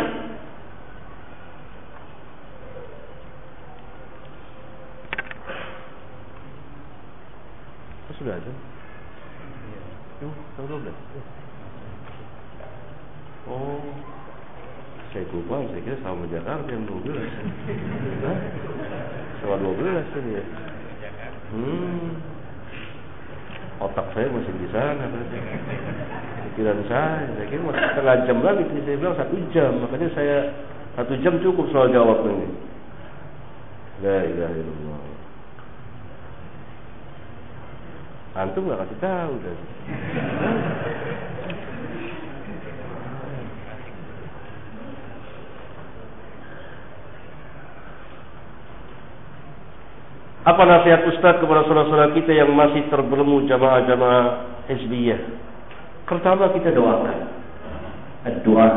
Sudah ada? Tahu 12? Oh. Saya lupa Saya kira sama Jakarta yang 12 Hah? Sama 12 kan ya Hmm. Otak saya masih di sana Pikiran saya Saya kira masih setengah jam lagi Saya bilang satu jam Makanya saya Satu jam cukup soal jawab ini. La ilaha illallah. Antum nggak kasih tahu tadi. Apa nasihat Ustaz kepada saudara-saudara kita yang masih terbelenggu jamaah-jamaah hizbiyah? Pertama kita doakan. Doa,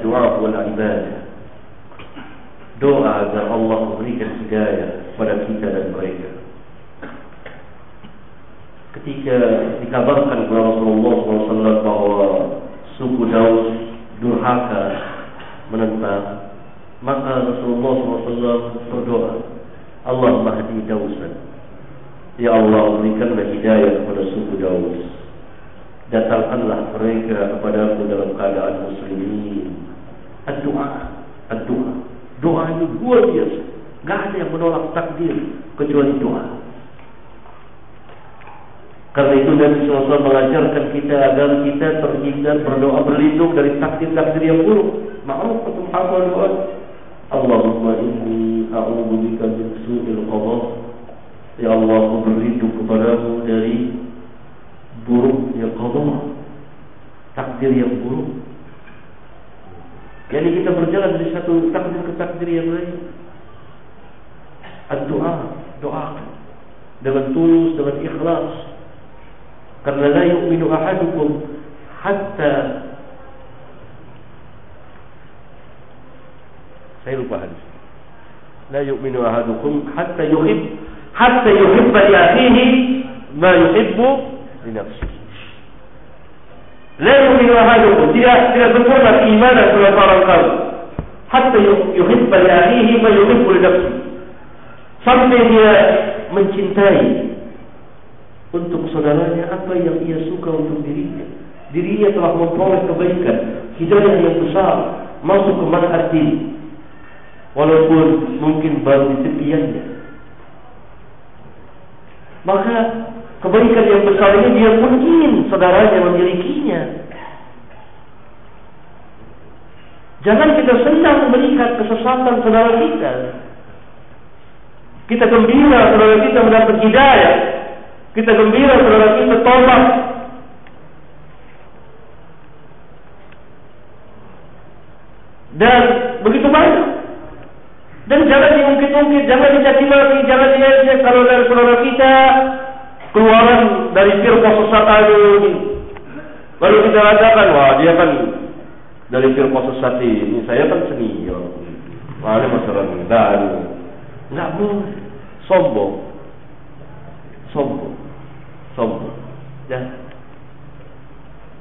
doa wal ibadah. Doa agar Allah memberikan hidayah kepada kita dan mereka. Ketika dikabarkan kepada Rasulullah SAW bahawa suku Daud durhaka menentang, maka Rasulullah SAW berdoa. Allah mahdi Dausan Ya Allah berikanlah hidayah kepada suku Daus Datangkanlah mereka kepada aku dalam keadaan muslimin. Ad-doa Ad-doa Doa ini luar biasa. Tidak ada yang menolak takdir Kecuali doa Karena itu Nabi SAW mengajarkan kita Agar kita terhindar berdoa berlindung Dari takdir-takdir yang buruk. Ma'ruf atau doa Allahumma inni a'udhu bika min su'il qadha Ya Allah aku berlindung kepadamu dari buruknya qadha takdir yang buruk. Jadi kita berjalan dari satu takdir ke takdir yang lain. Doa doa. Dengan tulus dengan ikhlas. Karena la yu'minu ahadukum hatta Saya lupa hadis. La yu'minu ahadukum hatta yuhib hatta yuhibba li akhihi ma yuhibbu li nafsihi. La yu'minu ahadukum tidak tidak sempurna keimanan salah seorang kamu hatta yuhibba li akhihi ma yuhibbu li nafsihi. Sampai dia mencintai untuk saudaranya apa yang ia suka untuk dirinya. Dirinya telah memperoleh kebaikan, hidayah yang besar masuk ke manhaj ini walaupun mungkin baru di. Maka kebaikan yang besar ini dia pun ingin saudaranya memilikinya. Jangan kita senang melihat kesesatan saudara kita. Kita gembira saudara kita mendapat hidayah. Kita gembira saudara kita tobat. Dan begitu banyak dan jangan diungkit-ungkit, jangan dicaci maki, jangan diajak kalau dari saudara kita keluaran dari firqa sesat ini. Lalu kita katakan, wah dia kan dari firqa sesat ini, saya kan senior. Wah ini masalah baru. Enggak boleh. Sombong. Sombong. Sombong. Ya.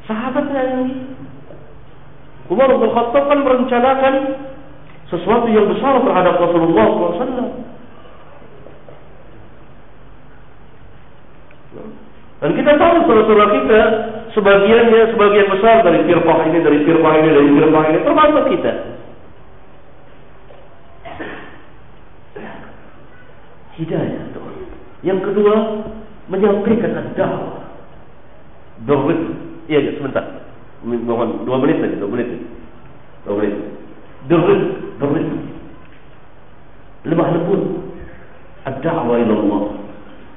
Sahabatnya ini. Umar bin Khattab kan merencanakan sesuatu yang besar terhadap Rasulullah SAW. Dan kita tahu saudara-saudara kita sebagiannya sebagian besar dari firqah ini dari firqah ini dari firqah ini termasuk kita. Hidayah itu. Yang kedua menyampaikan ad-da'wah. Dua Iya, sebentar. Mohon dua menit saja, dua menit. Dua menit. Derut, derut. Lemah lembut. Ad-da'wa ila Allah.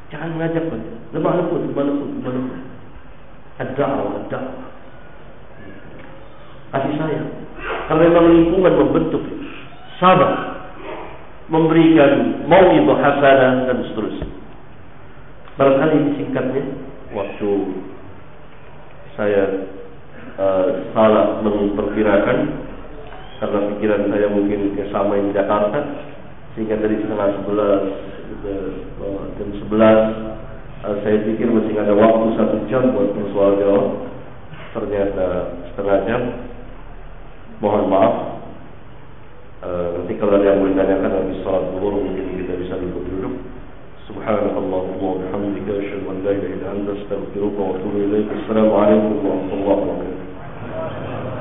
Jangan mengajak. Lemah lembut, lemah lembut, lemah lembut. Ad-da'wa, ad-da'wa. Kasih sayang. Kalau memang lingkungan membentuk sabar memberikan mau'idhah hasanah dan seterusnya. Barangkali ini singkatnya waktu saya uh, salah memperkirakan karena pikiran saya mungkin sama di Jakarta sehingga dari setengah sebelas jam sebelas eh, saya pikir masih ada waktu satu jam buat persoal jawab ternyata setengah jam. Mohon maaf. Uh, nanti kalau ada yang boleh tanyakan habis sholat zuhur mungkin kita bisa duduk-duduk subhanallah wa bihamdika asyhadu an la ilaha illa anta astaghfiruka wa atubu warahmatullahi wabarakatuh